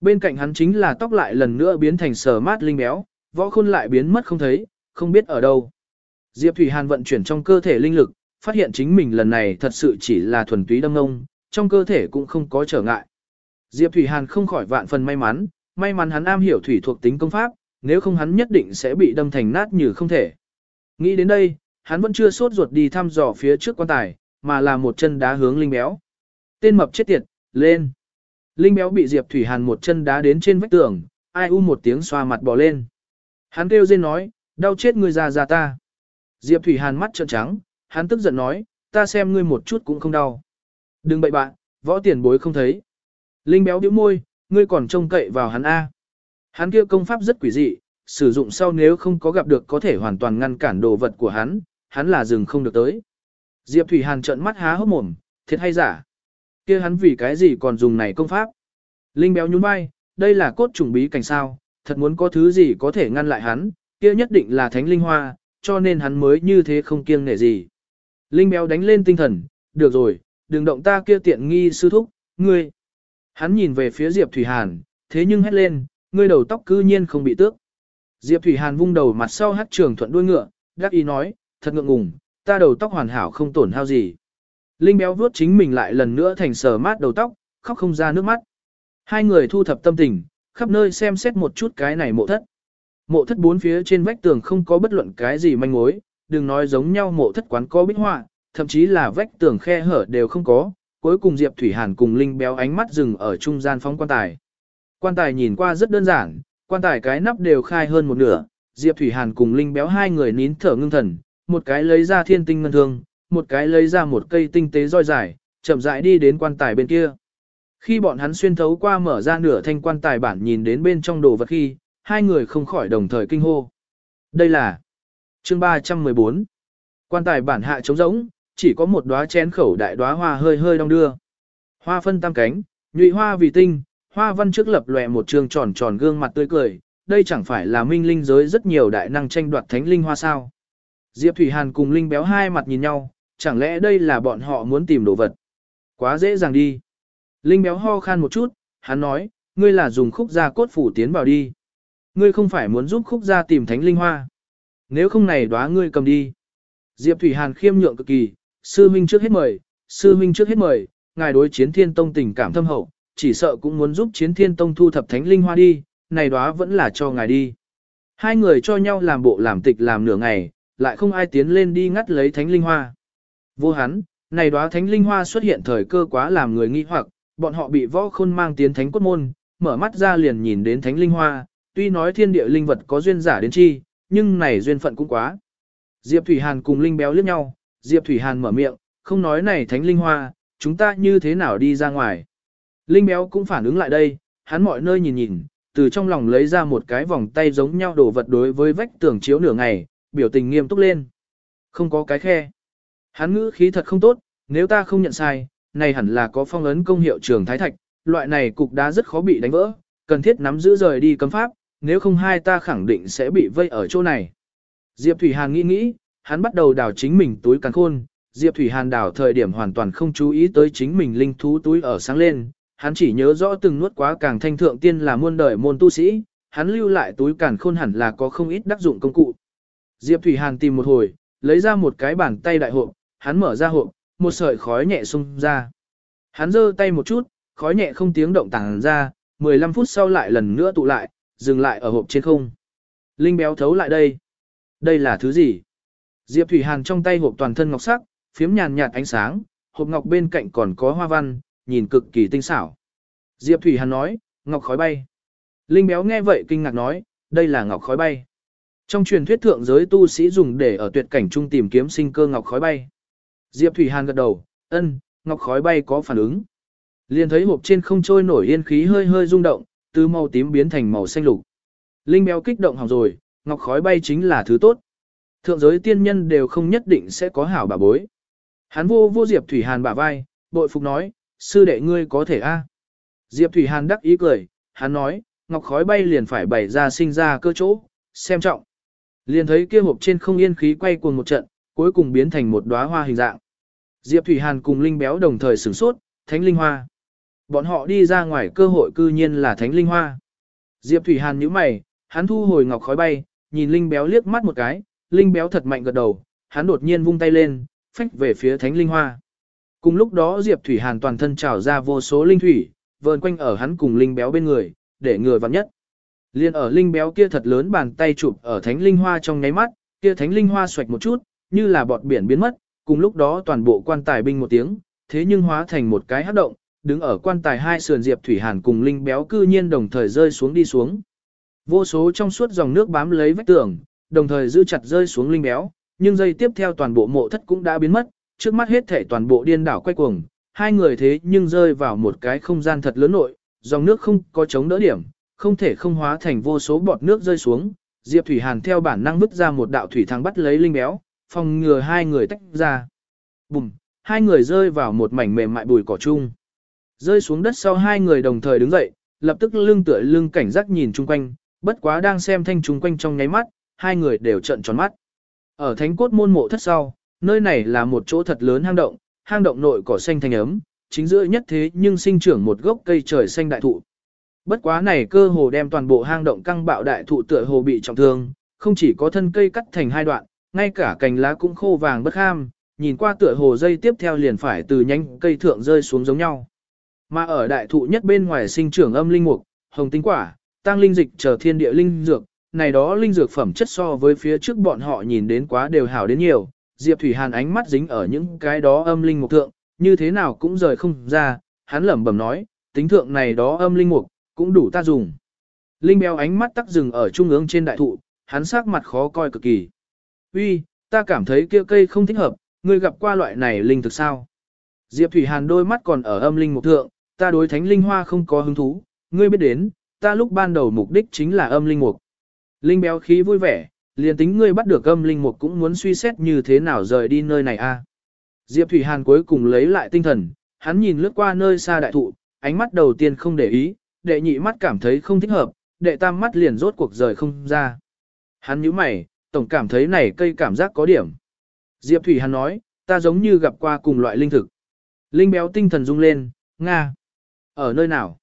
Bên cạnh hắn chính là tóc lại lần nữa biến thành sờ mát linh béo, võ khôn lại biến mất không thấy, không biết ở đâu. Diệp Thủy Hàn vận chuyển trong cơ thể linh lực, phát hiện chính mình lần này thật sự chỉ là thuần túy đâm ngông, trong cơ thể cũng không có trở ngại. Diệp Thủy Hàn không khỏi vạn phần may mắn, may mắn hắn am hiểu thủy thuộc tính công pháp, nếu không hắn nhất định sẽ bị đâm thành nát như không thể. Nghĩ đến đây, hắn vẫn chưa sốt ruột đi thăm dò phía trước quan tài, mà là một chân đá hướng linh béo. Tên mập chết tiệt, lên. Linh béo bị Diệp Thủy Hàn một chân đá đến trên vách tường, ai u một tiếng xoa mặt bò lên. Hắn kêu rên nói, đau chết ngươi già già ta. Diệp Thủy Hàn mắt trợn trắng, hắn tức giận nói, ta xem ngươi một chút cũng không đau. Đừng bậy bạn, võ tiền bối không thấy. Linh béo điếu môi, ngươi còn trông cậy vào hắn A. Hắn kia công pháp rất quỷ dị, sử dụng sau nếu không có gặp được có thể hoàn toàn ngăn cản đồ vật của hắn, hắn là dừng không được tới. Diệp Thủy Hàn trợn mắt há hốc mồm, thiệt hay giả? Kia hắn vì cái gì còn dùng này công pháp? Linh béo nhún vai, đây là cốt trùng bí cảnh sao, thật muốn có thứ gì có thể ngăn lại hắn, kia nhất định là thánh linh hoa, cho nên hắn mới như thế không kiêng nể gì. Linh béo đánh lên tinh thần, được rồi, đừng động ta kia tiện nghi sư thúc, ngươi. Hắn nhìn về phía Diệp Thủy Hàn, thế nhưng hét lên, ngươi đầu tóc cư nhiên không bị tước. Diệp Thủy Hàn vung đầu mặt sau hát trường thuận đuôi ngựa, đắc ý nói, thật ngượng ngùng, ta đầu tóc hoàn hảo không tổn hao gì. Linh béo vuốt chính mình lại lần nữa thành sờ mát đầu tóc, khóc không ra nước mắt. Hai người thu thập tâm tình, khắp nơi xem xét một chút cái này mộ thất. Mộ thất bốn phía trên vách tường không có bất luận cái gì manh mối, đừng nói giống nhau mộ thất quán có bích họa, thậm chí là vách tường khe hở đều không có. Cuối cùng Diệp Thủy Hàn cùng Linh béo ánh mắt dừng ở trung gian phóng quan tài. Quan tài nhìn qua rất đơn giản, quan tài cái nắp đều khai hơn một nửa, Diệp Thủy Hàn cùng Linh béo hai người nín thở ngưng thần, một cái lấy ra thiên tinh ngân thương, một cái lấy ra một cây tinh tế roi dài, chậm rãi đi đến quan tài bên kia. Khi bọn hắn xuyên thấu qua mở ra nửa thanh quan tài bản nhìn đến bên trong đồ vật khi, hai người không khỏi đồng thời kinh hô. Đây là chương 314. Quan tài bản hạ trống rỗng, chỉ có một đóa chén khẩu đại đóa hoa hơi hơi đong đưa. Hoa phân tam cánh, nhụy hoa vì tinh, hoa văn trước lập lòe một trường tròn tròn gương mặt tươi cười, đây chẳng phải là minh linh giới rất nhiều đại năng tranh đoạt thánh linh hoa sao. Diệp Thủy Hàn cùng Linh Béo hai mặt nhìn nhau, chẳng lẽ đây là bọn họ muốn tìm đồ vật. Quá dễ dàng đi. Linh Béo ho khan một chút, hắn nói, ngươi là dùng khúc gia cốt phủ tiến vào đi. Ngươi không phải muốn giúp khúc gia tìm thánh linh hoa. Nếu không này đóa ngươi cầm đi. Diệp Thủy Hàn khiêm nhượng cực kỳ, sư huynh trước hết mời, sư huynh trước hết mời, ngài đối chiến thiên tông tình cảm thâm hậu, chỉ sợ cũng muốn giúp chiến thiên tông thu thập thánh linh hoa đi, này đóa vẫn là cho ngài đi. Hai người cho nhau làm bộ làm tịch làm nửa ngày, lại không ai tiến lên đi ngắt lấy thánh linh hoa. Vô hắn, này đóa thánh linh hoa xuất hiện thời cơ quá làm người nghi hoặc, bọn họ bị võ khôn mang tiến thánh cốt môn, mở mắt ra liền nhìn đến thánh linh hoa, tuy nói thiên địa linh vật có duyên giả đến chi, nhưng này duyên phận cũng quá. Diệp Thủy Hàn cùng Linh Béo liếc nhau, Diệp Thủy Hàn mở miệng, không nói này thánh linh hoa, chúng ta như thế nào đi ra ngoài. Linh Béo cũng phản ứng lại đây, hắn mọi nơi nhìn nhìn, từ trong lòng lấy ra một cái vòng tay giống nhau đồ vật đối với vách tường chiếu nửa ngày, biểu tình nghiêm túc lên. Không có cái khe. Hắn ngữ khí thật không tốt, nếu ta không nhận sai, này hẳn là có phong ấn công hiệu trường thái thạch, loại này cục đá rất khó bị đánh vỡ, cần thiết nắm giữ rời đi cấm pháp, nếu không hai ta khẳng định sẽ bị vây ở chỗ này. Diệp Thủy Hàn nghĩ nghĩ, hắn bắt đầu đào chính mình túi càn khôn, Diệp Thủy Hàn đào thời điểm hoàn toàn không chú ý tới chính mình linh thú túi ở sáng lên, hắn chỉ nhớ rõ từng nuốt quá càng thanh thượng tiên là muôn đời môn tu sĩ, hắn lưu lại túi càn khôn hẳn là có không ít đắc dụng công cụ. Diệp Thủy Hàn tìm một hồi, lấy ra một cái bàn tay đại hộp, hắn mở ra hộp, một sợi khói nhẹ xung ra. Hắn giơ tay một chút, khói nhẹ không tiếng động tàng ra, 15 phút sau lại lần nữa tụ lại, dừng lại ở hộp trên không. Linh béo thấu lại đây. Đây là thứ gì? Diệp Thủy Hàn trong tay hộp toàn thân ngọc sắc, phiếm nhàn nhạt ánh sáng, hộp ngọc bên cạnh còn có hoa văn, nhìn cực kỳ tinh xảo. Diệp Thủy Hàn nói, ngọc khói bay. Linh béo nghe vậy kinh ngạc nói, đây là ngọc khói bay. Trong truyền thuyết thượng giới tu sĩ dùng để ở tuyệt cảnh trung tìm kiếm sinh cơ ngọc khói bay. Diệp Thủy Hàn gật đầu, ân, ngọc khói bay có phản ứng. Liền thấy hộp trên không trôi nổi yên khí hơi hơi rung động, từ màu tím biến thành màu xanh lục. Linh béo kích động hỏng rồi, ngọc khói bay chính là thứ tốt. Thượng giới tiên nhân đều không nhất định sẽ có hảo bà bối. Hắn vô vô Diệp Thủy Hàn bả vai, bội phục nói, sư đệ ngươi có thể a. Diệp Thủy Hàn đắc ý cười, hắn nói, ngọc khói bay liền phải bày ra sinh ra cơ chỗ, xem trọng. Liền thấy kia hộp trên không yên khí quay cuồng một trận, cuối cùng biến thành một đóa hoa hình dạng. Diệp Thủy Hàn cùng Linh Béo đồng thời sửng sốt, thánh linh hoa. Bọn họ đi ra ngoài cơ hội cư nhiên là thánh linh hoa. Diệp Thủy Hàn nhíu mày, hắn thu hồi ngọc khói bay, nhìn Linh Béo liếc mắt một cái, Linh Béo thật mạnh gật đầu, hắn đột nhiên vung tay lên, phách về phía thánh linh hoa. Cùng lúc đó Diệp Thủy Hàn toàn thân trào ra vô số linh thủy, vờn quanh ở hắn cùng Linh Béo bên người, để người vặn nhất. Liên ở Linh Béo kia thật lớn bàn tay chụp ở thánh linh hoa trong nháy mắt, kia thánh linh hoa xoạch một chút, như là bọt biển biến mất, cùng lúc đó toàn bộ quan tài binh một tiếng, thế nhưng hóa thành một cái hát động, đứng ở quan tài hai sườn Diệp Thủy Hàn cùng Linh Béo cư nhiên đồng thời rơi xuống đi xuống. Vô số trong suốt dòng nước bám lấy vách tường, đồng thời giữ chặt rơi xuống Linh Béo, nhưng giây tiếp theo toàn bộ mộ thất cũng đã biến mất, trước mắt hết thể toàn bộ điên đảo quay cuồng, hai người thế nhưng rơi vào một cái không gian thật lớn nội, dòng nước không có chống đỡ điểm, không thể không hóa thành vô số bọt nước rơi xuống. Diệp Thủy Hàn theo bản năng vứt ra một đạo thủy thăng bắt lấy Linh Béo, phòng ngừa hai người tách ra. Bùm, hai người rơi vào một mảnh mềm mại bùi cỏ chung. Rơi xuống đất sau hai người đồng thời đứng dậy, lập tức lưng tựa lưng cảnh giác nhìn chung quanh, bất quá đang xem thanh chung quanh trong nháy mắt, hai người đều trợn tròn mắt. Ở thánh cốt môn mộ thất sau, nơi này là một chỗ thật lớn hang động, hang động nội cỏ xanh thanh ấm, chính giữa nhất thế nhưng sinh trưởng một gốc cây trời xanh đại thụ. Bất quá này cơ hồ đem toàn bộ hang động căng bạo đại thụ tựa hồ bị trọng thương, không chỉ có thân cây cắt thành hai đoạn, ngay cả cành lá cũng khô vàng bất ham, nhìn qua tựa hồ dây tiếp theo liền phải từ nhanh cây thượng rơi xuống giống nhau. Mà ở đại thụ nhất bên ngoài sinh trưởng âm linh mục, hồng tinh quả, tăng linh dịch chờ thiên địa linh dược, này đó linh dược phẩm chất so với phía trước bọn họ nhìn đến quá đều hảo đến nhiều. Diệp Thủy Hàn ánh mắt dính ở những cái đó âm linh mục thượng, như thế nào cũng rời không ra, hắn lẩm bẩm nói, tính thượng này đó âm linh mục, cũng đủ ta dùng. Linh béo ánh mắt tắc dừng ở trung ương trên đại thụ, hắn sắc mặt khó coi cực kỳ. Uy, ta cảm thấy kia cây không thích hợp, ngươi gặp qua loại này linh thực sao? Diệp Thủy Hàn đôi mắt còn ở âm linh mục thượng, ta đối thánh linh hoa không có hứng thú, ngươi biết đến, ta lúc ban đầu mục đích chính là âm linh mục. Linh béo khí vui vẻ, liền tính ngươi bắt được âm linh mục cũng muốn suy xét như thế nào rời đi nơi này a. Diệp Thủy Hàn cuối cùng lấy lại tinh thần, hắn nhìn lướt qua nơi xa đại thụ, ánh mắt đầu tiên không để ý, đệ nhị mắt cảm thấy không thích hợp, đệ tam mắt liền rốt cuộc rời không ra. Hắn nhíu mày, tổng cảm thấy này cây cảm giác có điểm. Diệp Thủy Hàn nói, ta giống như gặp qua cùng loại linh thực. Linh béo tinh thần rung lên, Nga. Ở nơi nào?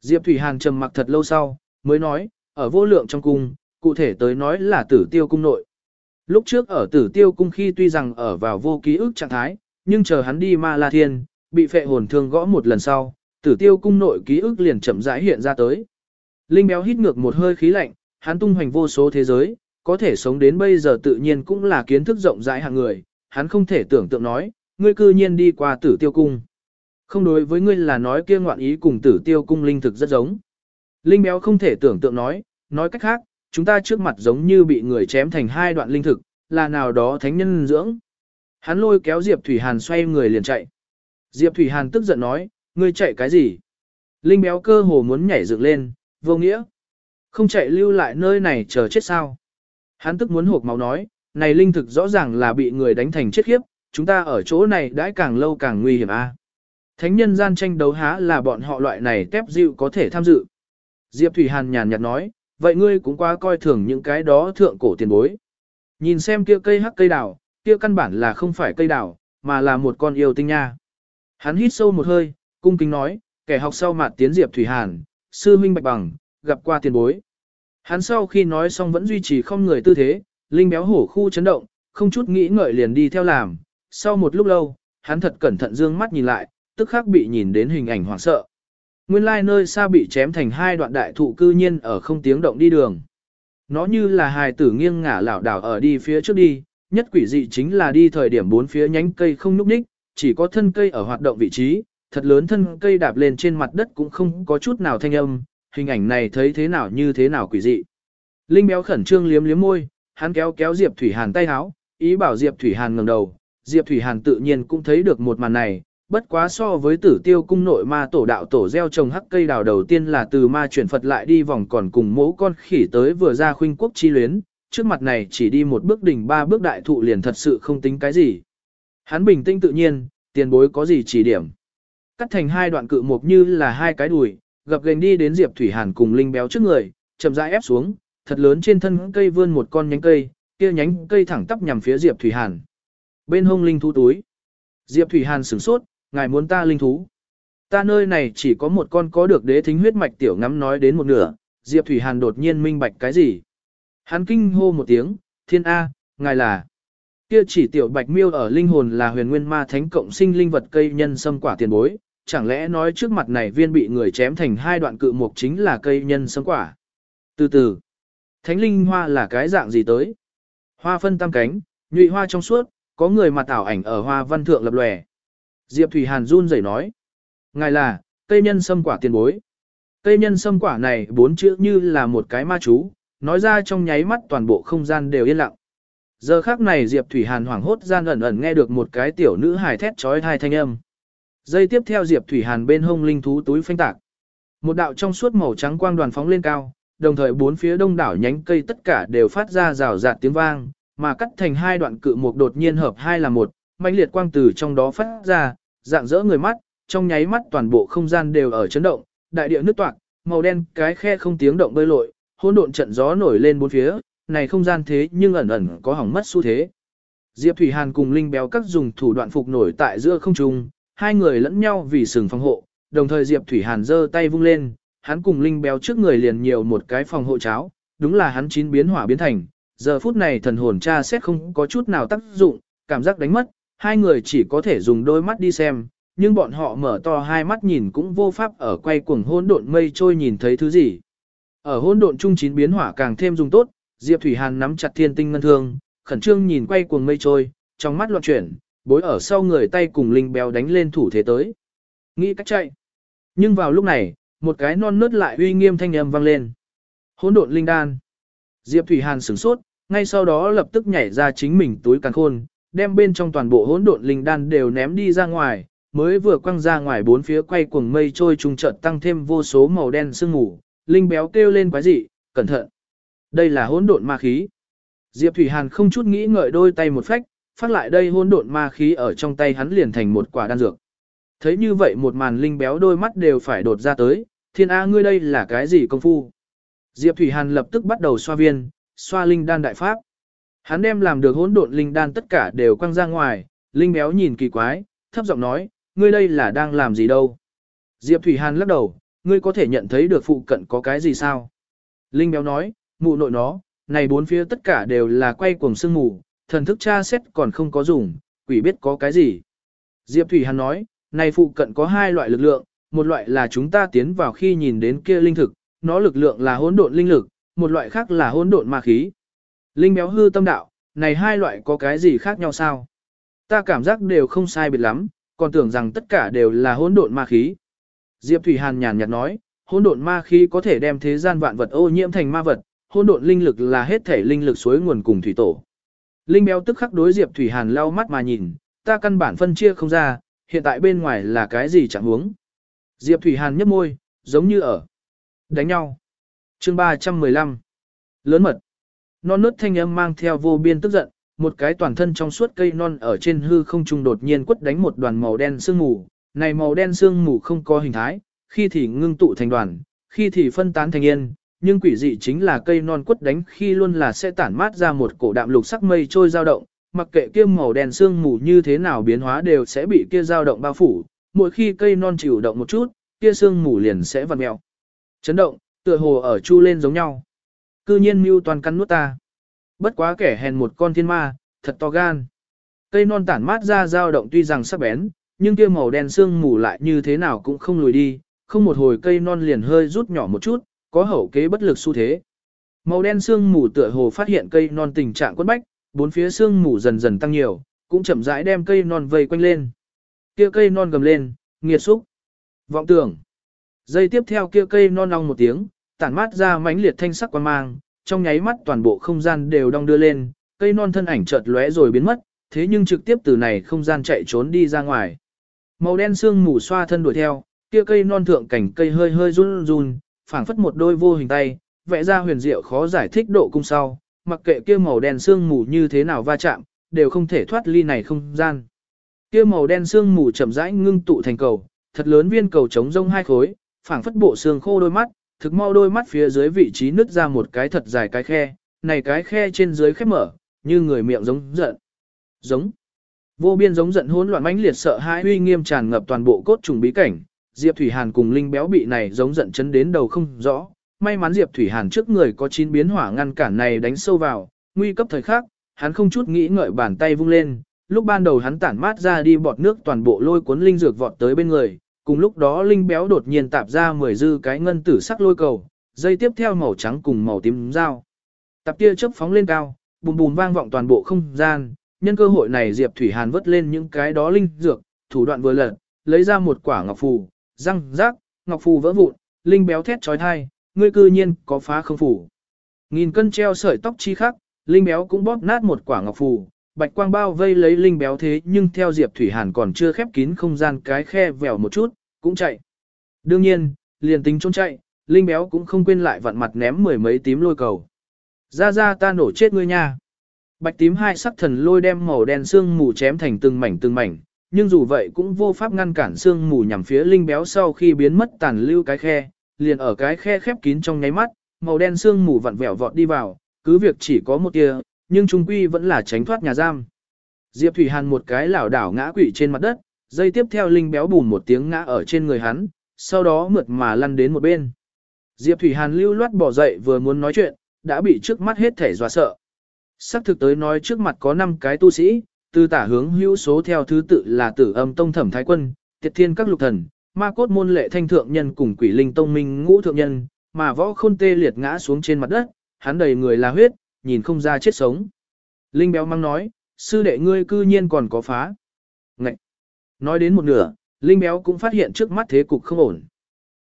Diệp Thủy Hàn trầm mặc thật lâu sau, mới nói, ở vô lượng trong cung, cụ thể tới nói là tử tiêu cung nội. Lúc trước ở tử tiêu cung khi tuy rằng ở vào vô ký ức trạng thái, nhưng chờ hắn đi ma la thiên, bị phệ hồn thương gõ một lần sau, tử tiêu cung nội ký ức liền chậm rãi hiện ra tới. Linh béo hít ngược một hơi khí lạnh, hắn tung hoành vô số thế giới, có thể sống đến bây giờ tự nhiên cũng là kiến thức rộng rãi hạng người, hắn không thể tưởng tượng nói, ngươi cư nhiên đi qua tử tiêu cung. Không đối với ngươi là nói kia ngoạn ý cùng tử tiêu cung linh thực rất giống. Linh béo không thể tưởng tượng nói, nói cách khác, chúng ta trước mặt giống như bị người chém thành hai đoạn linh thực, là nào đó thánh nhân dưỡng. Hắn lôi kéo Diệp Thủy Hàn xoay người liền chạy. Diệp Thủy Hàn tức giận nói, ngươi chạy cái gì? Linh béo cơ hồ muốn nhảy dựng lên, vô nghĩa. Không chạy lưu lại nơi này chờ chết sao? Hắn tức muốn hộp máu nói, này linh thực rõ ràng là bị người đánh thành chết khiếp, chúng ta ở chỗ này đãi càng lâu càng nguy hiểm a. Thánh nhân gian tranh đấu há là bọn họ loại này tép dịu có thể tham dự. Diệp Thủy Hàn nhàn nhạt nói, vậy ngươi cũng quá coi thường những cái đó thượng cổ tiền bối. Nhìn xem kia cây hắc cây đào, kia căn bản là không phải cây đào, mà là một con yêu tinh nha. Hắn hít sâu một hơi, cung kính nói, kẻ học sau mặt tiến Diệp Thủy Hàn, sư huynh bạch bằng, gặp qua tiền bối. Hắn sau khi nói xong vẫn duy trì không người tư thế, linh béo hổ khu chấn động, không chút nghĩ ngợi liền đi theo làm. Sau một lúc lâu, hắn thật cẩn thận dương mắt nhìn lại, tức khắc bị nhìn đến hình ảnh hoảng sợ. Nguyên lai nơi xa bị chém thành hai đoạn đại thụ cư nhiên ở không tiếng động đi đường. Nó như là hài tử nghiêng ngả lảo đảo ở đi phía trước đi, nhất quỷ dị chính là đi thời điểm bốn phía nhánh cây không nhúc đích, chỉ có thân cây ở hoạt động vị trí, thật lớn thân cây đạp lên trên mặt đất cũng không có chút nào thanh âm, hình ảnh này thấy thế nào như thế nào quỷ dị. Linh béo khẩn trương liếm liếm môi, hắn kéo kéo Diệp Thủy Hàn tay háo, ý bảo Diệp Thủy Hàn ngẩng đầu, Diệp Thủy Hàn tự nhiên cũng thấy được một màn này, bất quá so với tử tiêu cung nội ma tổ đạo tổ gieo trồng hắc cây đào đầu tiên là từ ma chuyển Phật lại đi vòng còn cùng mẫu con khỉ tới vừa ra khuynh quốc chi luyến, trước mặt này chỉ đi một bước đỉnh ba bước đại thụ liền thật sự không tính cái gì. Hắn bình tĩnh tự nhiên, tiền bối có gì chỉ điểm. Cắt thành hai đoạn cự mục như là hai cái đùi, gập gành đi đến Diệp Thủy Hàn cùng Linh béo trước người, chậm rãi ép xuống, thật lớn trên thân cây vươn một con nhánh cây, kia nhánh cây thẳng tắp nhằm phía Diệp Thủy Hàn. Bên hông linh thú túi. Diệp Thủy Hàn sửng sốt, ngài muốn ta linh thú. Ta nơi này chỉ có một con có được đế thính huyết mạch tiểu ngắm nói đến một nửa, Diệp Thủy Hàn đột nhiên minh bạch cái gì. Hắn kinh hô một tiếng, thiên A, ngài là. Kia chỉ tiểu bạch miêu ở linh hồn là huyền nguyên ma thánh cộng sinh linh vật cây nhân sâm quả tiền bối, chẳng lẽ nói trước mặt này viên bị người chém thành hai đoạn cự mục chính là cây nhân sâm quả. Từ từ, thánh linh hoa là cái dạng gì tới? Hoa phân tam cánh, nhụy hoa trong suốt, có người mặt ảo ảnh ở hoa văn thượng lập lòe. Diệp Thủy Hàn run rẩy nói. Ngài là, cây nhân sâm quả tiền bối. Cây nhân sâm quả này bốn chữ như là một cái ma chú, nói ra trong nháy mắt toàn bộ không gian đều yên lặng. Giờ khác này Diệp Thủy Hàn hoảng hốt gian ẩn ẩn nghe được một cái tiểu nữ hài thét trói thai thanh âm dây tiếp theo Diệp Thủy Hàn bên hông linh thú túi phanh tạc. Một đạo trong suốt màu trắng quang đoàn phóng lên cao, đồng thời bốn phía đông đảo nhánh cây tất cả đều phát ra rào rạt tiếng vang, mà cắt thành hai đoạn cự mục đột nhiên hợp hai là một, mãnh liệt quang từ trong đó phát ra, dạng dỡ người mắt, trong nháy mắt toàn bộ không gian đều ở chấn động, đại địa nứt toạc, màu đen cái khe không tiếng động bơi lội, hỗn độn trận gió nổi lên bốn phía, này không gian thế nhưng ẩn ẩn có hỏng mất xu thế. Diệp Thủy Hàn cùng Linh Béo các dùng thủ đoạn phục nổi tại giữa không trung, hai người lẫn nhau vì sừng phòng hộ, đồng thời Diệp Thủy Hàn giơ tay vung lên, hắn cùng Linh Béo trước người liền nhiều một cái phòng hộ cháo, đúng là hắn chín biến hỏa biến thành. Giờ phút này thần hồn tra xét không có chút nào tác dụng, cảm giác đánh mất, hai người chỉ có thể dùng đôi mắt đi xem, nhưng bọn họ mở to hai mắt nhìn cũng vô pháp ở quay cuồng hỗn độn mây trôi nhìn thấy thứ gì. Ở hỗn độn trung chín biến hỏa càng thêm dùng tốt, Diệp Thủy Hàn nắm chặt thiên tinh ngân thương, khẩn trương nhìn quay cuồng mây trôi, trong mắt loạn chuyển, bối ở sau người tay cùng linh béo đánh lên thủ thế tới. Nghĩ cách chạy. Nhưng vào lúc này, một cái non nớt lại uy nghiêm thanh âm vang lên. Hỗn độn linh đan. Diệp Thủy Hàn sửng sốt, ngay sau đó lập tức nhảy ra chính mình túi càng khôn, đem bên trong toàn bộ hỗn độn linh đan đều ném đi ra ngoài, mới vừa quăng ra ngoài bốn phía quay cuồng mây trôi trùng chợt tăng thêm vô số màu đen sương mù, linh béo kêu lên quái dị, cẩn thận. Đây là hỗn độn ma khí. Diệp Thủy Hàn không chút nghĩ ngợi đôi tay một phách, phát lại đây hỗn độn ma khí ở trong tay hắn liền thành một quả đan dược. Thấy như vậy một màn linh béo đôi mắt đều phải đột ra tới, thiên A ngươi đây là cái gì công phu? Diệp Thủy Hàn lập tức bắt đầu xoa viên, xoa linh đan đại pháp. Hắn đem làm được hỗn độn linh đan tất cả đều quăng ra ngoài, linh béo nhìn kỳ quái, thấp giọng nói, ngươi đây là đang làm gì đâu? Diệp Thủy Hàn lắc đầu, ngươi có thể nhận thấy được phụ cận có cái gì sao? Linh béo nói, mụ nội nó, này bốn phía tất cả đều là quay cuồng sương mù, thần thức tra xét còn không có dùng, quỷ biết có cái gì. Diệp Thủy Hàn nói, này phụ cận có hai loại lực lượng, một loại là chúng ta tiến vào khi nhìn đến kia linh thực, nó lực lượng là hỗn độn linh lực, một loại khác là hỗn độn ma khí. Linh béo hư tâm đạo, này hai loại có cái gì khác nhau sao? Ta cảm giác đều không sai biệt lắm, còn tưởng rằng tất cả đều là hỗn độn ma khí. Diệp Thủy Hàn nhàn nhạt nói, hỗn độn ma khí có thể đem thế gian vạn vật ô nhiễm thành ma vật, hỗn độn linh lực là hết thể linh lực suối nguồn cùng thủy tổ. Linh béo tức khắc đối Diệp Thủy Hàn lau mắt mà nhìn, ta căn bản phân chia không ra, hiện tại bên ngoài là cái gì chẳng huống. Diệp Thủy Hàn nhếch môi, giống như ở đánh nhau. Chương 315. Lớn mật. Non nớt thanh âm mang theo vô biên tức giận, một cái toàn thân trong suốt cây non ở trên hư không trung đột nhiên quất đánh một đoàn màu đen sương mù, này màu đen sương mù không có hình thái, khi thì ngưng tụ thành đoàn, khi thì phân tán thành yên, nhưng quỷ dị chính là cây non quất đánh khi luôn là sẽ tản mát ra một cổ đạm lục sắc mây trôi dao động, mặc kệ kia màu đen sương mù như thế nào biến hóa đều sẽ bị kia dao động bao phủ, mỗi khi cây non chịu động một chút, kia sương mù liền sẽ vặn mèo. Chấn động, tựa hồ ở chu lên giống nhau. Cư nhiên mưu toàn cắn nuốt ta. Bất quá kẻ hèn một con thiên ma, thật to gan. Cây non tản mát ra dao động tuy rằng sắc bén, nhưng kia màu đen sương mù lại như thế nào cũng không lùi đi, không một hồi cây non liền hơi rút nhỏ một chút, có hậu kế bất lực xu thế. Màu đen xương mù tựa hồ phát hiện cây non tình trạng quất bách, bốn phía xương mù dần dần tăng nhiều, cũng chậm rãi đem cây non vây quanh lên. Kia cây non gầm lên, nghiệt xúc. Vọng tưởng. Dây tiếp theo kia cây non ong một tiếng, tản mát ra mãnh liệt thanh sắc quan mang, trong nháy mắt toàn bộ không gian đều đong đưa lên, cây non thân ảnh chợt lóe rồi biến mất, thế nhưng trực tiếp từ này không gian chạy trốn đi ra ngoài. Màu đen xương mù xoa thân đuổi theo, kia cây non thượng cảnh cây hơi hơi run run, phảng phất một đôi vô hình tay, vẽ ra huyền diệu khó giải thích độ cung sau, mặc kệ kia màu đen sương mù như thế nào va chạm, đều không thể thoát ly này không gian. Kia màu đen sương mù chậm rãi ngưng tụ thành cầu, thật lớn viên cầu trống rông hai khối, phảng phất bộ xương khô đôi mắt, thực mau đôi mắt phía dưới vị trí nứt ra một cái thật dài cái khe, này cái khe trên dưới khép mở, như người miệng giống giận. Giống. Vô biên giống giận hỗn loạn mãnh liệt sợ hãi uy nghiêm tràn ngập toàn bộ cốt trùng bí cảnh, Diệp Thủy Hàn cùng Linh Béo bị này giống giận chấn đến đầu không rõ. May mắn Diệp Thủy Hàn trước người có chín biến hỏa ngăn cản này đánh sâu vào, nguy cấp thời khắc, hắn không chút nghĩ ngợi bàn tay vung lên, lúc ban đầu hắn tản mát ra đi bọt nước toàn bộ lôi cuốn linh dược vọt tới bên người, cùng lúc đó linh béo đột nhiên tạp ra mười dư cái ngân tử sắc lôi cầu, dây tiếp theo màu trắng cùng màu tím dao. Tạp tia chớp phóng lên cao, bùm bùm vang vọng toàn bộ không gian, nhân cơ hội này Diệp Thủy Hàn vớt lên những cái đó linh dược, thủ đoạn vừa lật, lấy ra một quả ngọc phù, răng rác, ngọc phù vỡ vụn, linh béo thét chói tai, ngươi cư nhiên có phá không phù. Nghìn cân treo sợi tóc chi khắc, linh béo cũng bóp nát một quả ngọc phù, bạch quang bao vây lấy linh béo thế nhưng theo Diệp Thủy Hàn còn chưa khép kín không gian cái khe vèo một chút, cũng chạy. Đương nhiên, liền tính trốn chạy, linh béo cũng không quên lại vặn mặt ném mười mấy tím lôi cầu. Ra ra ta nổ chết ngươi nha. Bạch tím hai sắc thần lôi đem màu đen xương mù chém thành từng mảnh từng mảnh, nhưng dù vậy cũng vô pháp ngăn cản sương mù nhằm phía linh béo sau khi biến mất tàn lưu cái khe, liền ở cái khe khép kín trong nháy mắt, màu đen sương mù vặn vẹo vọt đi vào, cứ việc chỉ có một tia, nhưng trung quy vẫn là tránh thoát nhà giam. Diệp Thủy Hàn một cái lảo đảo ngã quỵ trên mặt đất, dây tiếp theo linh béo bùn một tiếng ngã ở trên người hắn, sau đó mượt mà lăn đến một bên. Diệp Thủy Hàn lưu loát bỏ dậy vừa muốn nói chuyện, đã bị trước mắt hết thể dọa sợ. Sắc thực tới nói trước mặt có 5 cái tu sĩ, từ tả hướng hữu số theo thứ tự là tử âm tông thẩm thái quân, tiệt thiên các lục thần, ma cốt môn lệ thanh thượng nhân cùng quỷ linh tông minh ngũ thượng nhân, mà võ khôn tê liệt ngã xuống trên mặt đất, hắn đầy người là huyết, nhìn không ra chết sống. Linh béo mang nói, sư đệ ngươi cư nhiên còn có phá. Ngậy! Nói đến một nửa, Linh béo cũng phát hiện trước mắt thế cục không ổn.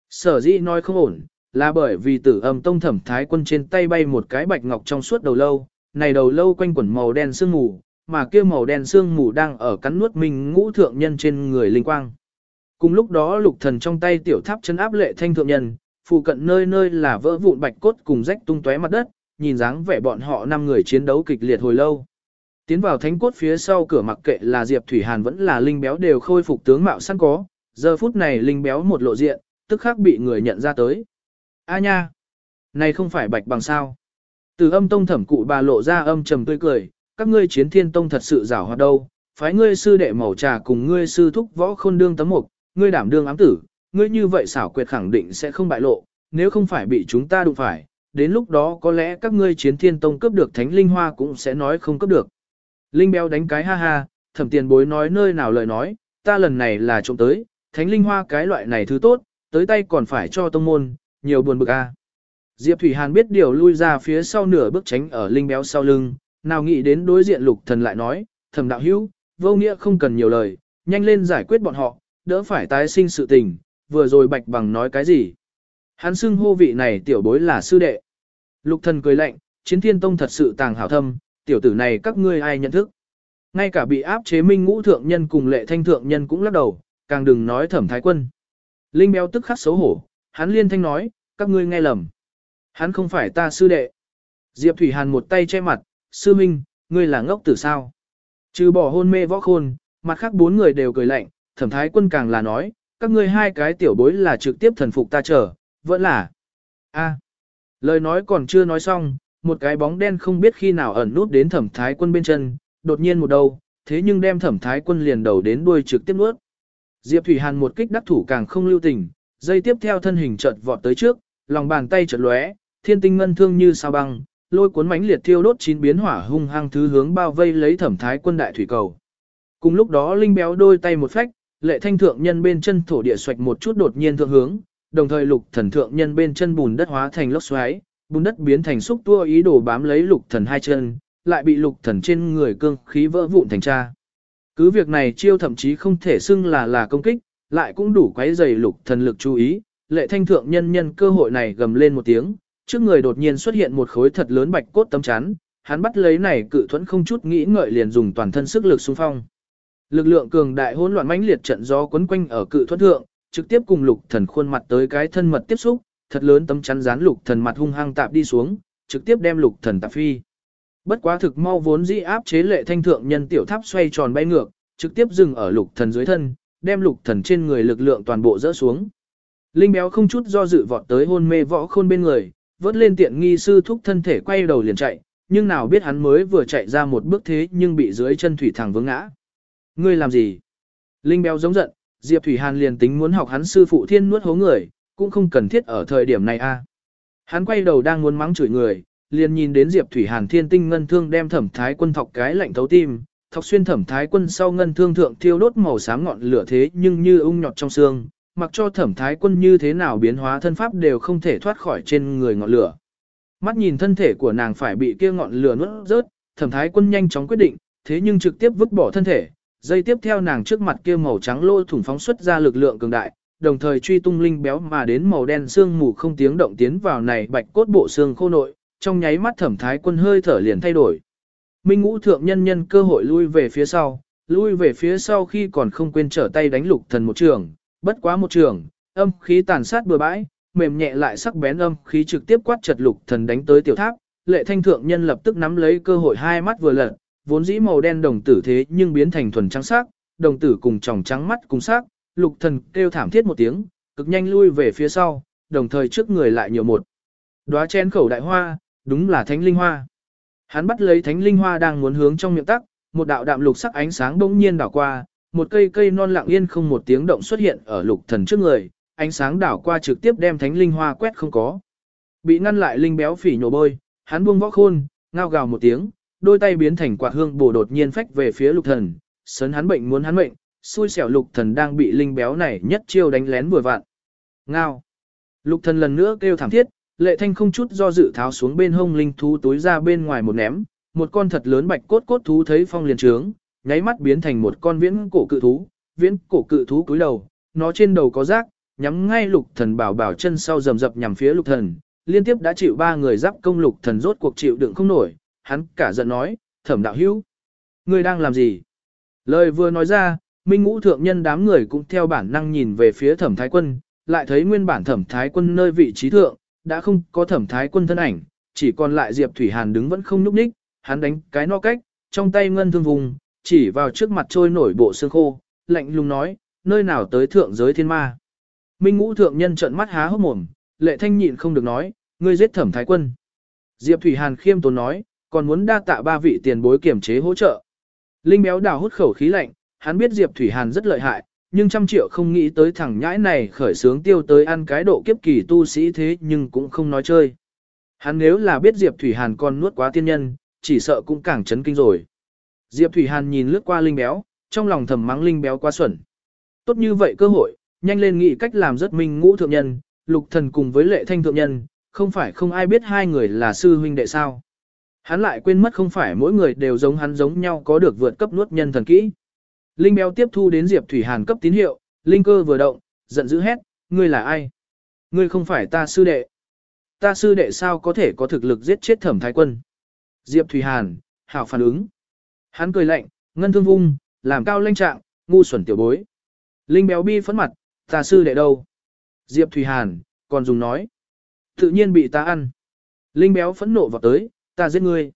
Sở dĩ nói không ổn, là bởi vì tử âm tông thẩm thái quân trên tay bay một cái bạch ngọc trong suốt đầu lâu, này đầu lâu quanh quẩn màu đen sương mù, mà kia màu đen sương mù đang ở cắn nuốt mình ngũ thượng nhân trên người linh quang. Cùng lúc đó lục thần trong tay tiểu tháp chân áp lệ thanh thượng nhân, phụ cận nơi nơi là vỡ vụn bạch cốt cùng rách tung tóe mặt đất, nhìn dáng vẻ bọn họ năm người chiến đấu kịch liệt hồi lâu. Tiến vào thánh cốt phía sau cửa mặc kệ là Diệp Thủy Hàn vẫn là linh béo đều khôi phục tướng mạo sẵn có, giờ phút này linh béo một lộ diện, tức khắc bị người nhận ra tới. A nha! Này không phải bạch bằng sao? Từ âm tông thẩm cụ bà lộ ra âm trầm tươi cười, các ngươi chiến thiên tông thật sự rảo hoạt đâu, phái ngươi sư đệ màu trà cùng ngươi sư thúc võ khôn đương tấm mục, ngươi đảm đương ám tử, ngươi như vậy xảo quyệt khẳng định sẽ không bại lộ, nếu không phải bị chúng ta đụng phải, đến lúc đó có lẽ các ngươi chiến thiên tông cướp được thánh linh hoa cũng sẽ nói không cướp được. Linh béo đánh cái ha ha, thẩm tiền bối nói nơi nào lời nói, ta lần này là trộm tới, thánh linh hoa cái loại này thứ tốt, tới tay còn phải cho tông môn, nhiều buồn bực a. Diệp Thủy Hàn biết điều lui ra phía sau nửa bước tránh ở linh béo sau lưng, nào nghĩ đến đối diện lục thần lại nói, thầm đạo hữu, vô nghĩa không cần nhiều lời, nhanh lên giải quyết bọn họ, đỡ phải tái sinh sự tình, vừa rồi bạch bằng nói cái gì. Hắn xưng hô vị này tiểu bối là sư đệ. Lục thần cười lạnh, chiến thiên tông thật sự tàng hảo thâm, tiểu tử này các ngươi ai nhận thức. Ngay cả bị áp chế minh ngũ thượng nhân cùng lệ thanh thượng nhân cũng lắc đầu, càng đừng nói thẩm thái quân. Linh béo tức khắc xấu hổ, hắn liên thanh nói, các ngươi nghe lầm. Hắn không phải ta sư đệ. Diệp Thủy Hàn một tay che mặt, sư minh, ngươi là ngốc tử sao. Trừ bỏ hôn mê võ khôn, mặt khác bốn người đều cười lạnh, thẩm thái quân càng là nói, các ngươi hai cái tiểu bối là trực tiếp thần phục ta trở. vẫn là. a lời nói còn chưa nói xong, một cái bóng đen không biết khi nào ẩn nút đến thẩm thái quân bên chân, đột nhiên một đầu, thế nhưng đem thẩm thái quân liền đầu đến đuôi trực tiếp nuốt. Diệp Thủy Hàn một kích đắc thủ càng không lưu tình, dây tiếp theo thân hình chợt vọt tới trước, lòng bàn tay chợt lóe, thiên tinh ngân thương như sao băng, lôi cuốn mánh liệt thiêu đốt chín biến hỏa hung hăng thứ hướng bao vây lấy thẩm thái quân đại thủy cầu. Cùng lúc đó linh béo đôi tay một phách, lệ thanh thượng nhân bên chân thổ địa xoạch một chút đột nhiên thượng hướng, đồng thời lục thần thượng nhân bên chân bùn đất hóa thành lốc xoáy, bùn đất biến thành xúc tua ý đồ bám lấy lục thần hai chân, lại bị lục thần trên người cương khí vỡ vụn thành cha. Cứ việc này chiêu thậm chí không thể xưng là là công kích, lại cũng đủ quấy dày lục thần lực chú ý, lệ thanh thượng nhân nhân cơ hội này gầm lên một tiếng, trước người đột nhiên xuất hiện một khối thật lớn bạch cốt tấm chắn, hắn bắt lấy này cự thuẫn không chút nghĩ ngợi liền dùng toàn thân sức lực xung phong. Lực lượng cường đại hỗn loạn mãnh liệt trận gió quấn quanh ở cự thuẫn thượng, trực tiếp cùng lục thần khuôn mặt tới cái thân mật tiếp xúc, thật lớn tấm chắn dán lục thần mặt hung hăng tạp đi xuống, trực tiếp đem lục thần tạp phi. Bất quá thực mau vốn dĩ áp chế lệ thanh thượng nhân tiểu tháp xoay tròn bay ngược, trực tiếp dừng ở lục thần dưới thân, đem lục thần trên người lực lượng toàn bộ dỡ xuống. Linh béo không chút do dự vọt tới hôn mê võ khôn bên người, vớt lên tiện nghi sư thúc thân thể quay đầu liền chạy, nhưng nào biết hắn mới vừa chạy ra một bước thế nhưng bị dưới chân thủy thẳng vướng ngã. Ngươi làm gì? Linh béo giống giận, Diệp Thủy Hàn liền tính muốn học hắn sư phụ thiên nuốt hố người, cũng không cần thiết ở thời điểm này a. Hắn quay đầu đang muốn mắng chửi người, liền nhìn đến Diệp Thủy Hàn thiên tinh ngân thương đem thẩm thái quân thọc cái lạnh thấu tim, thọc xuyên thẩm thái quân sau ngân thương thượng thiêu đốt màu xám ngọn lửa thế nhưng như ung nhọt trong xương, mặc cho thẩm thái quân như thế nào biến hóa thân pháp đều không thể thoát khỏi trên người ngọn lửa. Mắt nhìn thân thể của nàng phải bị kia ngọn lửa nuốt rớt, thẩm thái quân nhanh chóng quyết định, thế nhưng trực tiếp vứt bỏ thân thể, dây tiếp theo nàng trước mặt kia màu trắng lô thủng phóng xuất ra lực lượng cường đại, đồng thời truy tung linh béo mà đến màu đen xương mù không tiếng động tiến vào này bạch cốt bộ xương khô nội, trong nháy mắt thẩm thái quân hơi thở liền thay đổi. Minh ngũ thượng nhân nhân cơ hội lui về phía sau, lui về phía sau khi còn không quên trở tay đánh lục thần một trường, bất quá một trường, âm khí tàn sát bừa bãi, mềm nhẹ lại sắc bén âm khí trực tiếp quát chật lục thần đánh tới tiểu tháp, lệ thanh thượng nhân lập tức nắm lấy cơ hội hai mắt vừa lật, vốn dĩ màu đen đồng tử thế nhưng biến thành thuần trắng sắc, đồng tử cùng tròng trắng mắt cùng sắc, lục thần kêu thảm thiết một tiếng, cực nhanh lui về phía sau, đồng thời trước người lại nhiều một. Đóa chén khẩu đại hoa, đúng là thánh linh hoa. Hắn bắt lấy thánh linh hoa đang muốn hướng trong miệng tắc, một đạo đạm lục sắc ánh sáng bỗng nhiên đảo qua, một cây cây non lặng yên không một tiếng động xuất hiện ở lục thần trước người, ánh sáng đảo qua trực tiếp đem thánh linh hoa quét không có. Bị ngăn lại linh béo phỉ nhổ bôi, hắn buông võ khôn, ngao gào một tiếng, đôi tay biến thành quạt hương bổ đột nhiên phách về phía lục thần, sấn hắn bệnh muốn hắn bệnh xui xẻo lục thần đang bị linh béo này nhất chiêu đánh lén vừa vặn. Ngao. Lục thần lần nữa kêu thảm thiết, lệ thanh không chút do dự tháo xuống bên hông linh thú túi ra bên ngoài một ném, một con thật lớn bạch cốt cốt thú thấy phong liền trướng, nháy mắt biến thành một con viễn cổ cự thú, viễn cổ cự thú cúi đầu, nó trên đầu có rác, nhắm ngay lục thần bảo bảo chân sau rầm rập nhằm phía lục thần, liên tiếp đã chịu ba người giáp công lục thần rốt cuộc chịu đựng không nổi, hắn cả giận nói, thẩm đạo hữu, ngươi đang làm gì? Lời vừa nói ra, minh ngũ thượng nhân đám người cũng theo bản năng nhìn về phía thẩm thái quân, lại thấy nguyên bản thẩm thái quân nơi vị trí thượng, đã không có thẩm thái quân thân ảnh, chỉ còn lại Diệp Thủy Hàn đứng vẫn không nhúc nhích, hắn đánh cái no cách, trong tay ngân thương vùng, chỉ vào trước mặt trôi nổi bộ xương khô, lạnh lùng nói, nơi nào tới thượng giới thiên ma. Minh ngũ thượng nhân trợn mắt há hốc mồm, lệ thanh nhịn không được nói, ngươi giết thẩm thái quân. Diệp Thủy Hàn khiêm tốn nói, còn muốn đa tạ ba vị tiền bối kiểm chế hỗ trợ. Linh béo đào hút khẩu khí lạnh, hắn biết Diệp Thủy Hàn rất lợi hại, nhưng trăm triệu không nghĩ tới thằng nhãi này khởi sướng tiêu tới ăn cái độ kiếp kỳ tu sĩ thế nhưng cũng không nói chơi. Hắn nếu là biết Diệp Thủy Hàn còn nuốt quá tiên nhân, chỉ sợ cũng càng chấn kinh rồi. Diệp Thủy Hàn nhìn lướt qua Linh béo, trong lòng thầm mắng Linh béo quá xuẩn. tốt như vậy cơ hội, nhanh lên nghĩ cách làm rất minh ngũ thượng nhân, lục thần cùng với lệ thanh thượng nhân, không phải không ai biết hai người là sư huynh đệ sao. Hắn lại quên mất không phải mỗi người đều giống hắn giống nhau có được vượt cấp nuốt nhân thần kỹ. Linh béo tiếp thu đến Diệp Thủy Hàn cấp tín hiệu, Linh cơ vừa động, giận dữ hét, ngươi là ai? Ngươi không phải ta sư đệ. Ta sư đệ sao có thể có thực lực giết chết thẩm thái quân? Diệp Thủy Hàn, hảo phản ứng. Hắn cười lạnh, ngân thương vung, làm cao lanh trạng, ngu xuẩn tiểu bối. Linh béo bi phấn mặt, tà sư đệ đâu? Diệp Thủy Hàn, còn dùng nói. Tự nhiên bị ta ăn. Linh béo phẫn nộ vào tới, ta giết ngươi.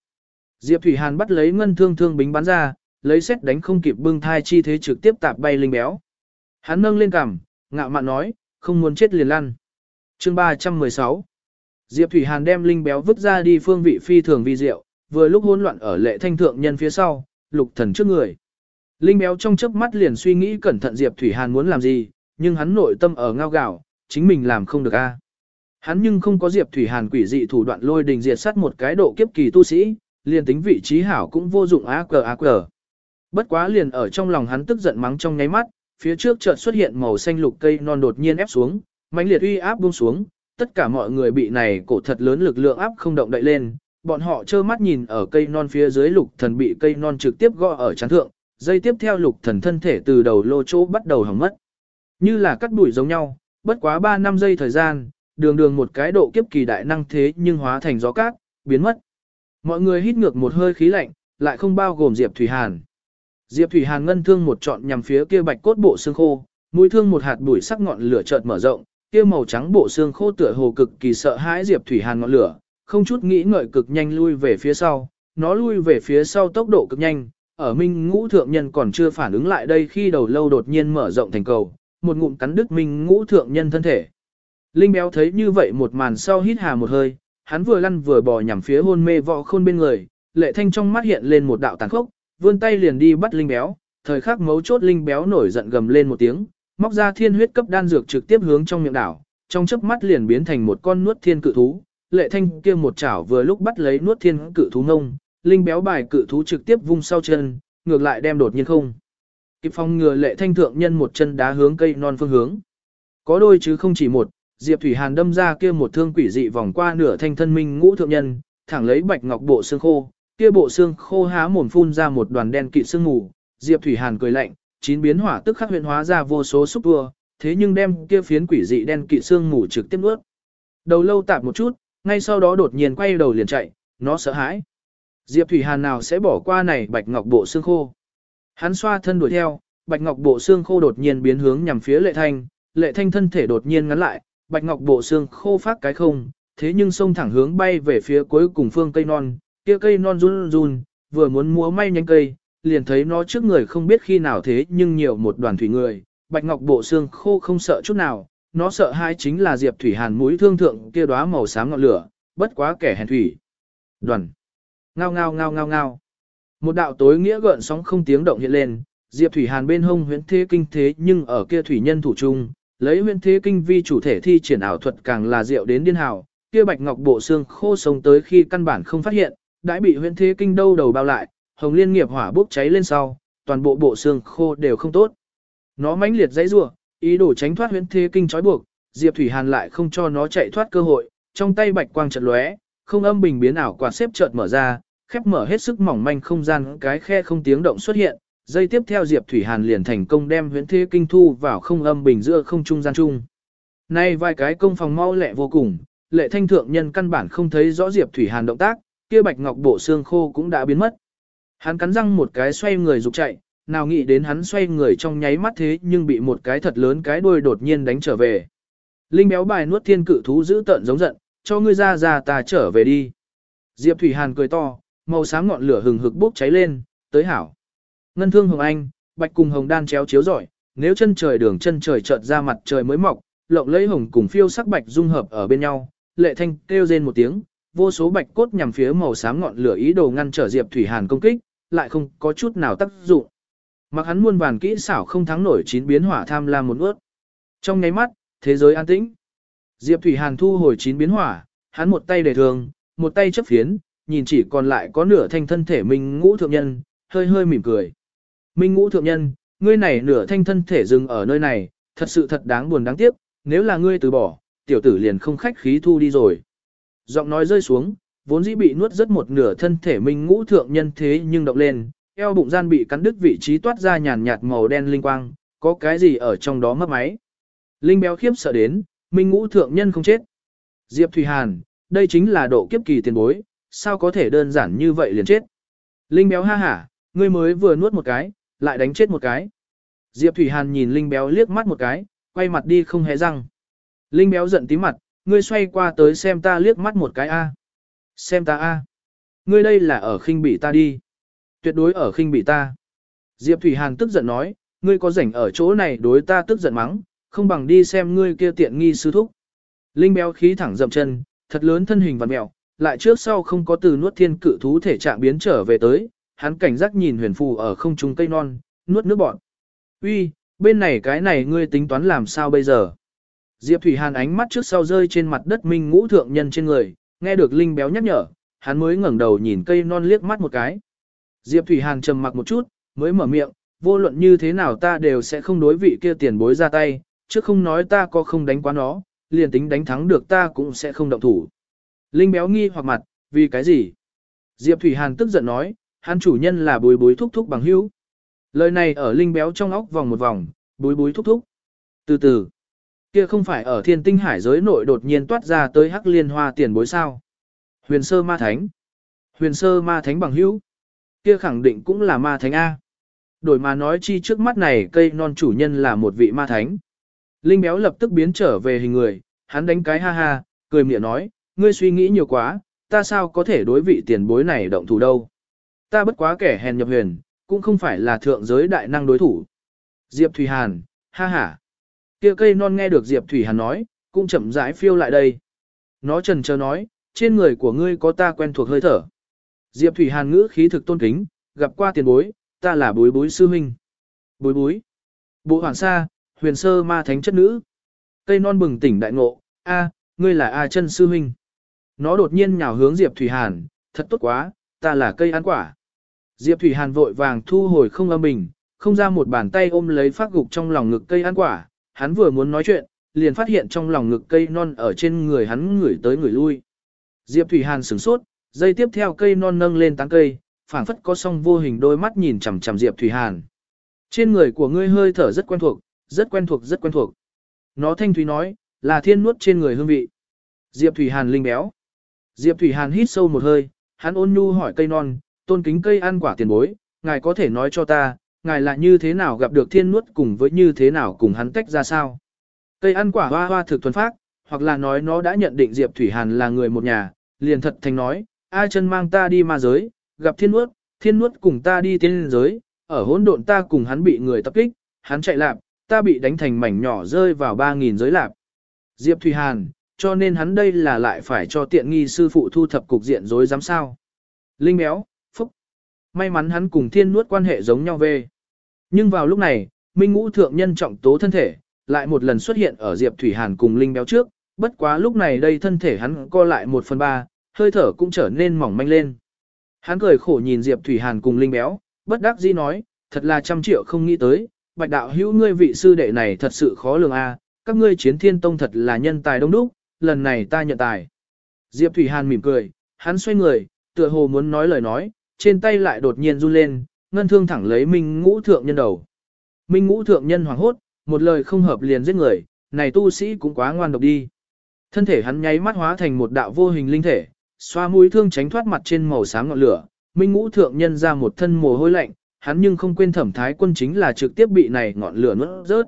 Diệp Thủy Hàn bắt lấy ngân thương thương bính bắn ra, lấy xét đánh không kịp bưng thai chi thế trực tiếp tạp bay linh béo. Hắn nâng lên cằm, ngạo mạn nói, không muốn chết liền lăn. Chương 316 Diệp Thủy Hàn đem linh béo vứt ra đi phương vị phi thường vi diệu, vừa lúc hỗn loạn ở lệ thanh thượng nhân phía sau, lục thần trước người. Linh béo trong chớp mắt liền suy nghĩ cẩn thận Diệp Thủy Hàn muốn làm gì, nhưng hắn nội tâm ở ngao gạo, chính mình làm không được a. Hắn nhưng không có Diệp Thủy Hàn quỷ dị thủ đoạn lôi đình diệt sát một cái độ kiếp kỳ tu sĩ, liền tính vị trí hảo cũng vô dụng á cờ á cờ. Bất quá liền ở trong lòng hắn tức giận mắng trong nháy mắt, phía trước chợt xuất hiện màu xanh lục cây non đột nhiên ép xuống, mãnh liệt uy áp buông xuống, tất cả mọi người bị này cổ thật lớn lực lượng áp không động đậy lên, bọn họ trơ mắt nhìn ở cây non phía dưới lục thần bị cây non trực tiếp gõ ở chán thượng, dây tiếp theo lục thần thân thể từ đầu lô chỗ bắt đầu hỏng mất. Như là cắt đuổi giống nhau, bất quá 3 năm giây thời gian, đường đường một cái độ kiếp kỳ đại năng thế nhưng hóa thành gió cát, biến mất. Mọi người hít ngược một hơi khí lạnh, lại không bao gồm Diệp Thủy Hàn. Diệp Thủy Hàn ngân thương một trọn nhằm phía kia bạch cốt bộ xương khô, mũi thương một hạt bụi sắc ngọn lửa chợt mở rộng, kia màu trắng bộ xương khô tựa hồ cực kỳ sợ hãi Diệp Thủy Hàn ngọn lửa, không chút nghĩ ngợi cực nhanh lui về phía sau, nó lui về phía sau tốc độ cực nhanh, ở Minh Ngũ thượng nhân còn chưa phản ứng lại đây khi đầu lâu đột nhiên mở rộng thành cầu, một ngụm cắn đứt Minh Ngũ thượng nhân thân thể. Linh béo thấy như vậy một màn sau hít hà một hơi, hắn vừa lăn vừa bò nhằm phía hôn mê võ khôn bên người, lệ thanh trong mắt hiện lên một đạo tàn khốc, vươn tay liền đi bắt linh béo, thời khắc mấu chốt linh béo nổi giận gầm lên một tiếng, móc ra thiên huyết cấp đan dược trực tiếp hướng trong miệng đảo, trong chớp mắt liền biến thành một con nuốt thiên cự thú. Lệ thanh kia một chảo vừa lúc bắt lấy nuốt thiên cự thú ngông, linh béo bài cự thú trực tiếp vung sau chân, ngược lại đem đột nhiên không. Kịp phong ngừa lệ thanh thượng nhân một chân đá hướng cây non phương hướng. Có đôi chứ không chỉ một, Diệp Thủy Hàn đâm ra kia một thương quỷ dị vòng qua nửa thanh thân minh ngũ thượng nhân, thẳng lấy bạch ngọc bộ xương khô, kia bộ xương khô há mồm phun ra một đoàn đen kịt xương mù, Diệp Thủy Hàn cười lạnh, chín biến hỏa tức khắc huyền hóa ra vô số xúc tua, thế nhưng đem kia phiến quỷ dị đen kịt xương mù trực tiếp nuốt. Đầu lâu tạp một chút, ngay sau đó đột nhiên quay đầu liền chạy, nó sợ hãi. Diệp Thủy Hàn nào sẽ bỏ qua này bạch ngọc bộ xương khô. Hắn xoa thân đuổi theo, bạch ngọc bộ xương khô đột nhiên biến hướng nhằm phía lệ thanh, lệ thanh thân thể đột nhiên ngắn lại, bạch ngọc bộ xương khô phát cái không, thế nhưng xông thẳng hướng bay về phía cuối cùng phương cây non, kia cây non run run, vừa muốn múa may nhánh cây, liền thấy nó trước người không biết khi nào thế nhưng nhiều một đoàn thủy người, bạch ngọc bộ xương khô không sợ chút nào, nó sợ hai chính là Diệp Thủy Hàn mũi thương thượng kia đóa màu xám ngọn lửa, bất quá kẻ hèn thủy. Đoàn. Ngao ngao ngao ngao ngao. Một đạo tối nghĩa gợn sóng không tiếng động hiện lên, Diệp Thủy Hàn bên hông huyễn thế kinh thế nhưng ở kia thủy nhân thủ trung, lấy huyễn thế kinh vi chủ thể thi triển ảo thuật càng là diệu đến điên hào, kia bạch ngọc bộ xương khô sống tới khi căn bản không phát hiện, đã bị huyễn thế kinh đâu đầu bao lại, hồng liên nghiệp hỏa bốc cháy lên sau, toàn bộ bộ xương khô đều không tốt. Nó mãnh liệt dãy rủa, ý đồ tránh thoát huyễn thế kinh trói buộc, Diệp Thủy Hàn lại không cho nó chạy thoát cơ hội, trong tay bạch quang chợt lóe, không âm bình biến ảo quạt xếp chợt mở ra, khép mở hết sức mỏng manh không gian cái khe không tiếng động xuất hiện, dây tiếp theo Diệp Thủy Hàn liền thành công đem huyễn thế kinh thu vào không âm bình giữa không trung gian trung. Nay vài cái công phòng mau lẹ vô cùng, lệ thanh thượng nhân căn bản không thấy rõ Diệp Thủy Hàn động tác, kia bạch ngọc bộ xương khô cũng đã biến mất. Hắn cắn răng một cái xoay người rục chạy, nào nghĩ đến hắn xoay người trong nháy mắt thế nhưng bị một cái thật lớn cái đuôi đột nhiên đánh trở về. Linh béo bài nuốt thiên cự thú giữ tận giống giận, cho ngươi ra ra ta trở về đi. Diệp Thủy Hàn cười to, màu sáng ngọn lửa hừng hực bốc cháy lên, tới hảo. Ngân thương hồng anh, bạch cùng hồng đan chéo chiếu giỏi, nếu chân trời đường chân trời chợt ra mặt trời mới mọc, lộng lấy hồng cùng phiêu sắc bạch dung hợp ở bên nhau, lệ thanh kêu rên một tiếng, vô số bạch cốt nhằm phía màu xám ngọn lửa ý đồ ngăn trở Diệp Thủy Hàn công kích, lại không có chút nào tác dụng. Mặc hắn muôn vàn kỹ xảo không thắng nổi chín biến hỏa tham lam một ướt. Trong nháy mắt, thế giới an tĩnh. Diệp Thủy Hàn thu hồi chín biến hỏa, hắn một tay đề thường, một tay chấp phiến, nhìn chỉ còn lại có nửa thanh thân thể Minh Ngũ thượng nhân, hơi hơi mỉm cười. Minh Ngũ thượng nhân, ngươi này nửa thanh thân thể dừng ở nơi này, thật sự thật đáng buồn đáng tiếc, nếu là ngươi từ bỏ, tiểu tử liền không khách khí thu đi rồi. Giọng nói rơi xuống, vốn dĩ bị nuốt rất một nửa thân thể minh ngũ thượng nhân thế nhưng động lên, eo bụng gian bị cắn đứt vị trí toát ra nhàn nhạt màu đen linh quang, có cái gì ở trong đó mất máy. Linh béo khiếp sợ đến, minh ngũ thượng nhân không chết. Diệp Thủy Hàn, đây chính là độ kiếp kỳ tiền bối, sao có thể đơn giản như vậy liền chết. Linh béo ha hả, ngươi mới vừa nuốt một cái, lại đánh chết một cái. Diệp Thủy Hàn nhìn Linh béo liếc mắt một cái, quay mặt đi không hề răng. Linh béo giận tí mặt, ngươi xoay qua tới xem ta liếc mắt một cái a. Xem ta a. Ngươi đây là ở khinh bị ta đi. Tuyệt đối ở khinh bị ta. Diệp Thủy Hàn tức giận nói, ngươi có rảnh ở chỗ này đối ta tức giận mắng, không bằng đi xem ngươi kia tiện nghi sư thúc. Linh béo khí thẳng dậm chân, thật lớn thân hình vặn mẹo, lại trước sau không có từ nuốt thiên cự thú thể trạng biến trở về tới, hắn cảnh giác nhìn huyền phù ở không trung cây non, nuốt nước bọn. Uy, bên này cái này ngươi tính toán làm sao bây giờ? Diệp Thủy Hàn ánh mắt trước sau rơi trên mặt đất minh ngũ thượng nhân trên người, nghe được Linh béo nhắc nhở, hắn mới ngẩng đầu nhìn cây non liếc mắt một cái. Diệp Thủy Hàn trầm mặc một chút, mới mở miệng, vô luận như thế nào ta đều sẽ không đối vị kia tiền bối ra tay, chứ không nói ta có không đánh quá nó, liền tính đánh thắng được ta cũng sẽ không động thủ. Linh béo nghi hoặc mặt, vì cái gì? Diệp Thủy Hàn tức giận nói, hắn chủ nhân là bối bối thúc thúc bằng hữu. Lời này ở Linh béo trong óc vòng một vòng, bối bối thúc thúc. Từ từ, kia không phải ở thiên tinh hải giới nội đột nhiên toát ra tới hắc liên hoa tiền bối sao. Huyền sơ ma thánh. Huyền sơ ma thánh bằng hữu. Kia khẳng định cũng là ma thánh A. Đổi mà nói chi trước mắt này cây non chủ nhân là một vị ma thánh. Linh béo lập tức biến trở về hình người, hắn đánh cái ha ha, cười miệng nói, ngươi suy nghĩ nhiều quá, ta sao có thể đối vị tiền bối này động thủ đâu. Ta bất quá kẻ hèn nhập huyền, cũng không phải là thượng giới đại năng đối thủ. Diệp Thủy Hàn, ha ha. Kia cây non nghe được Diệp Thủy Hàn nói, cũng chậm rãi phiêu lại đây. Nó trần chờ nói, trên người của ngươi có ta quen thuộc hơi thở. Diệp Thủy Hàn ngữ khí thực tôn kính, gặp qua tiền bối, ta là bối bối sư huynh. Bối bối. Bộ hoàng sa, huyền sơ ma thánh chất nữ. Cây non bừng tỉnh đại ngộ, a, ngươi là A chân sư huynh. Nó đột nhiên nhào hướng Diệp Thủy Hàn, thật tốt quá, ta là cây ăn quả. Diệp Thủy Hàn vội vàng thu hồi không âm bình, không ra một bàn tay ôm lấy phát gục trong lòng ngực cây ăn quả, hắn vừa muốn nói chuyện, liền phát hiện trong lòng ngực cây non ở trên người hắn ngửi tới người lui. Diệp Thủy Hàn sửng sốt, dây tiếp theo cây non nâng lên tán cây, phảng phất có song vô hình đôi mắt nhìn chằm chằm Diệp Thủy Hàn. Trên người của ngươi hơi thở rất quen thuộc, rất quen thuộc rất quen thuộc. Nó thanh thúy nói, là thiên nuốt trên người hương vị. Diệp Thủy Hàn linh béo. Diệp Thủy Hàn hít sâu một hơi, hắn ôn nhu hỏi cây non, tôn kính cây ăn quả tiền bối, ngài có thể nói cho ta, ngài là như thế nào gặp được thiên nuốt cùng với như thế nào cùng hắn tách ra sao? Cây ăn quả hoa hoa thực thuần phát, hoặc là nói nó đã nhận định Diệp Thủy Hàn là người một nhà, liền thật thành nói, ai chân mang ta đi ma giới, gặp thiên nuốt, thiên nuốt cùng ta đi tiên giới, ở hỗn độn ta cùng hắn bị người tập kích, hắn chạy lạp, ta bị đánh thành mảnh nhỏ rơi vào 3.000 giới lạp. Diệp Thủy Hàn, cho nên hắn đây là lại phải cho tiện nghi sư phụ thu thập cục diện dối dám sao. Linh béo, phúc. May mắn hắn cùng thiên nuốt quan hệ giống nhau về. Nhưng vào lúc này, Minh Ngũ Thượng Nhân trọng tố thân thể, lại một lần xuất hiện ở Diệp Thủy Hàn cùng Linh béo trước, bất quá lúc này đây thân thể hắn co lại một phần ba, hơi thở cũng trở nên mỏng manh lên. Hắn cười khổ nhìn Diệp Thủy Hàn cùng Linh béo, bất đắc dĩ nói, thật là trăm triệu không nghĩ tới, bạch đạo hữu ngươi vị sư đệ này thật sự khó lường a, các ngươi chiến thiên tông thật là nhân tài đông đúc, lần này ta nhận tài. Diệp Thủy Hàn mỉm cười, hắn xoay người, tựa hồ muốn nói lời nói, trên tay lại đột nhiên run lên, ngân thương thẳng lấy Minh Ngũ thượng nhân đầu. Minh Ngũ thượng nhân hoảng hốt, một lời không hợp liền giết người, này tu sĩ cũng quá ngoan độc đi. Thân thể hắn nháy mắt hóa thành một đạo vô hình linh thể, xoa mũi thương tránh thoát mặt trên màu xám ngọn lửa, Minh Ngũ thượng nhân ra một thân mồ hôi lạnh, hắn nhưng không quên thẩm thái quân chính là trực tiếp bị này ngọn lửa nuốt rớt.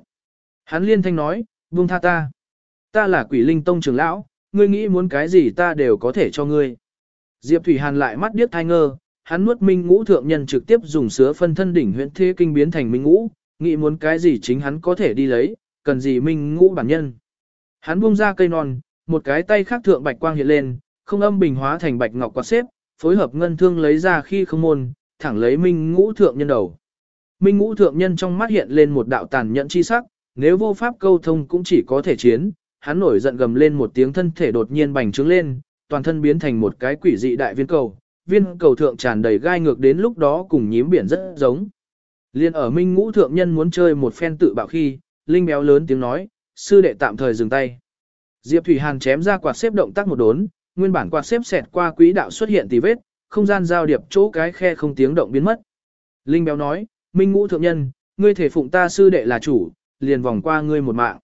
Hắn liên thanh nói, buông tha ta. Ta là quỷ linh tông trưởng lão, ngươi nghĩ muốn cái gì ta đều có thể cho ngươi. Diệp Thủy Hàn lại mắt điếc thai ngơ, hắn nuốt minh ngũ thượng nhân trực tiếp dùng sứa phân thân đỉnh huyễn thế kinh biến thành minh ngũ, nghĩ muốn cái gì chính hắn có thể đi lấy, cần gì minh ngũ bản nhân. Hắn buông ra cây non, một cái tay khác thượng bạch quang hiện lên, không âm bình hóa thành bạch ngọc quạt xếp, phối hợp ngân thương lấy ra khi không môn, thẳng lấy minh ngũ thượng nhân đầu. Minh ngũ thượng nhân trong mắt hiện lên một đạo tàn nhẫn chi sắc, nếu vô pháp câu thông cũng chỉ có thể chiến, hắn nổi giận gầm lên một tiếng thân thể đột nhiên bành trướng lên, toàn thân biến thành một cái quỷ dị đại viên cầu, viên cầu thượng tràn đầy gai ngược đến lúc đó cùng nhím biển rất giống. Liên ở Minh Ngũ thượng nhân muốn chơi một phen tự bạo khi, Linh béo lớn tiếng nói, sư đệ tạm thời dừng tay. Diệp Thủy Hàn chém ra quạt xếp động tác một đốn, nguyên bản quạt xếp xẹt qua quỹ đạo xuất hiện tì vết, không gian giao điệp chỗ cái khe không tiếng động biến mất. Linh béo nói, Minh Ngũ thượng nhân, ngươi thể phụng ta sư đệ là chủ, liền vòng qua ngươi một mạng.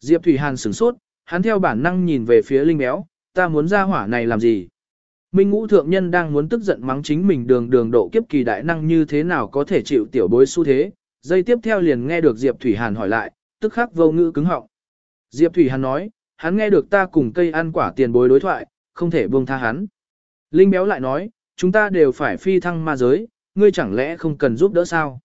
Diệp Thủy Hàn sửng sốt, hắn theo bản năng nhìn về phía Linh béo, ta muốn ra hỏa này làm gì? Minh ngũ thượng nhân đang muốn tức giận mắng chính mình đường đường độ kiếp kỳ đại năng như thế nào có thể chịu tiểu bối xu thế. Giây tiếp theo liền nghe được Diệp Thủy Hàn hỏi lại, tức khắc vô ngữ cứng họng. Diệp Thủy Hàn nói, hắn nghe được ta cùng cây ăn quả tiền bối đối thoại, không thể buông tha hắn. Linh béo lại nói, chúng ta đều phải phi thăng ma giới, ngươi chẳng lẽ không cần giúp đỡ sao?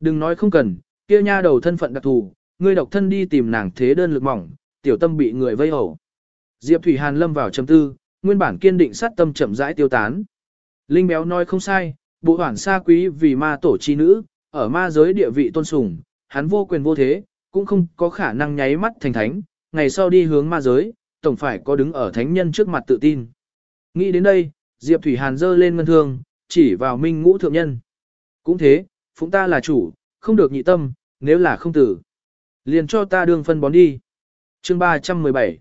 Đừng nói không cần, kia nha đầu thân phận đặc thù, ngươi độc thân đi tìm nàng thế đơn lực mỏng, tiểu tâm bị người vây hổ. Diệp Thủy Hàn lâm vào trầm tư, nguyên bản kiên định sát tâm chậm rãi tiêu tán. Linh béo nói không sai, bộ hoảng xa quý vì ma tổ chi nữ, ở ma giới địa vị tôn sùng, hắn vô quyền vô thế, cũng không có khả năng nháy mắt thành thánh, ngày sau đi hướng ma giới, tổng phải có đứng ở thánh nhân trước mặt tự tin. Nghĩ đến đây, Diệp Thủy Hàn dơ lên ngân thương, chỉ vào minh ngũ thượng nhân. Cũng thế, phụng ta là chủ, không được nhị tâm, nếu là không tử. Liền cho ta đương phân bón đi. chương 317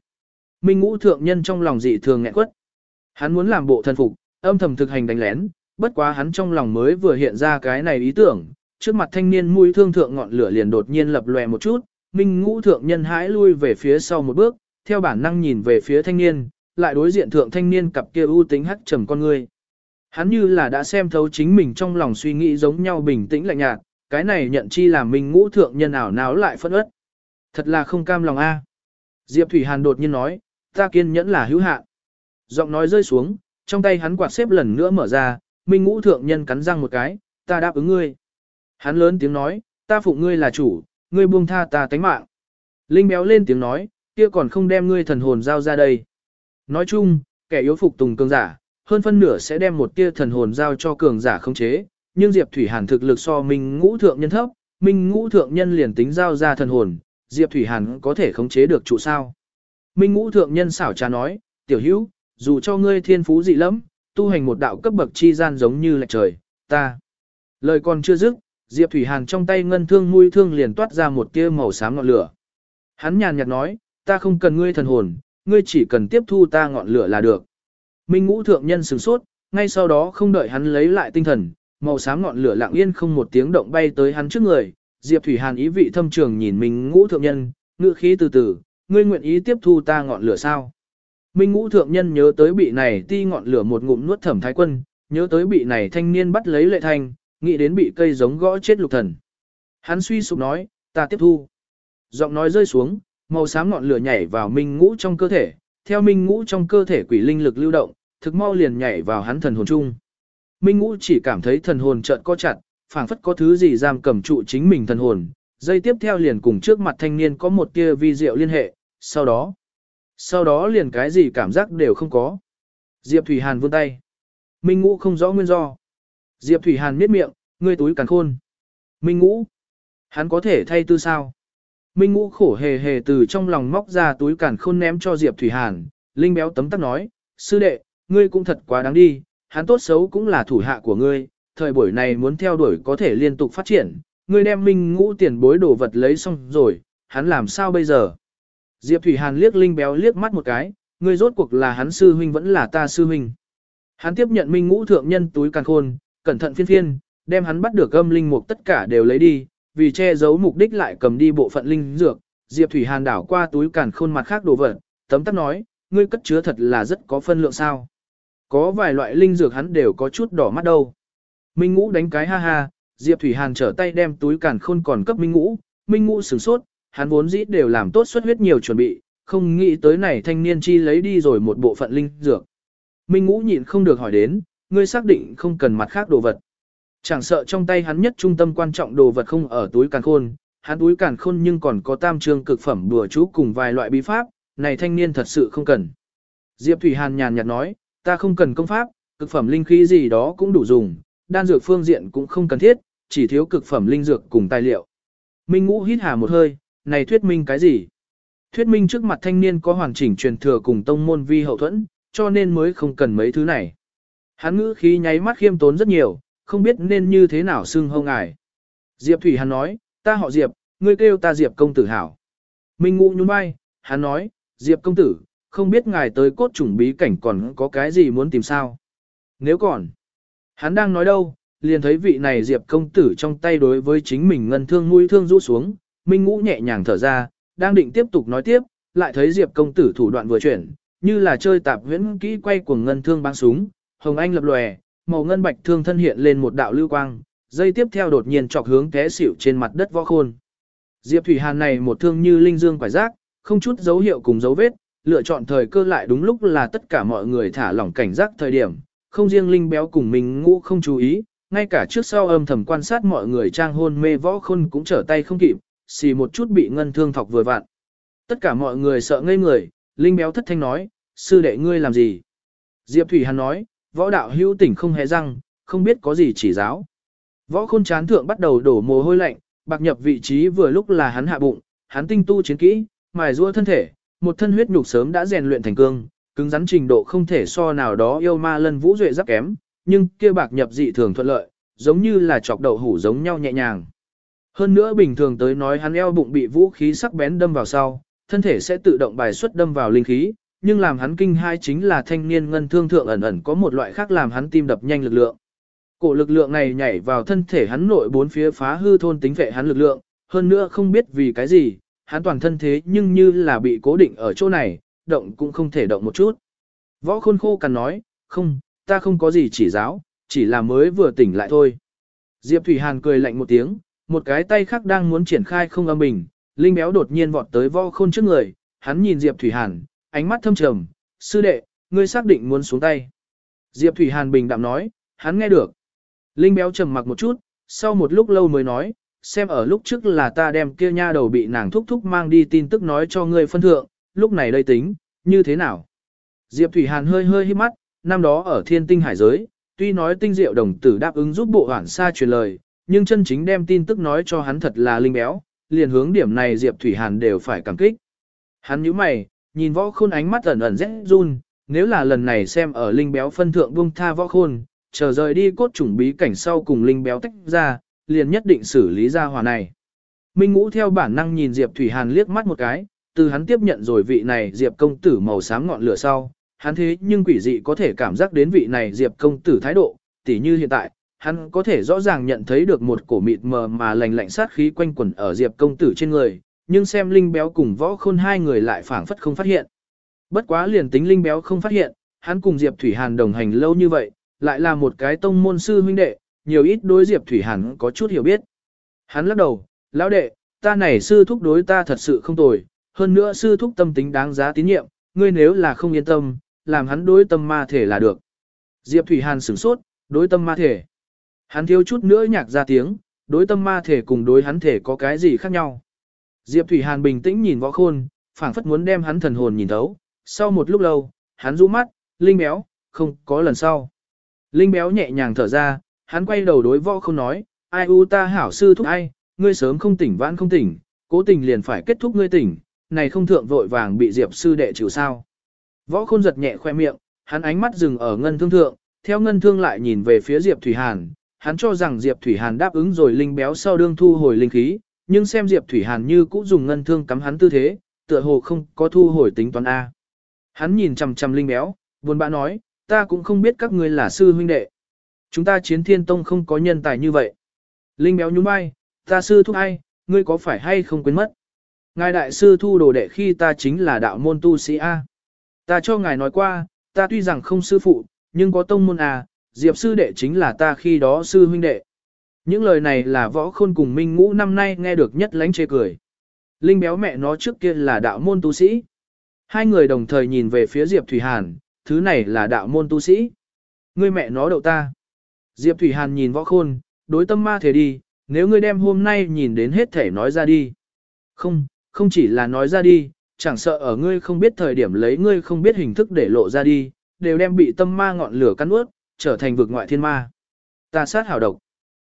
Minh ngũ thượng nhân trong lòng dị thường nghẹn quất. Hắn muốn làm bộ thần phục, âm thầm thực hành đánh lén, bất quá hắn trong lòng mới vừa hiện ra cái này ý tưởng, trước mặt thanh niên mũi thương thượng ngọn lửa liền đột nhiên lập lòe một chút, Minh ngũ thượng nhân hãi lui về phía sau một bước, theo bản năng nhìn về phía thanh niên, lại đối diện thượng thanh niên cặp kia ưu tính hắc trầm con người. Hắn như là đã xem thấu chính mình trong lòng suy nghĩ giống nhau bình tĩnh lạnh nhạt, cái này nhận chi làm mình ngũ thượng nhân ảo náo lại phân ớt. Thật là không cam lòng a. À. Diệp Thủy Hàn đột nhiên nói, ta kiên nhẫn là hữu hạn. Giọng nói rơi xuống, trong tay hắn quạt xếp lần nữa mở ra, Minh Ngũ thượng nhân cắn răng một cái, ta đáp ứng ngươi. Hắn lớn tiếng nói, ta phụng ngươi là chủ, ngươi buông tha ta tánh mạng. Linh béo lên tiếng nói, kia còn không đem ngươi thần hồn giao ra đây. Nói chung, kẻ yếu phục tùng cường giả, hơn phân nửa sẽ đem một tia thần hồn giao cho cường giả không chế, nhưng Diệp Thủy Hàn thực lực so Minh Ngũ thượng nhân thấp, Minh Ngũ thượng nhân liền tính giao ra thần hồn, Diệp Thủy Hàn có thể khống chế được trụ sao? Minh ngũ thượng nhân xảo trà nói, tiểu hữu, dù cho ngươi thiên phú dị lắm, tu hành một đạo cấp bậc chi gian giống như lệch trời, ta. Lời còn chưa dứt, Diệp Thủy Hàn trong tay ngân thương mũi thương liền toát ra một tia màu xám ngọn lửa. Hắn nhàn nhạt nói, ta không cần ngươi thần hồn, ngươi chỉ cần tiếp thu ta ngọn lửa là được. Minh ngũ thượng nhân sửng sốt, ngay sau đó không đợi hắn lấy lại tinh thần, màu xám ngọn lửa lặng yên không một tiếng động bay tới hắn trước người. Diệp Thủy Hàn ý vị thâm trường nhìn Minh ngũ thượng nhân, ngữ khí từ từ, ngươi nguyện ý tiếp thu ta ngọn lửa sao? Minh ngũ thượng nhân nhớ tới bị này ti ngọn lửa một ngụm nuốt thẩm thái quân, nhớ tới bị này thanh niên bắt lấy lệ thanh, nghĩ đến bị cây giống gõ chết lục thần. Hắn suy sụp nói, ta tiếp thu. Giọng nói rơi xuống, màu xám ngọn lửa nhảy vào minh ngũ trong cơ thể, theo minh ngũ trong cơ thể quỷ linh lực lưu động, thực mau liền nhảy vào hắn thần hồn chung. Minh ngũ chỉ cảm thấy thần hồn chợt co chặt, phảng phất có thứ gì giam cầm trụ chính mình thần hồn, dây tiếp theo liền cùng trước mặt thanh niên có một tia vi diệu liên hệ, sau đó, sau đó liền cái gì cảm giác đều không có. Diệp Thủy Hàn vươn tay. Minh Ngũ không rõ nguyên do. Diệp Thủy Hàn miết miệng, ngươi túi càn khôn. Minh Ngũ, hắn có thể thay tư sao? Minh Ngũ khổ hề hề từ trong lòng móc ra túi càn khôn ném cho Diệp Thủy Hàn. Linh béo tấm tắc nói, sư đệ, ngươi cũng thật quá đáng đi, hắn tốt xấu cũng là thủ hạ của ngươi, thời buổi này muốn theo đuổi có thể liên tục phát triển, ngươi đem Minh Ngũ tiền bối đồ vật lấy xong rồi, hắn làm sao bây giờ? Diệp Thủy Hàn liếc Linh Béo liếc mắt một cái, ngươi rốt cuộc là hắn sư huynh vẫn là ta sư huynh. Hắn tiếp nhận Minh Ngũ thượng nhân túi càn khôn, cẩn thận phiên phiên, đem hắn bắt được âm linh mục tất cả đều lấy đi, vì che giấu mục đích lại cầm đi bộ phận linh dược. Diệp Thủy Hàn đảo qua túi càn khôn mặt khác đồ vật, tấm tắc nói, ngươi cất chứa thật là rất có phân lượng sao. Có vài loại linh dược hắn đều có chút đỏ mắt đâu. Minh Ngũ đánh cái ha ha, Diệp Thủy Hàn trở tay đem túi càn khôn còn cấp Minh Ngũ, Minh Ngũ sửng sốt, hắn vốn dĩ đều làm tốt xuất huyết nhiều chuẩn bị, không nghĩ tới này thanh niên chi lấy đi rồi một bộ phận linh dược. Minh Ngũ nhịn không được hỏi đến, ngươi xác định không cần mặt khác đồ vật. Chẳng sợ trong tay hắn nhất trung tâm quan trọng đồ vật không ở túi càn khôn, hắn túi càn khôn nhưng còn có tam trương cực phẩm đùa chú cùng vài loại bí pháp, này thanh niên thật sự không cần. Diệp Thủy Hàn nhàn nhạt nói, ta không cần công pháp, cực phẩm linh khí gì đó cũng đủ dùng, đan dược phương diện cũng không cần thiết, chỉ thiếu cực phẩm linh dược cùng tài liệu. Minh Ngũ hít hà một hơi, này thuyết minh cái gì? Thuyết minh trước mặt thanh niên có hoàn chỉnh truyền thừa cùng tông môn vi hậu thuẫn, cho nên mới không cần mấy thứ này. Hắn ngữ khí nháy mắt khiêm tốn rất nhiều, không biết nên như thế nào xưng hông ngài. Diệp Thủy Hàn nói, ta họ Diệp, ngươi kêu ta Diệp công tử hảo. Minh Ngũ nhún vai, hắn nói, Diệp công tử, không biết ngài tới cốt trùng bí cảnh còn có cái gì muốn tìm sao. Nếu còn, hắn đang nói đâu, liền thấy vị này Diệp công tử trong tay đối với chính mình ngân thương mũi thương rũ xuống, Minh Ngũ nhẹ nhàng thở ra, đang định tiếp tục nói tiếp, lại thấy Diệp công tử thủ đoạn vừa chuyển, như là chơi tạp huyễn kỹ quay cuồng ngân thương bắn súng, hồng anh lập lòe, màu ngân bạch thương thân hiện lên một đạo lưu quang, dây tiếp theo đột nhiên chọc hướng té xỉu trên mặt đất võ khôn. Diệp Thủy Hàn này một thương như linh dương quải giác, không chút dấu hiệu cùng dấu vết, lựa chọn thời cơ lại đúng lúc là tất cả mọi người thả lỏng cảnh giác thời điểm, không riêng linh béo cùng mình ngũ không chú ý, ngay cả trước sau âm thầm quan sát mọi người trang hôn mê võ khôn cũng trở tay không kịp, xì một chút bị ngân thương thọc vừa vặn. Tất cả mọi người sợ ngây người, linh béo thất thanh nói, sư đệ ngươi làm gì? Diệp Thủy Hàn nói, võ đạo hữu tỉnh không hề răng, không biết có gì chỉ giáo. Võ khôn chán thượng bắt đầu đổ mồ hôi lạnh, bạc nhập vị trí vừa lúc là hắn hạ bụng, hắn tinh tu chiến kỹ, mài rua thân thể, một thân huyết nhục sớm đã rèn luyện thành cương, cứng rắn trình độ không thể so nào đó yêu ma lân vũ duệ giáp kém, nhưng kia bạc nhập dị thường thuận lợi, giống như là chọc đậu hủ giống nhau nhẹ nhàng. Hơn nữa bình thường tới nói hắn eo bụng bị vũ khí sắc bén đâm vào sau, thân thể sẽ tự động bài xuất đâm vào linh khí, nhưng làm hắn kinh hai chính là thanh niên ngân thương thượng ẩn ẩn có một loại khác làm hắn tim đập nhanh lực lượng. Cổ lực lượng này nhảy vào thân thể hắn nội bốn phía phá hư thôn tính vệ hắn lực lượng, hơn nữa không biết vì cái gì, hắn toàn thân thế nhưng như là bị cố định ở chỗ này, động cũng không thể động một chút. Võ khôn khô cằn nói, không, ta không có gì chỉ giáo, chỉ là mới vừa tỉnh lại thôi. Diệp Thủy Hàn cười lạnh một tiếng, một cái tay khác đang muốn triển khai không âm bình, Linh béo đột nhiên vọt tới võ khôn trước người, hắn nhìn Diệp Thủy Hàn, ánh mắt thâm trầm, sư đệ, ngươi xác định muốn xuống tay. Diệp Thủy Hàn bình đạm nói, hắn nghe được. Linh béo trầm mặc một chút, sau một lúc lâu mới nói, xem ở lúc trước là ta đem kia nha đầu bị nàng thúc thúc mang đi tin tức nói cho ngươi phân thượng, lúc này đây tính, như thế nào? Diệp Thủy Hàn hơi hơi hít mắt, năm đó ở thiên tinh hải giới, tuy nói tinh diệu đồng tử đáp ứng giúp bộ hoảng xa truyền lời, nhưng chân chính đem tin tức nói cho hắn thật là linh béo, liền hướng điểm này Diệp Thủy Hàn đều phải cảm kích. Hắn nhíu mày, nhìn võ khôn ánh mắt ẩn ẩn rét run, nếu là lần này xem ở linh béo phân thượng buông tha võ khôn, chờ rời đi cốt chủng bí cảnh sau cùng linh béo tách ra, liền nhất định xử lý ra hòa này. Minh Ngũ theo bản năng nhìn Diệp Thủy Hàn liếc mắt một cái, từ hắn tiếp nhận rồi vị này Diệp công tử màu xám ngọn lửa sau, hắn thế nhưng quỷ dị có thể cảm giác đến vị này Diệp công tử thái độ, tỉ như hiện tại, hắn có thể rõ ràng nhận thấy được một cổ mịt mờ mà lành lạnh sát khí quanh quẩn ở Diệp công tử trên người, nhưng xem Linh Béo cùng Võ Khôn hai người lại phảng phất không phát hiện. Bất quá liền tính Linh Béo không phát hiện, hắn cùng Diệp Thủy Hàn đồng hành lâu như vậy, lại là một cái tông môn sư huynh đệ, nhiều ít đối Diệp Thủy Hàn có chút hiểu biết. Hắn lắc đầu, lão đệ, ta này sư thúc đối ta thật sự không tồi, hơn nữa sư thúc tâm tính đáng giá tín nhiệm, ngươi nếu là không yên tâm, làm hắn đối tâm ma thể là được. Diệp Thủy Hàn sửng sốt, đối tâm ma thể. Hắn thiếu chút nữa nhạc ra tiếng, đối tâm ma thể cùng đối hắn thể có cái gì khác nhau. Diệp Thủy Hàn bình tĩnh nhìn võ khôn, phảng phất muốn đem hắn thần hồn nhìn thấu. Sau một lúc lâu, hắn rũ mắt, linh béo, không có lần sau. Linh béo nhẹ nhàng thở ra, hắn quay đầu đối võ khôn nói, ai u ta hảo sư thúc ai, ngươi sớm không tỉnh vãn không tỉnh, cố tình liền phải kết thúc ngươi tỉnh, này không thượng vội vàng bị Diệp sư đệ chịu sao. Võ khôn giật nhẹ khoe miệng, hắn ánh mắt dừng ở ngân thương thượng, theo ngân thương lại nhìn về phía Diệp Thủy Hàn, hắn cho rằng Diệp Thủy Hàn đáp ứng rồi linh béo sau đương thu hồi linh khí, nhưng xem Diệp Thủy Hàn như cũ dùng ngân thương cắm hắn tư thế, tựa hồ không có thu hồi tính toán A. Hắn nhìn chằm chằm linh béo, buồn bã nói, ta cũng không biết các ngươi là sư huynh đệ. Chúng ta chiến thiên tông không có nhân tài như vậy. Linh béo nhún vai, ta sư thúc ai, ngươi có phải hay không quên mất. Ngài đại sư thu đồ đệ khi ta chính là đạo môn tu sĩ A. Ta cho ngài nói qua, ta tuy rằng không sư phụ, nhưng có tông môn A, diệp sư đệ chính là ta khi đó sư huynh đệ. Những lời này là võ khôn cùng minh ngũ năm nay nghe được nhất lánh chê cười. Linh béo mẹ nó trước kia là đạo môn tu sĩ. Hai người đồng thời nhìn về phía Diệp Thủy Hàn, thứ này là đạo môn tu sĩ. Ngươi mẹ nó đậu ta. Diệp Thủy Hàn nhìn võ khôn, đối tâm ma thể đi, nếu ngươi đem hôm nay nhìn đến hết thể nói ra đi. Không, không chỉ là nói ra đi, chẳng sợ ở ngươi không biết thời điểm lấy ngươi không biết hình thức để lộ ra đi, đều đem bị tâm ma ngọn lửa cắn ướt, trở thành vực ngoại thiên ma. Ta sát hảo độc.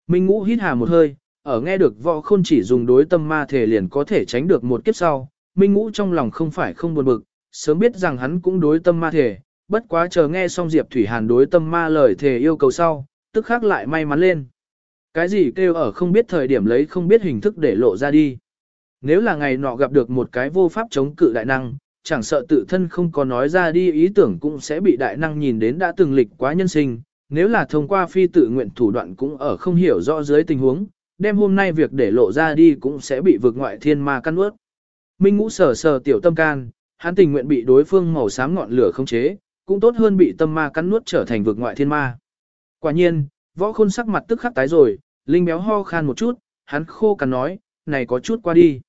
Minh ngũ hít hà một hơi, ở nghe được võ khôn chỉ dùng đối tâm ma thể liền có thể tránh được một kiếp sau. Minh ngũ trong lòng không phải không buồn bực, sớm biết rằng hắn cũng đối tâm ma thể, bất quá chờ nghe xong Diệp Thủy Hàn đối tâm ma lời thể yêu cầu sau, tức khắc lại may mắn lên. Cái gì kêu ở không biết thời điểm lấy không biết hình thức để lộ ra đi. Nếu là ngày nọ gặp được một cái vô pháp chống cự đại năng, chẳng sợ tự thân không có nói ra đi ý tưởng cũng sẽ bị đại năng nhìn đến đã từng lịch quá nhân sinh, nếu là thông qua phi tự nguyện thủ đoạn cũng ở không hiểu rõ dưới tình huống, đem hôm nay việc để lộ ra đi cũng sẽ bị vượt ngoại thiên ma căn ướt. Minh ngũ sờ sờ tiểu tâm can, hắn tình nguyện bị đối phương màu xám ngọn lửa không chế, cũng tốt hơn bị tâm ma cắn nuốt trở thành vượt ngoại thiên ma. Quả nhiên, võ khôn sắc mặt tức khắc tái rồi, Linh béo ho khan một chút, hắn khô cằn nói, này có chút qua đi.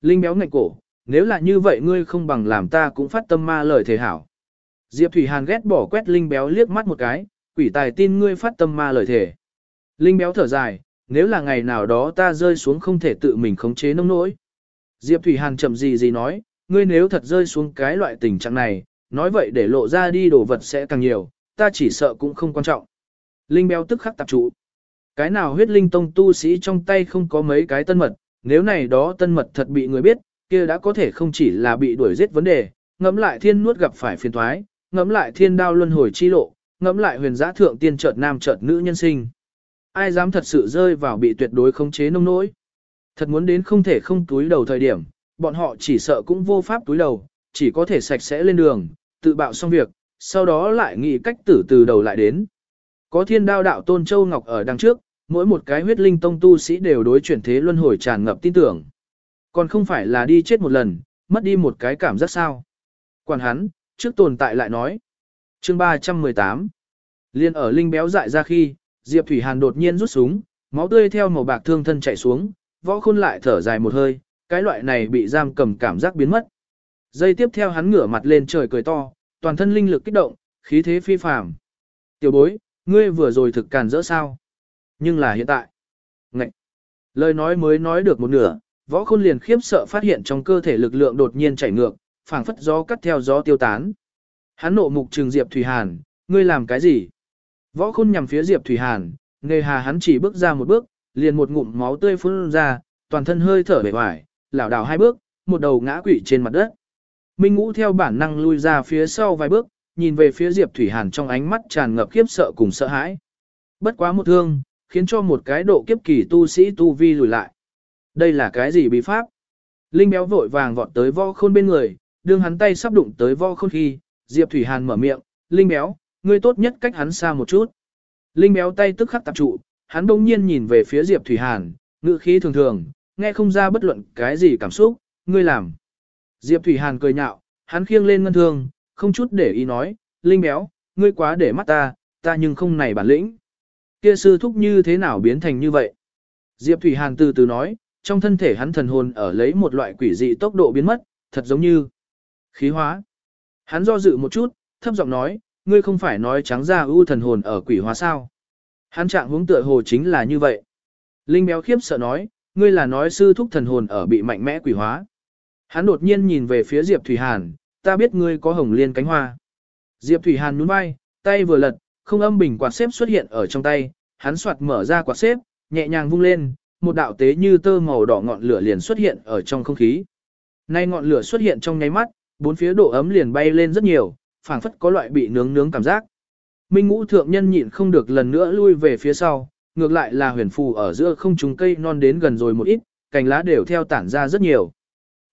Linh béo ngạch cổ, nếu là như vậy ngươi không bằng làm ta cũng phát tâm ma lời thề hảo. Diệp Thủy Hàn ghét bỏ quét Linh béo liếc mắt một cái, quỷ tài tin ngươi phát tâm ma lời thể. Linh béo thở dài, nếu là ngày nào đó ta rơi xuống không thể tự mình khống chế nông nỗi. Diệp Thủy Hàn chậm gì gì nói, ngươi nếu thật rơi xuống cái loại tình trạng này, nói vậy để lộ ra đi đồ vật sẽ càng nhiều, ta chỉ sợ cũng không quan trọng. Linh béo tức khắc tập trụ. Cái nào huyết linh tông tu sĩ trong tay không có mấy cái tân mật, nếu này đó tân mật thật bị người biết, kia đã có thể không chỉ là bị đuổi giết vấn đề, ngẫm lại thiên nuốt gặp phải phiền thoái, ngẫm lại thiên đao luân hồi chi lộ, ngẫm lại huyền giã thượng tiên chợt nam chợt nữ nhân sinh. Ai dám thật sự rơi vào bị tuyệt đối khống chế nông nỗi. Thật muốn đến không thể không túi đầu thời điểm, bọn họ chỉ sợ cũng vô pháp túi đầu, chỉ có thể sạch sẽ lên đường, tự bạo xong việc, sau đó lại nghĩ cách tử từ đầu lại đến. Có thiên đao đạo tôn châu ngọc ở đằng trước, mỗi một cái huyết linh tông tu sĩ đều đối chuyển thế luân hồi tràn ngập tin tưởng. Còn không phải là đi chết một lần, mất đi một cái cảm giác sao. Quản hắn, trước tồn tại lại nói chương 318 Liên ở linh béo dại ra khi, Diệp Thủy Hàn đột nhiên rút súng, máu tươi theo màu bạc thương thân chạy xuống, võ khôn lại thở dài một hơi, cái loại này bị giam cầm cảm giác biến mất. Giây tiếp theo hắn ngửa mặt lên trời cười to, toàn thân linh lực kích động, khí thế phi phàm. Tiểu bối, ngươi vừa rồi thực càn rỡ sao? Nhưng là hiện tại. Ngậy! Lời nói mới nói được một nửa, võ khôn liền khiếp sợ phát hiện trong cơ thể lực lượng đột nhiên chảy ngược, phảng phất gió cắt theo gió tiêu tán. Hắn nộ mục trừng Diệp Thủy Hàn, ngươi làm cái gì? Võ khôn nhằm phía Diệp Thủy Hàn, nghề hà hắn chỉ bước ra một bước, liền một ngụm máu tươi phun ra, toàn thân hơi thở bể hoài, lảo đảo hai bước, một đầu ngã quỵ trên mặt đất. Minh Ngũ theo bản năng lui ra phía sau vài bước, nhìn về phía Diệp Thủy Hàn trong ánh mắt tràn ngập khiếp sợ cùng sợ hãi. Bất quá một thương, khiến cho một cái độ kiếp kỳ tu sĩ tu vi lùi lại. Đây là cái gì bí pháp? Linh béo vội vàng vọt tới Võ khôn bên người, đương hắn tay sắp đụng tới Võ khôn khi, Diệp Thủy Hàn mở miệng, Linh béo, ngươi tốt nhất cách hắn xa một chút. Linh béo tay tức khắc tập trụ, hắn đông nhiên nhìn về phía Diệp Thủy Hàn, ngữ khí thường thường, nghe không ra bất luận cái gì cảm xúc, ngươi làm. Diệp Thủy Hàn cười nhạo, hắn khiêng lên ngân thương, không chút để ý nói, Linh béo, ngươi quá để mắt ta, ta nhưng không này bản lĩnh. Kia sư thúc như thế nào biến thành như vậy? Diệp Thủy Hàn từ từ nói, trong thân thể hắn thần hồn ở lấy một loại quỷ dị tốc độ biến mất, thật giống như khí hóa. Hắn do dự một chút, thấp giọng nói, ngươi không phải nói trắng ra ưu thần hồn ở quỷ hóa sao? Hắn trạng hướng tựa hồ chính là như vậy. Linh béo khiếp sợ nói, ngươi là nói sư thúc thần hồn ở bị mạnh mẽ quỷ hóa. Hắn đột nhiên nhìn về phía Diệp Thủy Hàn, ta biết ngươi có hồng liên cánh hoa. Diệp Thủy Hàn nhún vai, tay vừa lật, không âm bình quạt xếp xuất hiện ở trong tay, hắn soạt mở ra quạt xếp, nhẹ nhàng vung lên, một đạo tế như tơ màu đỏ ngọn lửa liền xuất hiện ở trong không khí. Nay ngọn lửa xuất hiện trong nháy mắt, bốn phía độ ấm liền bay lên rất nhiều, phảng phất có loại bị nướng nướng cảm giác. Minh ngũ thượng nhân nhịn không được lần nữa lui về phía sau, ngược lại là huyền phù ở giữa không trùng cây non đến gần rồi một ít, cành lá đều theo tản ra rất nhiều.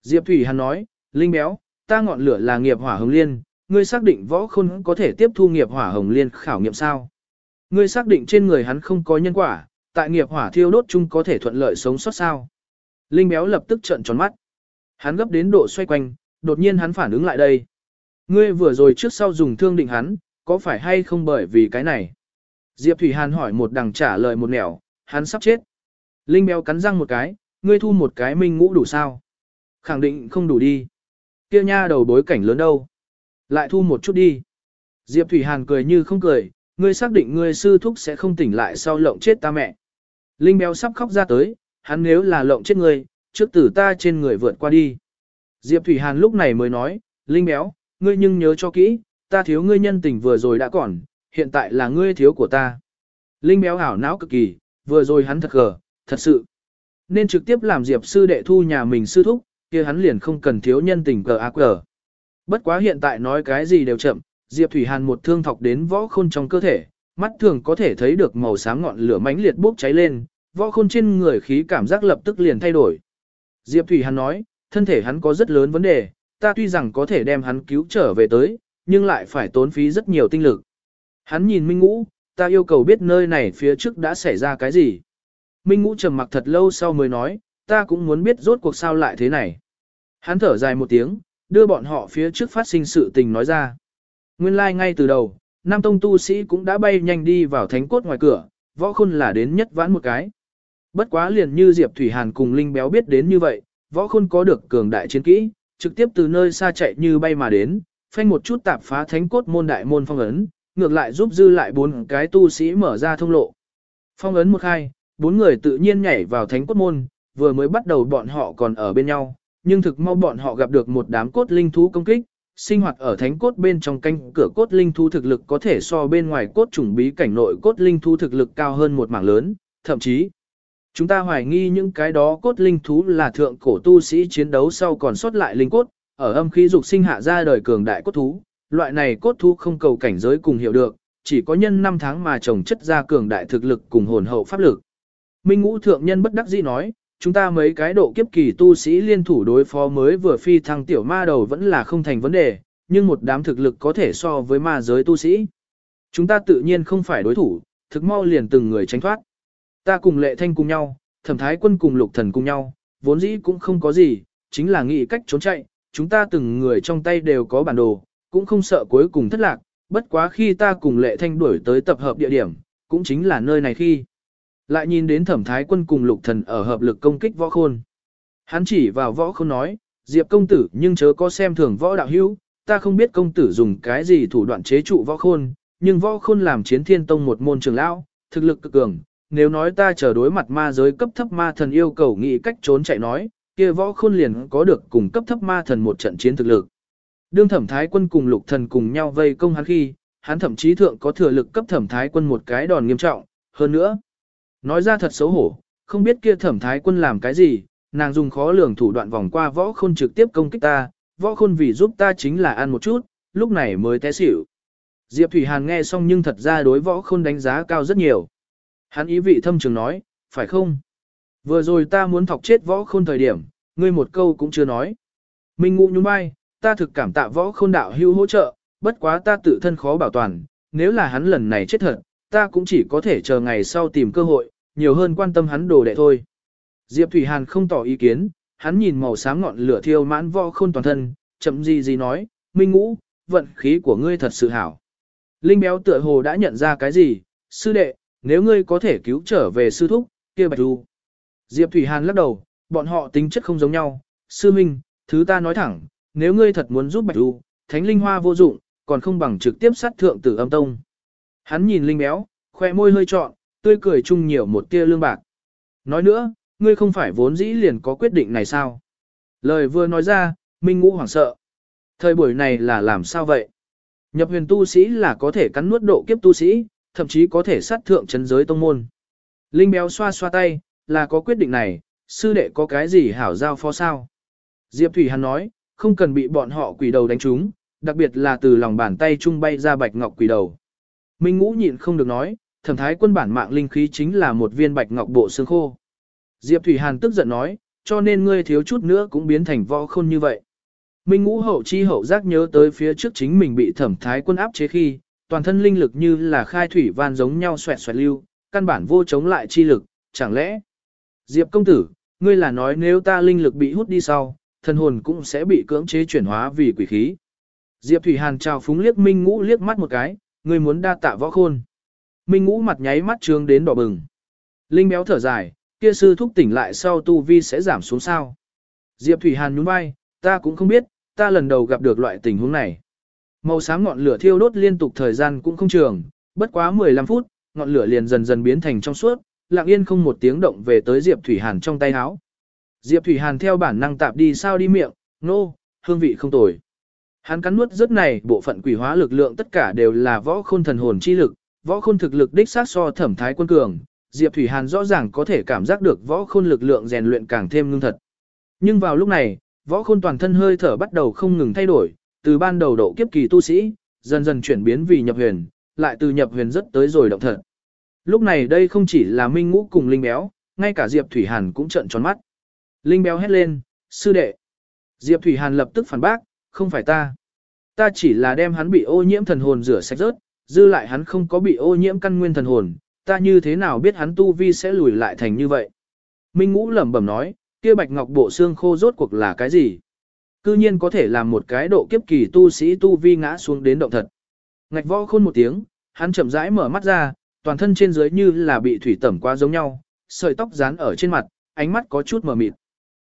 Diệp Thủy Hàn nói, Linh béo, ta ngọn lửa là nghiệp hỏa hồng liên, ngươi xác định võ khôn có thể tiếp thu nghiệp hỏa hồng liên khảo nghiệm sao? Ngươi xác định trên người hắn không có nhân quả, tại nghiệp hỏa thiêu đốt chung có thể thuận lợi sống sót sao? Linh béo lập tức trợn tròn mắt. Hắn gấp đến độ xoay quanh, đột nhiên hắn phản ứng lại đây. Ngươi vừa rồi trước sau dùng thương định hắn, có phải hay không bởi vì cái này? Diệp Thủy Hàn hỏi một đằng trả lời một nẻo, hắn sắp chết. Linh béo cắn răng một cái, ngươi thu một cái minh ngũ đủ sao? Khẳng định không đủ đi. Kia nha đầu bối cảnh lớn đâu? Lại thu một chút đi. Diệp Thủy Hàn cười như không cười, ngươi xác định ngươi sư thúc sẽ không tỉnh lại sau lộng chết ta mẹ. Linh béo sắp khóc ra tới, hắn nếu là lộng chết ngươi, trước tử ta trên người vượt qua đi. Diệp Thủy Hàn lúc này mới nói, Linh béo, ngươi nhưng nhớ cho kỹ, ta thiếu ngươi nhân tình vừa rồi đã còn, hiện tại là ngươi thiếu của ta. Linh béo ảo não cực kỳ, vừa rồi hắn thật gờ, thật sự. Nên trực tiếp làm Diệp sư đệ thu nhà mình sư thúc, kia hắn liền không cần thiếu nhân tình cờ ác cờ. Bất quá hiện tại nói cái gì đều chậm, Diệp Thủy Hàn một thương thọc đến võ khôn trong cơ thể, mắt thường có thể thấy được màu sáng ngọn lửa mãnh liệt bốc cháy lên, võ khôn trên người khí cảm giác lập tức liền thay đổi. Diệp Thủy Hàn nói, thân thể hắn có rất lớn vấn đề, ta tuy rằng có thể đem hắn cứu trở về tới, nhưng lại phải tốn phí rất nhiều tinh lực. Hắn nhìn Minh Ngũ, ta yêu cầu biết nơi này phía trước đã xảy ra cái gì. Minh Ngũ trầm mặc thật lâu sau mới nói, ta cũng muốn biết rốt cuộc sao lại thế này. Hắn thở dài một tiếng, đưa bọn họ phía trước phát sinh sự tình nói ra. Nguyên lai like ngay từ đầu, Nam Tông tu sĩ cũng đã bay nhanh đi vào thánh cốt ngoài cửa, võ khôn là đến nhất vãn một cái. Bất quá liền như Diệp Thủy Hàn cùng Linh Béo biết đến như vậy, võ khôn có được cường đại chiến kỹ, trực tiếp từ nơi xa chạy như bay mà đến, phanh một chút tạp phá thánh cốt môn đại môn phong ấn, ngược lại giúp dư lại bốn cái tu sĩ mở ra thông lộ. Phong ấn một khai, bốn người tự nhiên nhảy vào thánh cốt môn, vừa mới bắt đầu bọn họ còn ở bên nhau, nhưng thực mau bọn họ gặp được một đám cốt linh thú công kích, sinh hoạt ở thánh cốt bên trong canh cửa cốt linh thú thực lực có thể so bên ngoài cốt trùng bí cảnh nội cốt linh thú thực lực cao hơn một mảng lớn, thậm chí chúng ta hoài nghi những cái đó cốt linh thú là thượng cổ tu sĩ chiến đấu sau còn sót lại linh cốt, ở âm khí dục sinh hạ ra đời cường đại cốt thú, loại này cốt thú không cầu cảnh giới cùng hiểu được, chỉ có nhân năm tháng mà trồng chất ra cường đại thực lực cùng hồn hậu pháp lực. Minh Ngũ thượng nhân bất đắc dĩ nói, chúng ta mấy cái độ kiếp kỳ tu sĩ liên thủ đối phó mới vừa phi thăng tiểu ma đầu vẫn là không thành vấn đề, nhưng một đám thực lực có thể so với ma giới tu sĩ. Chúng ta tự nhiên không phải đối thủ, thực mau liền từng người tránh thoát. Ta cùng lệ thanh cùng nhau, thẩm thái quân cùng lục thần cùng nhau, vốn dĩ cũng không có gì, chính là nghĩ cách trốn chạy, chúng ta từng người trong tay đều có bản đồ, cũng không sợ cuối cùng thất lạc, bất quá khi ta cùng lệ thanh đuổi tới tập hợp địa điểm, cũng chính là nơi này khi. Lại nhìn đến thẩm thái quân cùng lục thần ở hợp lực công kích võ khôn. Hắn chỉ vào võ khôn nói, Diệp công tử nhưng chớ có xem thường võ đạo hữu, ta không biết công tử dùng cái gì thủ đoạn chế trụ võ khôn, nhưng võ khôn làm chiến thiên tông một môn trường lão, thực lực cực cường. Nếu nói ta chờ đối mặt ma giới cấp thấp ma thần yêu cầu nghĩ cách trốn chạy nói, kia võ khôn liền có được cùng cấp thấp ma thần một trận chiến thực lực. Đương thẩm thái quân cùng lục thần cùng nhau vây công hắn khi, hắn thậm chí thượng có thừa lực cấp thẩm thái quân một cái đòn nghiêm trọng, hơn nữa. Nói ra thật xấu hổ, không biết kia thẩm thái quân làm cái gì, nàng dùng khó lường thủ đoạn vòng qua võ khôn trực tiếp công kích ta, võ khôn vì giúp ta chính là ăn một chút, lúc này mới té xỉu. Diệp Thủy Hàn nghe xong nhưng thật ra đối võ khôn đánh giá cao rất nhiều. Hắn ý vị thâm trường nói, phải không? Vừa rồi ta muốn thọc chết võ khôn thời điểm, ngươi một câu cũng chưa nói. Minh ngụ nhún vai, ta thực cảm tạ võ khôn đạo hưu hỗ trợ, bất quá ta tự thân khó bảo toàn, nếu là hắn lần này chết thật, ta cũng chỉ có thể chờ ngày sau tìm cơ hội, nhiều hơn quan tâm hắn đồ đệ thôi. Diệp Thủy Hàn không tỏ ý kiến, hắn nhìn màu sáng ngọn lửa thiêu mãn võ khôn toàn thân, chậm gì gì nói, Minh Ngũ, vận khí của ngươi thật sự hảo. Linh béo tựa hồ đã nhận ra cái gì, sư đệ, nếu ngươi có thể cứu trở về sư thúc, kia bạch du. Diệp Thủy Hàn lắc đầu, bọn họ tính chất không giống nhau, sư minh, thứ ta nói thẳng, nếu ngươi thật muốn giúp bạch du, thánh linh hoa vô dụng, còn không bằng trực tiếp sát thượng tử âm tông. Hắn nhìn Linh béo, khoe môi hơi trọn, tươi cười chung nhiều một tia lương bạc. Nói nữa, ngươi không phải vốn dĩ liền có quyết định này sao? Lời vừa nói ra, Minh Ngũ hoảng sợ. Thời buổi này là làm sao vậy? Nhập huyền tu sĩ là có thể cắn nuốt độ kiếp tu sĩ, thậm chí có thể sát thượng chấn giới tông môn. Linh béo xoa xoa tay, là có quyết định này, sư đệ có cái gì hảo giao phó sao? Diệp Thủy Hàn nói, không cần bị bọn họ quỷ đầu đánh trúng, đặc biệt là từ lòng bàn tay trung bay ra bạch ngọc quỷ đầu. Minh Ngũ nhịn không được nói, thẩm thái quân bản mạng linh khí chính là một viên bạch ngọc bộ xương khô. Diệp Thủy Hàn tức giận nói, cho nên ngươi thiếu chút nữa cũng biến thành võ khôn như vậy. Minh Ngũ hậu chi hậu giác nhớ tới phía trước chính mình bị thẩm thái quân áp chế khi, toàn thân linh lực như là khai thủy van giống nhau xoẹt xoẹt lưu, căn bản vô chống lại chi lực, chẳng lẽ? Diệp công tử, ngươi là nói nếu ta linh lực bị hút đi sau, thần hồn cũng sẽ bị cưỡng chế chuyển hóa vì quỷ khí. Diệp Thủy Hàn chào phúng liếc Minh Ngũ liếc mắt một cái, ngươi muốn đa tạ võ khôn. Minh ngũ mặt nháy mắt trương đến đỏ bừng. Linh béo thở dài, kia sư thúc tỉnh lại sau tu vi sẽ giảm xuống sao. Diệp Thủy Hàn nhún vai, ta cũng không biết, ta lần đầu gặp được loại tình huống này. Màu sáng ngọn lửa thiêu đốt liên tục thời gian cũng không trường, bất quá 15 phút, ngọn lửa liền dần dần biến thành trong suốt, lặng yên không một tiếng động về tới Diệp Thủy Hàn trong tay áo. Diệp Thủy Hàn theo bản năng tạp đi sao đi miệng, nô, no, hương vị không tồi. Hắn cắn nuốt rất này, bộ phận quỷ hóa lực lượng tất cả đều là võ khôn thần hồn chi lực, võ khôn thực lực đích xác so thẩm thái quân cường, Diệp Thủy Hàn rõ ràng có thể cảm giác được võ khôn lực lượng rèn luyện càng thêm ngưng thật. Nhưng vào lúc này, võ khôn toàn thân hơi thở bắt đầu không ngừng thay đổi, từ ban đầu độ kiếp kỳ tu sĩ, dần dần chuyển biến vì nhập huyền, lại từ nhập huyền rất tới rồi động thật. Lúc này đây không chỉ là minh ngũ cùng linh béo, ngay cả Diệp Thủy Hàn cũng trợn tròn mắt. Linh béo hét lên, sư đệ. Diệp Thủy Hàn lập tức phản bác, không phải ta. Ta chỉ là đem hắn bị ô nhiễm thần hồn rửa sạch rớt, dư lại hắn không có bị ô nhiễm căn nguyên thần hồn, ta như thế nào biết hắn tu vi sẽ lùi lại thành như vậy. Minh Ngũ lẩm bẩm nói, kia bạch ngọc bộ xương khô rốt cuộc là cái gì? Cư nhiên có thể làm một cái độ kiếp kỳ tu sĩ tu vi ngã xuống đến động thật. Ngạch võ khôn một tiếng, hắn chậm rãi mở mắt ra, toàn thân trên dưới như là bị thủy tẩm qua giống nhau, sợi tóc dán ở trên mặt, ánh mắt có chút mờ mịt.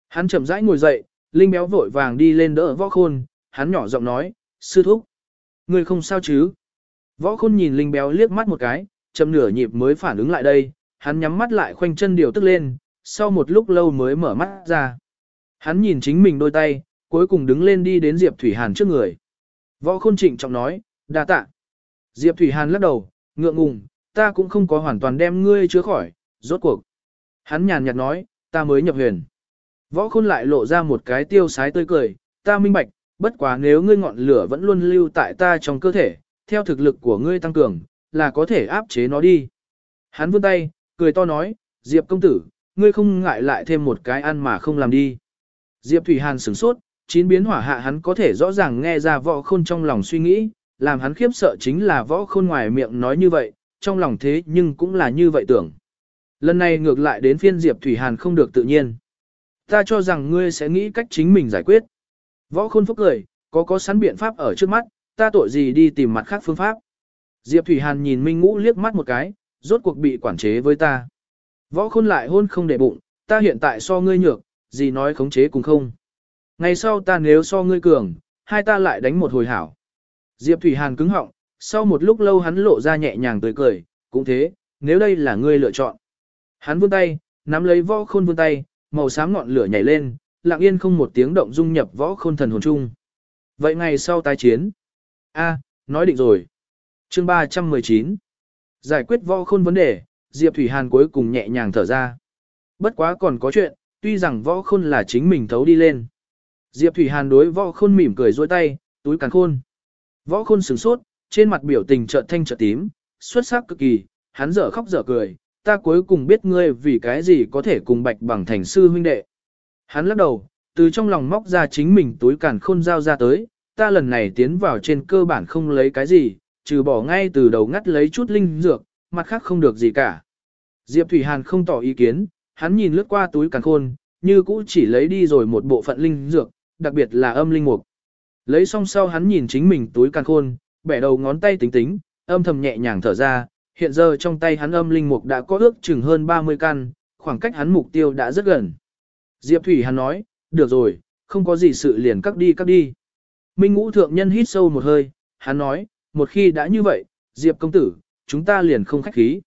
Hắn chậm rãi ngồi dậy, Linh béo vội vàng đi lên đỡ võ khôn, hắn nhỏ giọng nói, sư thúc. Người không sao chứ? Võ khôn nhìn Linh béo liếc mắt một cái, chậm nửa nhịp mới phản ứng lại đây, hắn nhắm mắt lại khoanh chân điều tức lên, sau một lúc lâu mới mở mắt ra. Hắn nhìn chính mình đôi tay, cuối cùng đứng lên đi đến Diệp Thủy Hàn trước người. Võ khôn trịnh trọng nói, đa tạ. Diệp Thủy Hàn lắc đầu, ngượng ngùng, ta cũng không có hoàn toàn đem ngươi chứa khỏi, rốt cuộc. Hắn nhàn nhạt nói, ta mới nhập huyền. Võ khôn lại lộ ra một cái tiêu sái tươi cười, ta minh bạch, bất quá nếu ngươi ngọn lửa vẫn luôn lưu tại ta trong cơ thể, theo thực lực của ngươi tăng cường, là có thể áp chế nó đi. Hắn vươn tay, cười to nói, Diệp công tử, ngươi không ngại lại thêm một cái ăn mà không làm đi. Diệp Thủy Hàn sửng sốt, chín biến hỏa hạ hắn có thể rõ ràng nghe ra võ khôn trong lòng suy nghĩ, làm hắn khiếp sợ chính là võ khôn ngoài miệng nói như vậy, trong lòng thế nhưng cũng là như vậy tưởng. Lần này ngược lại đến phiên Diệp Thủy Hàn không được tự nhiên. Ta cho rằng ngươi sẽ nghĩ cách chính mình giải quyết. Võ khôn phúc cười, có có sẵn biện pháp ở trước mắt, ta tội gì đi tìm mặt khác phương pháp. Diệp Thủy Hàn nhìn Minh Ngũ liếc mắt một cái, rốt cuộc bị quản chế với ta. Võ khôn lại hôn không để bụng, ta hiện tại so ngươi nhược, gì nói khống chế cùng không. Ngày sau ta nếu so ngươi cường, hai ta lại đánh một hồi hảo. Diệp Thủy Hàn cứng họng, sau một lúc lâu hắn lộ ra nhẹ nhàng tươi cười, cũng thế, nếu đây là ngươi lựa chọn. Hắn vươn tay, nắm lấy võ khôn vươn tay, màu xám ngọn lửa nhảy lên, lặng yên không một tiếng động dung nhập võ khôn thần hồn chung. Vậy ngày sau tái chiến. A, nói định rồi. Chương 319. Giải quyết võ khôn vấn đề, Diệp Thủy Hàn cuối cùng nhẹ nhàng thở ra. Bất quá còn có chuyện, tuy rằng võ khôn là chính mình thấu đi lên. Diệp Thủy Hàn đối võ khôn mỉm cười dôi tay, túi càn khôn. Võ khôn sửng sốt, trên mặt biểu tình chợt thanh chợt tím, xuất sắc cực kỳ, hắn dở khóc dở cười, ta cuối cùng biết ngươi vì cái gì có thể cùng bạch bằng thành sư huynh đệ. Hắn lắc đầu, từ trong lòng móc ra chính mình túi càn khôn giao ra tới, ta lần này tiến vào trên cơ bản không lấy cái gì, trừ bỏ ngay từ đầu ngắt lấy chút linh dược, mặt khác không được gì cả. Diệp Thủy Hàn không tỏ ý kiến, hắn nhìn lướt qua túi càn khôn, như cũ chỉ lấy đi rồi một bộ phận linh dược, đặc biệt là âm linh mục. Lấy xong sau hắn nhìn chính mình túi càng khôn, bẻ đầu ngón tay tính tính, âm thầm nhẹ nhàng thở ra, hiện giờ trong tay hắn âm linh mục đã có ước chừng hơn 30 căn, khoảng cách hắn mục tiêu đã rất gần. Diệp Thủy hắn nói, được rồi, không có gì sự liền cắt đi cắt đi. Minh ngũ thượng nhân hít sâu một hơi, hắn nói, một khi đã như vậy, Diệp công tử, chúng ta liền không khách khí.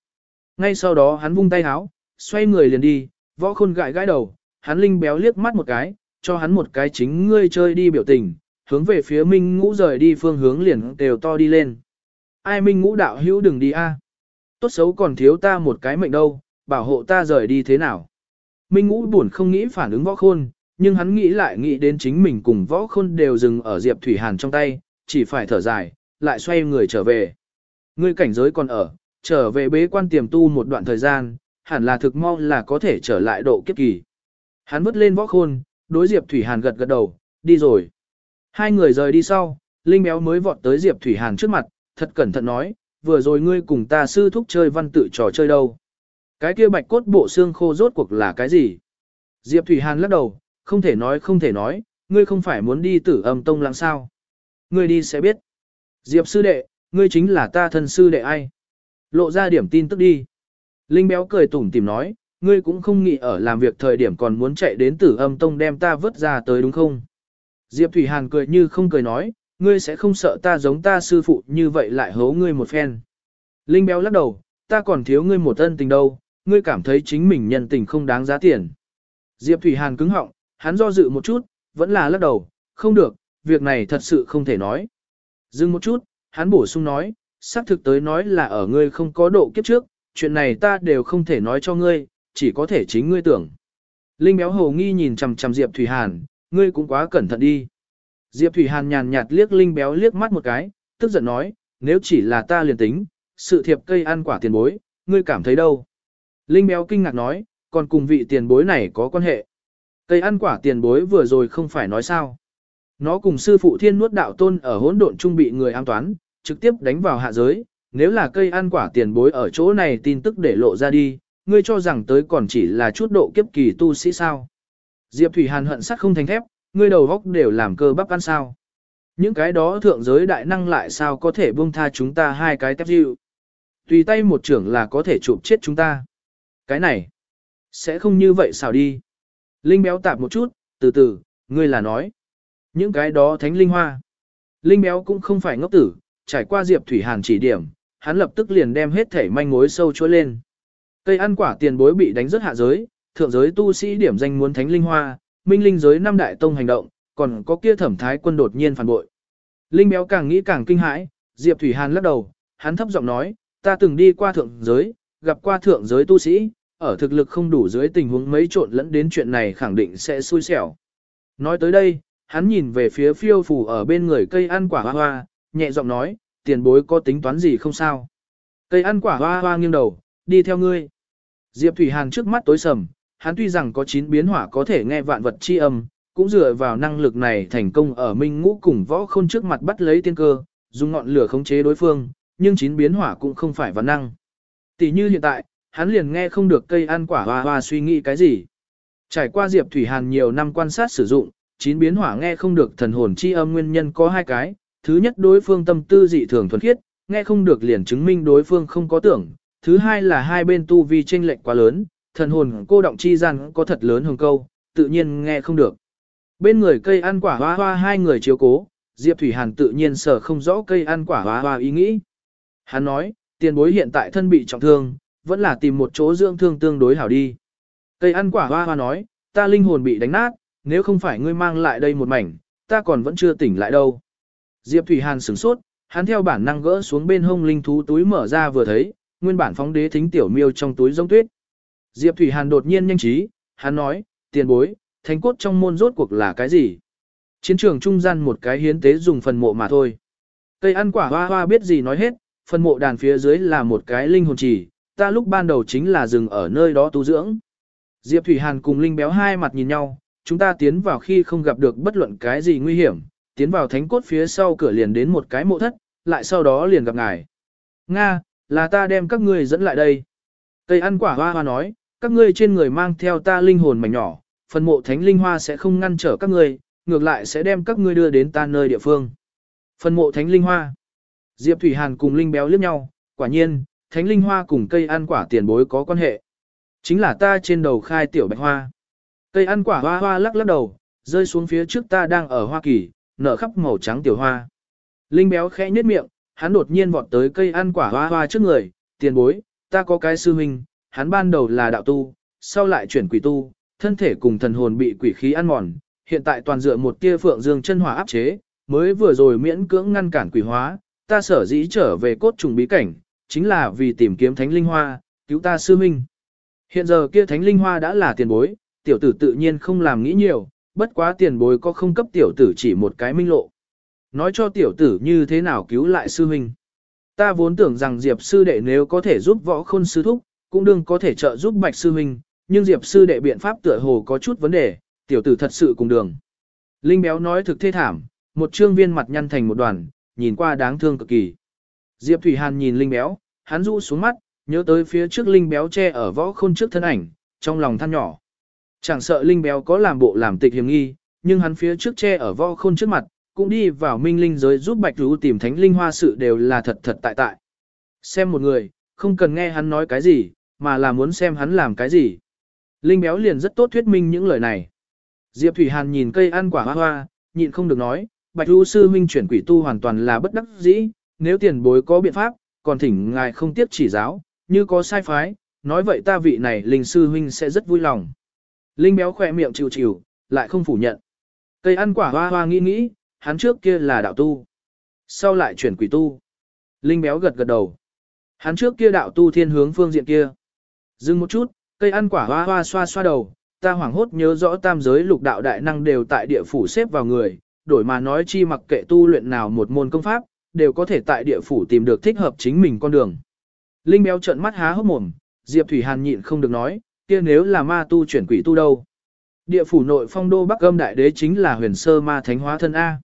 Ngay sau đó hắn vung tay háo, xoay người liền đi, võ khôn gãi gãi đầu, hắn linh béo liếc mắt một cái, cho hắn một cái chính ngươi chơi đi biểu tình, hướng về phía Minh Ngũ rời đi phương hướng liền đều to đi lên. Ai Minh Ngũ đạo hữu đừng đi a. À. Tốt xấu còn thiếu ta một cái mệnh đâu, bảo hộ ta rời đi thế nào. Minh Ngũ buồn không nghĩ phản ứng võ khôn, nhưng hắn nghĩ lại nghĩ đến chính mình cùng võ khôn đều dừng ở Diệp Thủy Hàn trong tay, chỉ phải thở dài, lại xoay người trở về. Ngươi cảnh giới còn ở, trở về bế quan tiềm tu một đoạn thời gian, hẳn là thực mau là có thể trở lại độ kiếp kỳ. Hắn vứt lên võ khôn, đối Diệp Thủy Hàn gật gật đầu, đi rồi. Hai người rời đi sau, Linh Béo mới vọt tới Diệp Thủy Hàn trước mặt, thật cẩn thận nói, vừa rồi ngươi cùng ta sư thúc chơi văn tự trò chơi đâu. Cái kia bạch cốt bộ xương khô rốt cuộc là cái gì? Diệp Thủy Hàn lắc đầu, không thể nói không thể nói, ngươi không phải muốn đi tử âm tông lãng sao. Ngươi đi sẽ biết. Diệp sư đệ, ngươi chính là ta thân sư đệ ai? Lộ ra điểm tin tức đi. Linh béo cười tủm tìm nói, ngươi cũng không nghĩ ở làm việc thời điểm còn muốn chạy đến tử âm tông đem ta vớt ra tới đúng không? Diệp Thủy Hàn cười như không cười nói, ngươi sẽ không sợ ta giống ta sư phụ như vậy lại hố ngươi một phen. Linh béo lắc đầu, ta còn thiếu ngươi một ân tình đâu, ngươi cảm thấy chính mình nhân tình không đáng giá tiền. Diệp Thủy Hàn cứng họng, hắn do dự một chút, vẫn là lắc đầu, không được, việc này thật sự không thể nói. Dừng một chút, hắn bổ sung nói, xác thực tới nói là ở ngươi không có độ kiếp trước, chuyện này ta đều không thể nói cho ngươi, chỉ có thể chính ngươi tưởng. Linh béo hồ nghi nhìn chằm chằm Diệp Thủy Hàn, ngươi cũng quá cẩn thận đi. Diệp Thủy Hàn nhàn nhạt liếc Linh béo liếc mắt một cái, tức giận nói, nếu chỉ là ta liền tính, sự thiệp cây ăn quả tiền bối, ngươi cảm thấy đâu? Linh béo kinh ngạc nói, còn cùng vị tiền bối này có quan hệ. Cây ăn quả tiền bối vừa rồi không phải nói sao. Nó cùng sư phụ thiên nuốt đạo tôn ở hỗn độn trung bị người an toán, trực tiếp đánh vào hạ giới. Nếu là cây ăn quả tiền bối ở chỗ này tin tức để lộ ra đi, ngươi cho rằng tới còn chỉ là chút độ kiếp kỳ tu sĩ sao. Diệp Thủy Hàn hận sắt không thành thép, ngươi đầu góc đều làm cơ bắp ăn sao. Những cái đó thượng giới đại năng lại sao có thể buông tha chúng ta hai cái tép dịu. Tùy tay một trưởng là có thể chụp chết chúng ta. Cái này, sẽ không như vậy sao đi. Linh béo tạp một chút, từ từ, ngươi là nói. Những cái đó thánh linh hoa. Linh béo cũng không phải ngốc tử, trải qua Diệp Thủy Hàn chỉ điểm, hắn lập tức liền đem hết thể manh mối sâu chối lên. Cây ăn quả tiền bối bị đánh rất hạ giới, thượng giới tu sĩ điểm danh muốn thánh linh hoa, minh linh giới năm đại tông hành động, còn có kia thẩm thái quân đột nhiên phản bội. Linh béo càng nghĩ càng kinh hãi, Diệp Thủy Hàn lắc đầu, hắn thấp giọng nói, ta từng đi qua thượng giới, gặp qua thượng giới tu sĩ, ở thực lực không đủ dưới tình huống mấy trộn lẫn đến chuyện này khẳng định sẽ xui xẻo. Nói tới đây, hắn nhìn về phía phiêu phủ ở bên người cây ăn quả hoa hoa, nhẹ giọng nói, tiền bối có tính toán gì không sao. Cây ăn quả hoa hoa nghiêng đầu, đi theo ngươi. Diệp Thủy Hàn trước mắt tối sầm, hắn tuy rằng có chín biến hỏa có thể nghe vạn vật chi âm, cũng dựa vào năng lực này thành công ở minh ngũ cùng võ khôn trước mặt bắt lấy tiên cơ, dùng ngọn lửa khống chế đối phương, nhưng chín biến hỏa cũng không phải văn năng. Tỷ như hiện tại, hắn liền nghe không được cây ăn quả hoa hoa suy nghĩ cái gì. Trải qua Diệp Thủy Hàn nhiều năm quan sát sử dụng, chín biến hỏa nghe không được thần hồn chi âm nguyên nhân có hai cái, thứ nhất đối phương tâm tư dị thường thuần khiết, nghe không được liền chứng minh đối phương không có tưởng, thứ hai là hai bên tu vi chênh lệch quá lớn, thần hồn cô động chi gian có thật lớn hồng câu, tự nhiên nghe không được. Bên người cây ăn quả hoa hoa hai người chiếu cố, Diệp Thủy Hàn tự nhiên sở không rõ cây ăn quả hoa hoa ý nghĩ. Hắn nói, tiền bối hiện tại thân bị trọng thương, vẫn là tìm một chỗ dưỡng thương tương đối hảo đi. Cây ăn quả hoa hoa nói, ta linh hồn bị đánh nát, nếu không phải ngươi mang lại đây một mảnh, ta còn vẫn chưa tỉnh lại đâu. Diệp Thủy Hàn sửng sốt, hắn theo bản năng gỡ xuống bên hông linh thú túi mở ra vừa thấy, nguyên bản phóng đế thính tiểu miêu trong túi giống tuyết. Diệp Thủy Hàn đột nhiên nhanh trí, hắn nói, tiền bối, thánh cốt trong môn rốt cuộc là cái gì? Chiến trường trung gian một cái hiến tế dùng phần mộ mà thôi. Cây ăn quả hoa hoa biết gì nói hết, phần mộ đàn phía dưới là một cái linh hồn chỉ, ta lúc ban đầu chính là dừng ở nơi đó tu dưỡng. Diệp Thủy Hàn cùng Linh Béo hai mặt nhìn nhau, chúng ta tiến vào khi không gặp được bất luận cái gì nguy hiểm, tiến vào thánh cốt phía sau cửa liền đến một cái mộ thất, lại sau đó liền gặp ngài. Nga, là ta đem các ngươi dẫn lại đây. Cây ăn quả hoa hoa nói, các ngươi trên người mang theo ta linh hồn mảnh nhỏ, phần mộ thánh linh hoa sẽ không ngăn trở các ngươi, ngược lại sẽ đem các ngươi đưa đến ta nơi địa phương. Phần mộ thánh linh hoa. Diệp Thủy Hàn cùng Linh Béo liếc nhau, quả nhiên, thánh linh hoa cùng cây ăn quả tiền bối có quan hệ. Chính là ta trên đầu khai tiểu bạch hoa. Cây ăn quả hoa hoa lắc lắc đầu, rơi xuống phía trước ta đang ở Hoa Kỳ, nở khắp màu trắng tiểu hoa. Linh béo khẽ nhếch miệng, hắn đột nhiên vọt tới cây ăn quả hoa hoa trước người, tiền bối, ta có cái sư huynh, hắn ban đầu là đạo tu, sau lại chuyển quỷ tu, thân thể cùng thần hồn bị quỷ khí ăn mòn, hiện tại toàn dựa một tia phượng dương chân hỏa áp chế, mới vừa rồi miễn cưỡng ngăn cản quỷ hóa, ta sở dĩ trở về cốt trùng bí cảnh, chính là vì tìm kiếm thánh linh hoa, cứu ta sư huynh. Hiện giờ kia thánh linh hoa đã là tiền bối, tiểu tử tự nhiên không làm nghĩ nhiều, bất quá tiền bối có không cấp tiểu tử chỉ một cái minh lộ. Nói cho tiểu tử như thế nào cứu lại sư huynh. Ta vốn tưởng rằng Diệp sư đệ nếu có thể giúp võ khôn sư thúc, cũng đương có thể trợ giúp bạch sư huynh, nhưng Diệp sư đệ biện pháp tựa hồ có chút vấn đề, tiểu tử thật sự cùng đường. Linh béo nói thực thê thảm, một trương viên mặt nhăn thành một đoàn, nhìn qua đáng thương cực kỳ. Diệp Thủy Hàn nhìn Linh béo, hắn rũ xuống mắt, nhớ tới phía trước Linh béo che ở võ khôn trước thân ảnh, trong lòng than nhỏ. Chẳng sợ Linh béo có làm bộ làm tịch hiểm nghi, nhưng hắn phía trước che ở võ khôn trước mặt, cũng đi vào minh linh giới giúp bạch rú tìm thánh linh hoa sự đều là thật thật tại tại. Xem một người, không cần nghe hắn nói cái gì, mà là muốn xem hắn làm cái gì. Linh béo liền rất tốt thuyết minh những lời này. Diệp Thủy Hàn nhìn cây ăn quả hoa hoa, nhịn không được nói, bạch rú sư minh chuyển quỷ tu hoàn toàn là bất đắc dĩ, nếu tiền bối có biện pháp, còn thỉnh ngài không tiếp chỉ giáo, như có sai phái, nói vậy ta vị này linh sư huynh sẽ rất vui lòng. Linh béo khỏe miệng chịu chịu, lại không phủ nhận. Cây ăn quả hoa hoa nghĩ nghĩ, hắn trước kia là đạo tu. Sau lại chuyển quỷ tu. Linh béo gật gật đầu. Hắn trước kia đạo tu thiên hướng phương diện kia. Dừng một chút, cây ăn quả hoa hoa xoa xoa đầu, ta hoảng hốt nhớ rõ tam giới lục đạo đại năng đều tại địa phủ xếp vào người, đổi mà nói chi mặc kệ tu luyện nào một môn công pháp, đều có thể tại địa phủ tìm được thích hợp chính mình con đường. Linh béo trợn mắt há hốc mồm, Diệp Thủy Hàn nhịn không được nói, kia nếu là ma tu chuyển quỷ tu đâu. Địa phủ nội phong đô Bắc Âm Đại Đế chính là huyền sơ ma thánh hóa thân A.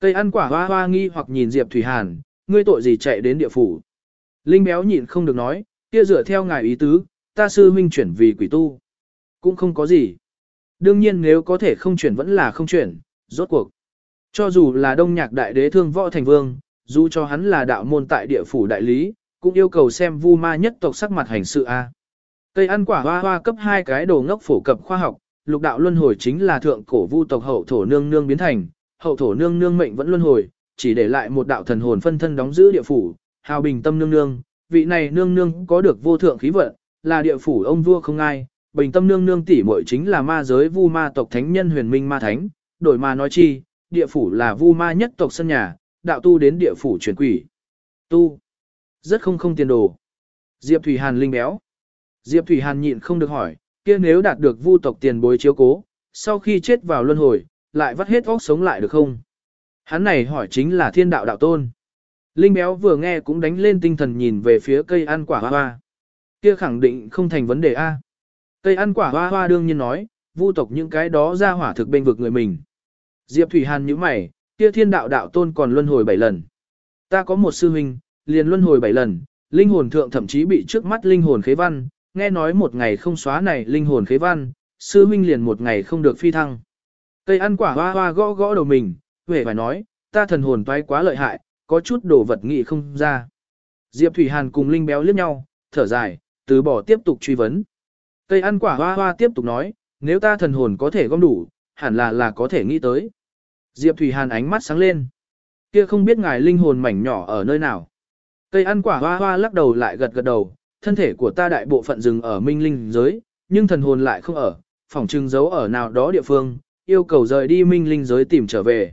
Cây ăn quả hoa hoa nghi hoặc nhìn Diệp Thủy Hàn, ngươi tội gì chạy đến địa phủ. Linh béo nhịn không được nói, kia dựa theo ngài ý tứ, ta sư huynh chuyển vì quỷ tu. Cũng không có gì. Đương nhiên nếu có thể không chuyển vẫn là không chuyển, rốt cuộc. Cho dù là đông nhạc đại đế thương võ thành vương, dù cho hắn là đạo môn tại địa phủ đại lý, cũng yêu cầu xem vu ma nhất tộc sắc mặt hành sự A. Cây ăn quả hoa hoa cấp hai cái đồ ngốc phổ cập khoa học, lục đạo luân hồi chính là thượng cổ vu tộc hậu thổ nương nương biến thành, hậu thổ nương nương mệnh vẫn luân hồi, chỉ để lại một đạo thần hồn phân thân đóng giữ địa phủ, hào bình tâm nương nương, vị này nương nương có được vô thượng khí vận, là địa phủ ông vua không ai, bình tâm nương nương tỷ muội chính là ma giới vu ma tộc thánh nhân huyền minh ma thánh, đổi mà nói chi, địa phủ là vu ma nhất tộc sân nhà, đạo tu đến địa phủ chuyển quỷ. Tu. Rất không không tiền đồ. Diệp Thủy Hàn linh béo. Diệp Thủy Hàn nhịn không được hỏi, kia nếu đạt được vu tộc tiền bối chiếu cố, sau khi chết vào luân hồi, lại vắt hết óc sống lại được không? Hắn này hỏi chính là thiên đạo đạo tôn. Linh béo vừa nghe cũng đánh lên tinh thần nhìn về phía cây ăn quả hoa hoa. Kia khẳng định không thành vấn đề A. Cây ăn quả hoa hoa đương nhiên nói, vu tộc những cái đó ra hỏa thực bên vực người mình. Diệp Thủy Hàn như mày, kia thiên đạo đạo tôn còn luân hồi 7 lần. Ta có một sư huynh, liền luân hồi 7 lần, linh hồn thượng thậm chí bị trước mắt linh hồn khế văn, nghe nói một ngày không xóa này linh hồn khế văn, sư huynh liền một ngày không được phi thăng. Cây ăn quả hoa hoa gõ gõ đầu mình, vẻ phải nói, ta thần hồn toái quá lợi hại, có chút đồ vật nghị không ra. Diệp Thủy Hàn cùng Linh Béo liếc nhau, thở dài, từ bỏ tiếp tục truy vấn. Cây ăn quả hoa hoa tiếp tục nói, nếu ta thần hồn có thể gom đủ, hẳn là là có thể nghĩ tới. Diệp Thủy Hàn ánh mắt sáng lên. Kia không biết ngài linh hồn mảnh nhỏ ở nơi nào. Cây ăn quả hoa hoa lắc đầu lại gật gật đầu, thân thể của ta đại bộ phận dừng ở minh linh giới, nhưng thần hồn lại không ở, phỏng trưng giấu ở nào đó địa phương, yêu cầu rời đi minh linh giới tìm trở về.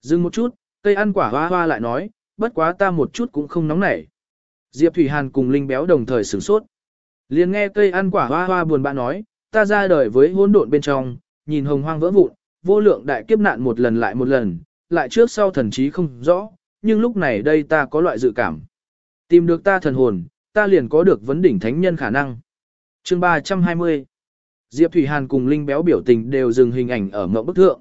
Dừng một chút, cây ăn quả hoa hoa lại nói, bất quá ta một chút cũng không nóng nảy. Diệp Thủy Hàn cùng Linh Béo đồng thời sửng sốt. liền nghe cây ăn quả hoa hoa buồn bã nói, ta ra đời với hỗn độn bên trong, nhìn hồng hoang vỡ vụn, vô lượng đại kiếp nạn một lần lại một lần, lại trước sau thần trí không rõ, nhưng lúc này đây ta có loại dự cảm. Tìm được ta thần hồn, ta liền có được vấn đỉnh thánh nhân khả năng. Chương 320 Diệp Thủy Hàn cùng Linh Béo biểu tình đều dừng hình ảnh ở ngậm bức thượng.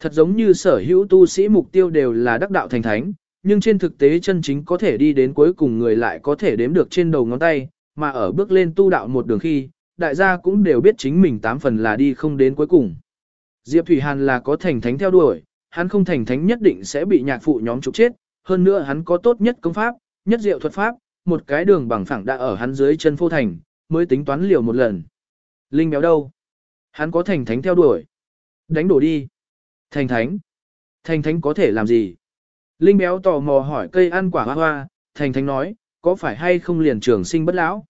Thật giống như sở hữu tu sĩ mục tiêu đều là đắc đạo thành thánh, nhưng trên thực tế chân chính có thể đi đến cuối cùng người lại có thể đếm được trên đầu ngón tay, mà ở bước lên tu đạo một đường khi, đại gia cũng đều biết chính mình tám phần là đi không đến cuối cùng. Diệp Thủy Hàn là có thành thánh theo đuổi, hắn không thành thánh nhất định sẽ bị nhạc phụ nhóm trục chết, hơn nữa hắn có tốt nhất công pháp, nhất diệu thuật pháp, một cái đường bằng phẳng đã ở hắn dưới chân phô thành, mới tính toán liều một lần. Linh béo đâu? Hắn có thành thánh theo đuổi. Đánh đổ đi. Thành thánh. Thành thánh có thể làm gì? Linh béo tò mò hỏi cây ăn quả hoa hoa, thành thánh nói, có phải hay không liền trường sinh bất lão?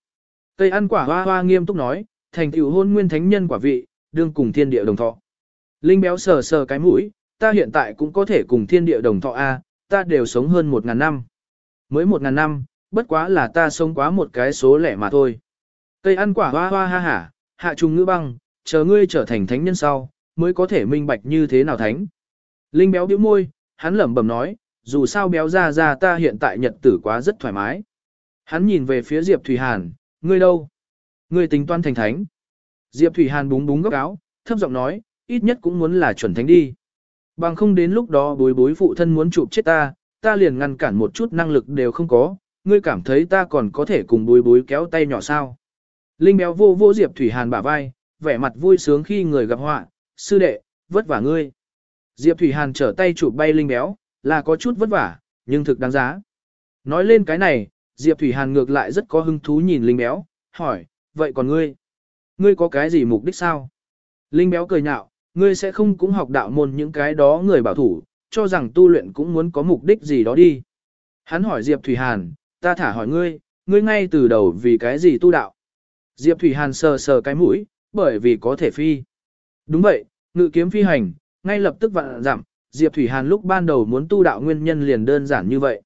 Cây ăn quả hoa hoa nghiêm túc nói, thành tựu hôn nguyên thánh nhân quả vị, đương cùng thiên địa đồng thọ. Linh béo sờ sờ cái mũi, ta hiện tại cũng có thể cùng thiên địa đồng thọ A, ta đều sống hơn một ngàn năm. Mới một ngàn năm, bất quá là ta sống quá một cái số lẻ mà thôi. Cây ăn quả hoa hoa ha hả, hạ trùng ngữ băng, chờ ngươi trở thành thánh nhân sau, mới có thể minh bạch như thế nào thánh. Linh béo bĩu môi, hắn lẩm bẩm nói, dù sao béo ra ra ta hiện tại nhật tử quá rất thoải mái. Hắn nhìn về phía Diệp Thủy Hàn, ngươi đâu? Ngươi tính toán thành thánh. Diệp Thủy Hàn búng búng góc áo, thấp giọng nói, ít nhất cũng muốn là chuẩn thánh đi. Bằng không đến lúc đó bối bối phụ thân muốn chụp chết ta, ta liền ngăn cản một chút năng lực đều không có, ngươi cảm thấy ta còn có thể cùng bối bối kéo tay nhỏ sao. Linh béo vô vô Diệp Thủy Hàn bả vai, vẻ mặt vui sướng khi người gặp họa, sư đệ, vất vả ngươi. Diệp Thủy Hàn trở tay chụp bay Linh béo, là có chút vất vả, nhưng thực đáng giá. Nói lên cái này, Diệp Thủy Hàn ngược lại rất có hứng thú nhìn Linh béo, hỏi, vậy còn ngươi? Ngươi có cái gì mục đích sao? Linh béo cười nhạo, ngươi sẽ không cũng học đạo môn những cái đó người bảo thủ, cho rằng tu luyện cũng muốn có mục đích gì đó đi. Hắn hỏi Diệp Thủy Hàn, ta thả hỏi ngươi, ngươi ngay từ đầu vì cái gì tu đạo? Diệp Thủy Hàn sờ sờ cái mũi, bởi vì có thể phi. Đúng vậy, ngự kiếm phi hành, ngay lập tức vạn giảm, Diệp Thủy Hàn lúc ban đầu muốn tu đạo nguyên nhân liền đơn giản như vậy.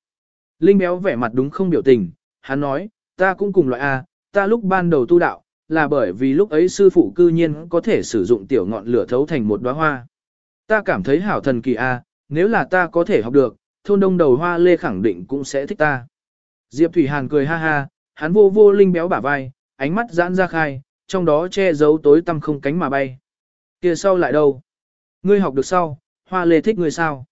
Linh béo vẻ mặt đúng không biểu tình, hắn nói, ta cũng cùng loại A, ta lúc ban đầu tu đạo, là bởi vì lúc ấy sư phụ cư nhiên có thể sử dụng tiểu ngọn lửa thấu thành một đóa hoa. Ta cảm thấy hảo thần kỳ A, nếu là ta có thể học được, thôn đông đầu hoa lê khẳng định cũng sẽ thích ta. Diệp Thủy Hàn cười ha ha, hắn vô vô linh béo bả vai, ánh mắt giãn ra khai, trong đó che giấu tối tăm không cánh mà bay. Kia sau lại đâu? Ngươi học được sau, hoa lê thích ngươi sao?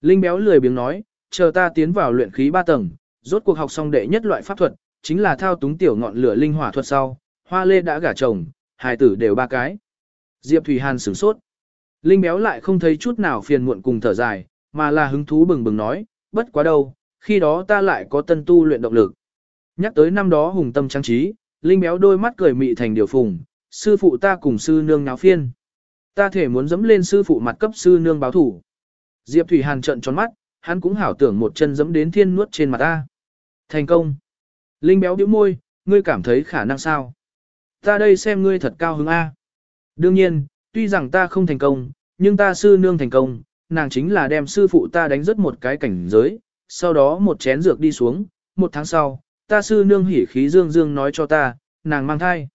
Linh béo lười biếng nói, chờ ta tiến vào luyện khí ba tầng, rốt cuộc học xong đệ nhất loại pháp thuật, chính là thao túng tiểu ngọn lửa linh hỏa thuật sau, hoa lê đã gả chồng, hài tử đều ba cái. Diệp Thủy Hàn sửng sốt. Linh béo lại không thấy chút nào phiền muộn cùng thở dài, mà là hứng thú bừng bừng nói, bất quá đâu, khi đó ta lại có tân tu luyện động lực. Nhắc tới năm đó hùng tâm trang trí, Linh béo đôi mắt cười mị thành điều phùng, sư phụ ta cùng sư nương náo phiên. Ta thể muốn dẫm lên sư phụ mặt cấp sư nương báo thủ. Diệp Thủy Hàn trợn tròn mắt, hắn cũng hảo tưởng một chân dẫm đến thiên nuốt trên mặt ta. Thành công. Linh béo điếu môi, ngươi cảm thấy khả năng sao? Ta đây xem ngươi thật cao hứng A. Đương nhiên, tuy rằng ta không thành công, nhưng ta sư nương thành công, nàng chính là đem sư phụ ta đánh rất một cái cảnh giới, sau đó một chén dược đi xuống, một tháng sau, ta sư nương hỉ khí dương dương nói cho ta, nàng mang thai.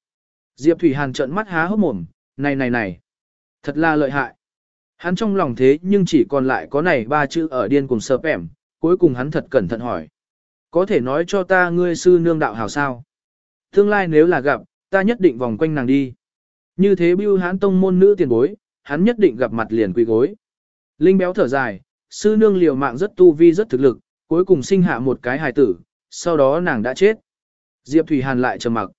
Diệp Thủy Hàn trợn mắt há hốc mồm, này này này, thật là lợi hại. Hắn trong lòng thế nhưng chỉ còn lại có này ba chữ ở điên cùng sợp ẻm, cuối cùng hắn thật cẩn thận hỏi. Có thể nói cho ta ngươi sư nương đạo hào sao? Tương lai nếu là gặp, ta nhất định vòng quanh nàng đi. Như thế bưu hán tông môn nữ tiền bối, hắn nhất định gặp mặt liền quỳ gối. Linh béo thở dài, sư nương liều mạng rất tu vi rất thực lực, cuối cùng sinh hạ một cái hài tử, sau đó nàng đã chết. Diệp Thủy Hàn lại trầm mặc.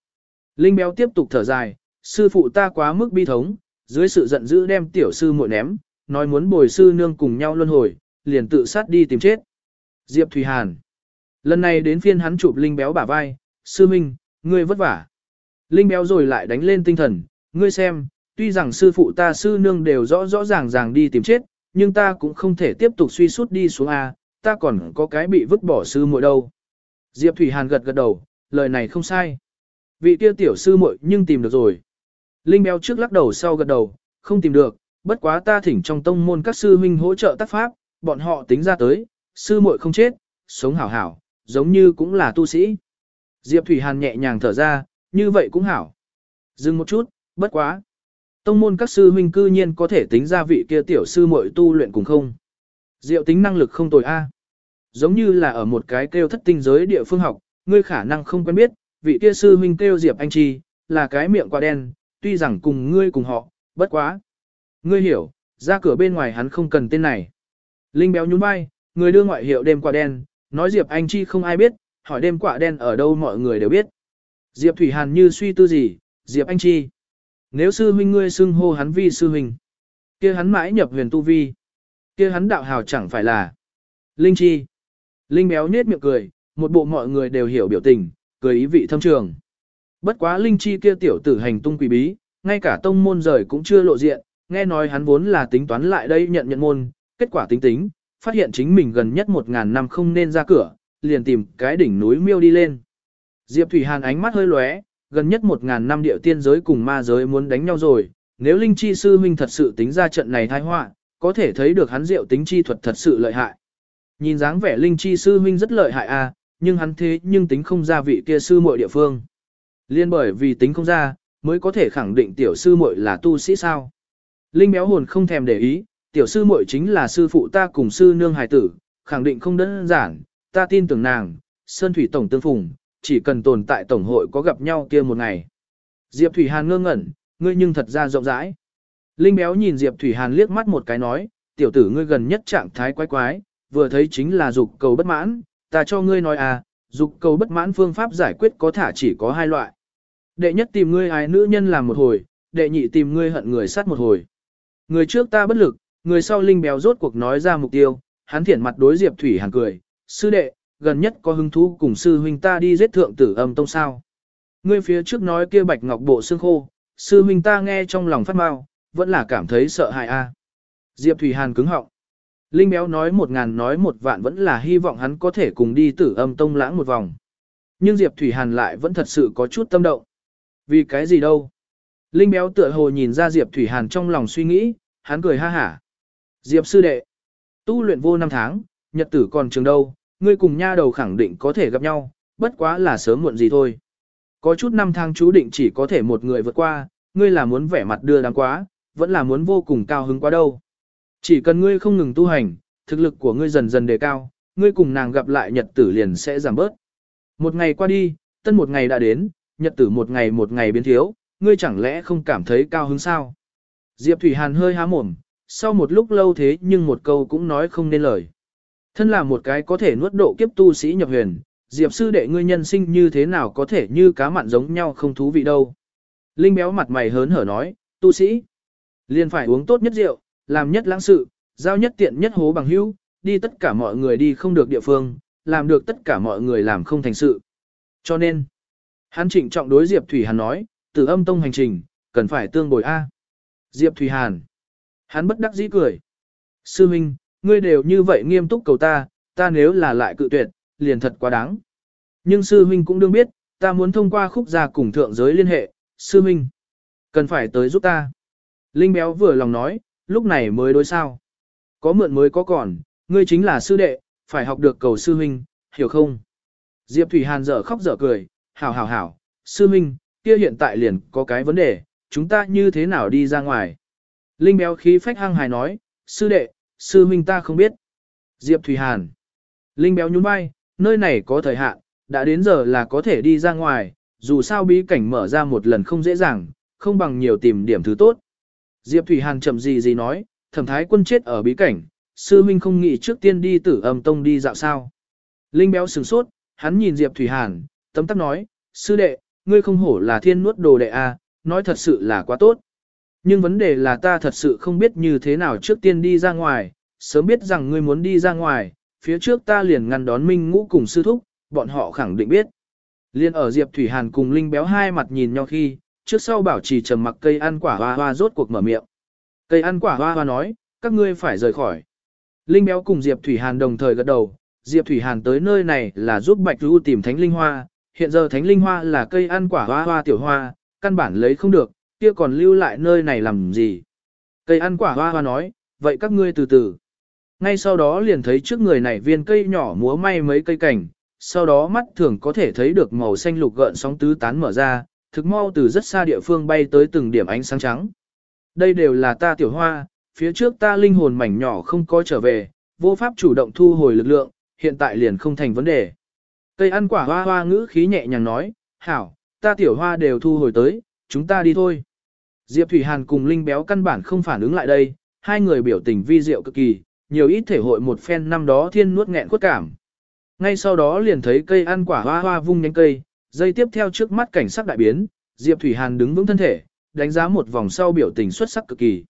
Linh béo tiếp tục thở dài, sư phụ ta quá mức bi thống, dưới sự giận dữ đem tiểu sư muội ném, nói muốn bồi sư nương cùng nhau luân hồi, liền tự sát đi tìm chết. Diệp Thủy Hàn. Lần này đến phiên hắn chụp Linh béo bả vai, sư minh, ngươi vất vả. Linh béo rồi lại đánh lên tinh thần, ngươi xem, tuy rằng sư phụ ta sư nương đều rõ rõ ràng ràng đi tìm chết, nhưng ta cũng không thể tiếp tục suy sút đi xuống A, ta còn có cái bị vứt bỏ sư muội đâu. Diệp Thủy Hàn gật gật đầu, lời này không sai. Vị kia tiểu sư muội nhưng tìm được rồi. Linh béo trước lắc đầu sau gật đầu, không tìm được, bất quá ta thỉnh trong tông môn các sư huynh hỗ trợ tác pháp, bọn họ tính ra tới, sư muội không chết, sống hảo hảo, giống như cũng là tu sĩ. Diệp Thủy Hàn nhẹ nhàng thở ra, như vậy cũng hảo. Dừng một chút, bất quá. Tông môn các sư huynh cư nhiên có thể tính ra vị kia tiểu sư muội tu luyện cùng không. Diệu tính năng lực không tồi a. Giống như là ở một cái kêu thất tinh giới địa phương học, ngươi khả năng không quen biết, vị kia sư huynh kêu Diệp Anh Chi, là cái miệng quả đen, tuy rằng cùng ngươi cùng họ, bất quá. Ngươi hiểu, ra cửa bên ngoài hắn không cần tên này. Linh béo nhún vai, người đưa ngoại hiệu đêm quả đen, nói Diệp Anh Chi không ai biết, hỏi đêm quả đen ở đâu mọi người đều biết. Diệp Thủy Hàn như suy tư gì, Diệp Anh Chi. Nếu sư huynh ngươi xưng hô hắn vi sư huynh, kia hắn mãi nhập huyền tu vi, kia hắn đạo hào chẳng phải là Linh Chi. Linh béo nết miệng cười, một bộ mọi người đều hiểu biểu tình, cười ý vị thâm trường. Bất quá Linh Chi kia tiểu tử hành tung quỷ bí, ngay cả tông môn rời cũng chưa lộ diện, nghe nói hắn vốn là tính toán lại đây nhận nhận môn, kết quả tính tính, phát hiện chính mình gần nhất một ngàn năm không nên ra cửa, liền tìm cái đỉnh núi miêu đi lên. Diệp Thủy Hàn ánh mắt hơi lóe, gần nhất một ngàn năm địa tiên giới cùng ma giới muốn đánh nhau rồi, nếu Linh Chi sư huynh thật sự tính ra trận này tai họa, có thể thấy được hắn diệu tính chi thuật thật sự lợi hại. Nhìn dáng vẻ Linh Chi sư huynh rất lợi hại à, nhưng hắn thế nhưng tính không ra vị kia sư muội địa phương. Liên bởi vì tính không ra, mới có thể khẳng định tiểu sư muội là tu sĩ sao. Linh béo hồn không thèm để ý, tiểu sư muội chính là sư phụ ta cùng sư nương hài tử, khẳng định không đơn giản, ta tin tưởng nàng, Sơn Thủy Tổng tương phùng, chỉ cần tồn tại Tổng hội có gặp nhau kia một ngày. Diệp Thủy Hàn ngơ ngẩn, ngươi nhưng thật ra rộng rãi. Linh béo nhìn Diệp Thủy Hàn liếc mắt một cái nói, tiểu tử ngươi gần nhất trạng thái quái quái, vừa thấy chính là dục cầu bất mãn, ta cho ngươi nói à, dục cầu bất mãn phương pháp giải quyết có thả chỉ có hai loại. Đệ nhất tìm ngươi ai nữ nhân làm một hồi, đệ nhị tìm ngươi hận người sát một hồi. Người trước ta bất lực, người sau linh béo rốt cuộc nói ra mục tiêu, hắn thiển mặt đối Diệp Thủy Hàn cười, sư đệ, gần nhất có hứng thú cùng sư huynh ta đi giết thượng tử âm tông sao. Ngươi phía trước nói kia bạch ngọc bộ xương khô, sư huynh ta nghe trong lòng phát mau, vẫn là cảm thấy sợ hãi a. Diệp Thủy Hàn cứng họng. Linh béo nói một ngàn nói một vạn vẫn là hy vọng hắn có thể cùng đi tử âm tông lãng một vòng. Nhưng Diệp Thủy Hàn lại vẫn thật sự có chút tâm động. Vì cái gì đâu? Linh béo tựa hồ nhìn ra Diệp Thủy Hàn trong lòng suy nghĩ, hắn cười ha hả. Diệp sư đệ, tu luyện vô năm tháng, nhật tử còn trường đâu, ngươi cùng nha đầu khẳng định có thể gặp nhau, bất quá là sớm muộn gì thôi. Có chút năm tháng chú định chỉ có thể một người vượt qua, ngươi là muốn vẻ mặt đưa đáng quá, vẫn là muốn vô cùng cao hứng quá đâu. Chỉ cần ngươi không ngừng tu hành, thực lực của ngươi dần dần đề cao, ngươi cùng nàng gặp lại nhật tử liền sẽ giảm bớt. Một ngày qua đi, tân một ngày đã đến, nhật tử một ngày một ngày biến thiếu, ngươi chẳng lẽ không cảm thấy cao hứng sao? Diệp Thủy Hàn hơi há mồm, sau một lúc lâu thế nhưng một câu cũng nói không nên lời. Thân là một cái có thể nuốt độ kiếp tu sĩ nhập huyền, Diệp sư đệ ngươi nhân sinh như thế nào có thể như cá mặn giống nhau không thú vị đâu. Linh béo mặt mày hớn hở nói, tu sĩ, liền phải uống tốt nhất rượu, làm nhất lãng sự, giao nhất tiện nhất hố bằng hữu, đi tất cả mọi người đi không được địa phương, làm được tất cả mọi người làm không thành sự. Cho nên, hắn trịnh trọng đối Diệp Thủy Hàn nói, từ âm tông hành trình, cần phải tương bồi A. Diệp Thủy Hàn. Hắn bất đắc dĩ cười. Sư Minh, ngươi đều như vậy nghiêm túc cầu ta, ta nếu là lại cự tuyệt, liền thật quá đáng. Nhưng Sư Minh cũng đương biết, ta muốn thông qua khúc gia cùng thượng giới liên hệ, Sư Minh. Cần phải tới giúp ta. Linh Béo vừa lòng nói, lúc này mới đối sao. Có mượn mới có còn, ngươi chính là sư đệ, phải học được cầu sư huynh, hiểu không? Diệp Thủy Hàn dở khóc dở cười, hảo hảo hảo, sư huynh, kia hiện tại liền có cái vấn đề, chúng ta như thế nào đi ra ngoài? Linh béo khí phách hăng hài nói, sư đệ, sư huynh ta không biết. Diệp Thủy Hàn. Linh béo nhún vai, nơi này có thời hạn, đã đến giờ là có thể đi ra ngoài, dù sao bí cảnh mở ra một lần không dễ dàng, không bằng nhiều tìm điểm thứ tốt. Diệp Thủy Hàn chậm gì gì nói, thẩm thái quân chết ở bí cảnh, sư huynh không nghĩ trước tiên đi tử âm tông đi dạo sao. Linh béo sửng sốt, hắn nhìn Diệp Thủy Hàn, tấm tắc nói, sư đệ, ngươi không hổ là thiên nuốt đồ đệ a, nói thật sự là quá tốt. Nhưng vấn đề là ta thật sự không biết như thế nào trước tiên đi ra ngoài, sớm biết rằng ngươi muốn đi ra ngoài, phía trước ta liền ngăn đón Minh Ngũ cùng sư thúc, bọn họ khẳng định biết. Liên ở Diệp Thủy Hàn cùng Linh béo hai mặt nhìn nhau khi, trước sau bảo trì trầm mặc cây ăn quả hoa hoa rốt cuộc mở miệng. Cây ăn quả hoa hoa nói, các ngươi phải rời khỏi. Linh béo cùng Diệp Thủy Hàn đồng thời gật đầu, Diệp Thủy Hàn tới nơi này là giúp Bạch lưu tìm thánh linh hoa, hiện giờ thánh linh hoa là cây ăn quả hoa hoa tiểu hoa, căn bản lấy không được, kia còn lưu lại nơi này làm gì. Cây ăn quả hoa hoa nói, vậy các ngươi từ từ. Ngay sau đó liền thấy trước người này viên cây nhỏ múa may mấy cây cảnh, sau đó mắt thường có thể thấy được màu xanh lục gợn sóng tứ tán mở ra, thực mau từ rất xa địa phương bay tới từng điểm ánh sáng trắng. Đây đều là ta tiểu hoa, phía trước ta linh hồn mảnh nhỏ không có trở về, vô pháp chủ động thu hồi lực lượng, hiện tại liền không thành vấn đề. Cây ăn quả hoa hoa ngữ khí nhẹ nhàng nói, hảo, ta tiểu hoa đều thu hồi tới, chúng ta đi thôi. Diệp Thủy Hàn cùng Linh Béo căn bản không phản ứng lại đây, hai người biểu tình vi diệu cực kỳ, nhiều ít thể hội một phen năm đó thiên nuốt nghẹn khuất cảm. Ngay sau đó liền thấy cây ăn quả hoa hoa vung nhánh cây, Giây tiếp theo trước mắt cảnh sắc đại biến, Diệp Thủy Hàn đứng vững thân thể, đánh giá một vòng sau biểu tình xuất sắc cực kỳ.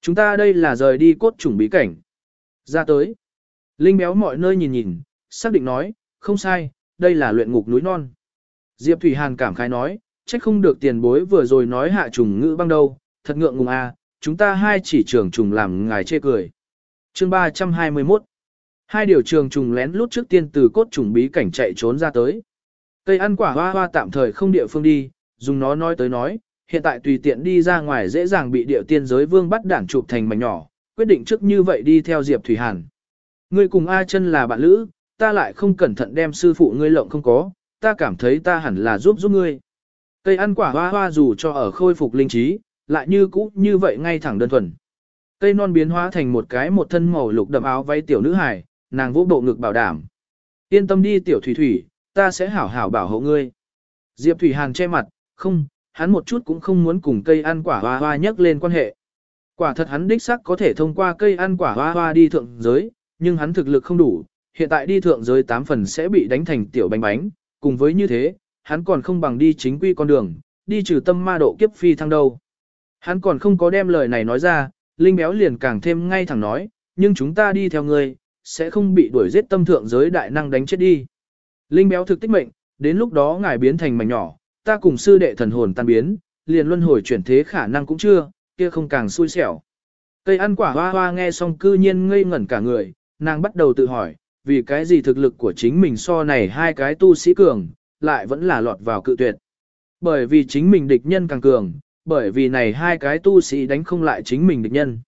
Chúng ta đây là rời đi cốt trùng bí cảnh. Ra tới. Linh béo mọi nơi nhìn nhìn, xác định nói, không sai, đây là luyện ngục núi non. Diệp Thủy Hàn cảm khái nói, trách không được tiền bối vừa rồi nói hạ trùng ngữ băng đâu, thật ngượng ngùng à, chúng ta hai chỉ trường trùng làm ngài chê cười. Chương 321 Hai điều trường trùng lén lút trước tiên từ cốt trùng bí cảnh chạy trốn ra tới. Cây ăn quả hoa hoa tạm thời không địa phương đi, dùng nó nói tới nói, hiện tại tùy tiện đi ra ngoài dễ dàng bị địa tiên giới vương bắt đảng chụp thành mảnh nhỏ, quyết định trước như vậy đi theo Diệp Thủy Hàn. Ngươi cùng A chân là bạn lữ, ta lại không cẩn thận đem sư phụ ngươi lộng không có, ta cảm thấy ta hẳn là giúp giúp ngươi. Cây ăn quả hoa hoa dù cho ở khôi phục linh trí, lại như cũ như vậy ngay thẳng đơn thuần. Cây non biến hóa thành một cái một thân màu lục đậm áo váy tiểu nữ hài, nàng vỗ bộ ngực bảo đảm. Yên tâm đi tiểu thủy thủy, ta sẽ hảo hảo bảo hộ ngươi. Diệp Thủy Hàn che mặt, không, hắn một chút cũng không muốn cùng cây ăn quả hoa hoa nhắc lên quan hệ. Quả thật hắn đích xác có thể thông qua cây ăn quả hoa hoa đi thượng giới, nhưng hắn thực lực không đủ, hiện tại đi thượng giới 8 phần sẽ bị đánh thành tiểu bánh bánh, cùng với như thế, hắn còn không bằng đi chính quy con đường, đi trừ tâm ma độ kiếp phi thăng đâu. Hắn còn không có đem lời này nói ra, Linh Béo liền càng thêm ngay thẳng nói, nhưng chúng ta đi theo ngươi, sẽ không bị đuổi giết tâm thượng giới đại năng đánh chết đi. Linh Béo thực tích mệnh, đến lúc đó ngài biến thành mảnh nhỏ, ta cùng sư đệ thần hồn tan biến, liền luân hồi chuyển thế khả năng cũng chưa, kia không càng xui xẻo. Cây ăn quả hoa hoa nghe xong cư nhiên ngây ngẩn cả người, nàng bắt đầu tự hỏi, vì cái gì thực lực của chính mình so này hai cái tu sĩ cường, lại vẫn là lọt vào cự tuyệt. Bởi vì chính mình địch nhân càng cường, bởi vì này hai cái tu sĩ đánh không lại chính mình địch nhân.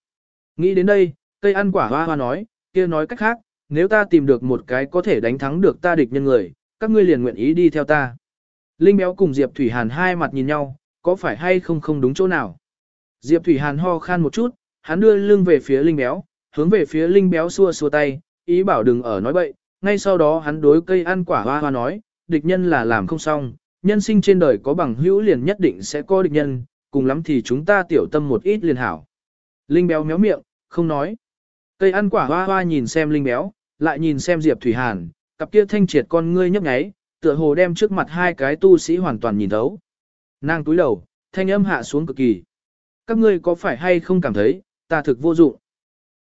Nghĩ đến đây, cây ăn quả hoa hoa nói, kia nói cách khác, nếu ta tìm được một cái có thể đánh thắng được ta địch nhân người, các ngươi liền nguyện ý đi theo ta. Linh béo cùng Diệp Thủy Hàn hai mặt nhìn nhau, có phải hay không không đúng chỗ nào. Diệp Thủy Hàn ho khan một chút, hắn đưa lưng về phía Linh béo, hướng về phía Linh béo xua xua tay, ý bảo đừng ở nói bậy. Ngay sau đó hắn đối cây ăn quả hoa hoa nói, địch nhân là làm không xong, nhân sinh trên đời có bằng hữu liền nhất định sẽ có địch nhân, cùng lắm thì chúng ta tiểu tâm một ít liền hảo. Linh béo méo miệng, không nói. Cây ăn quả hoa hoa nhìn xem Linh béo, lại nhìn xem Diệp Thủy Hàn, cặp kia thanh triệt con ngươi nhấp nháy, tựa hồ đem trước mặt hai cái tu sĩ hoàn toàn nhìn thấu. Nàng túi đầu, thanh âm hạ xuống cực kỳ. Các ngươi có phải hay không cảm thấy, ta thực vô dụng.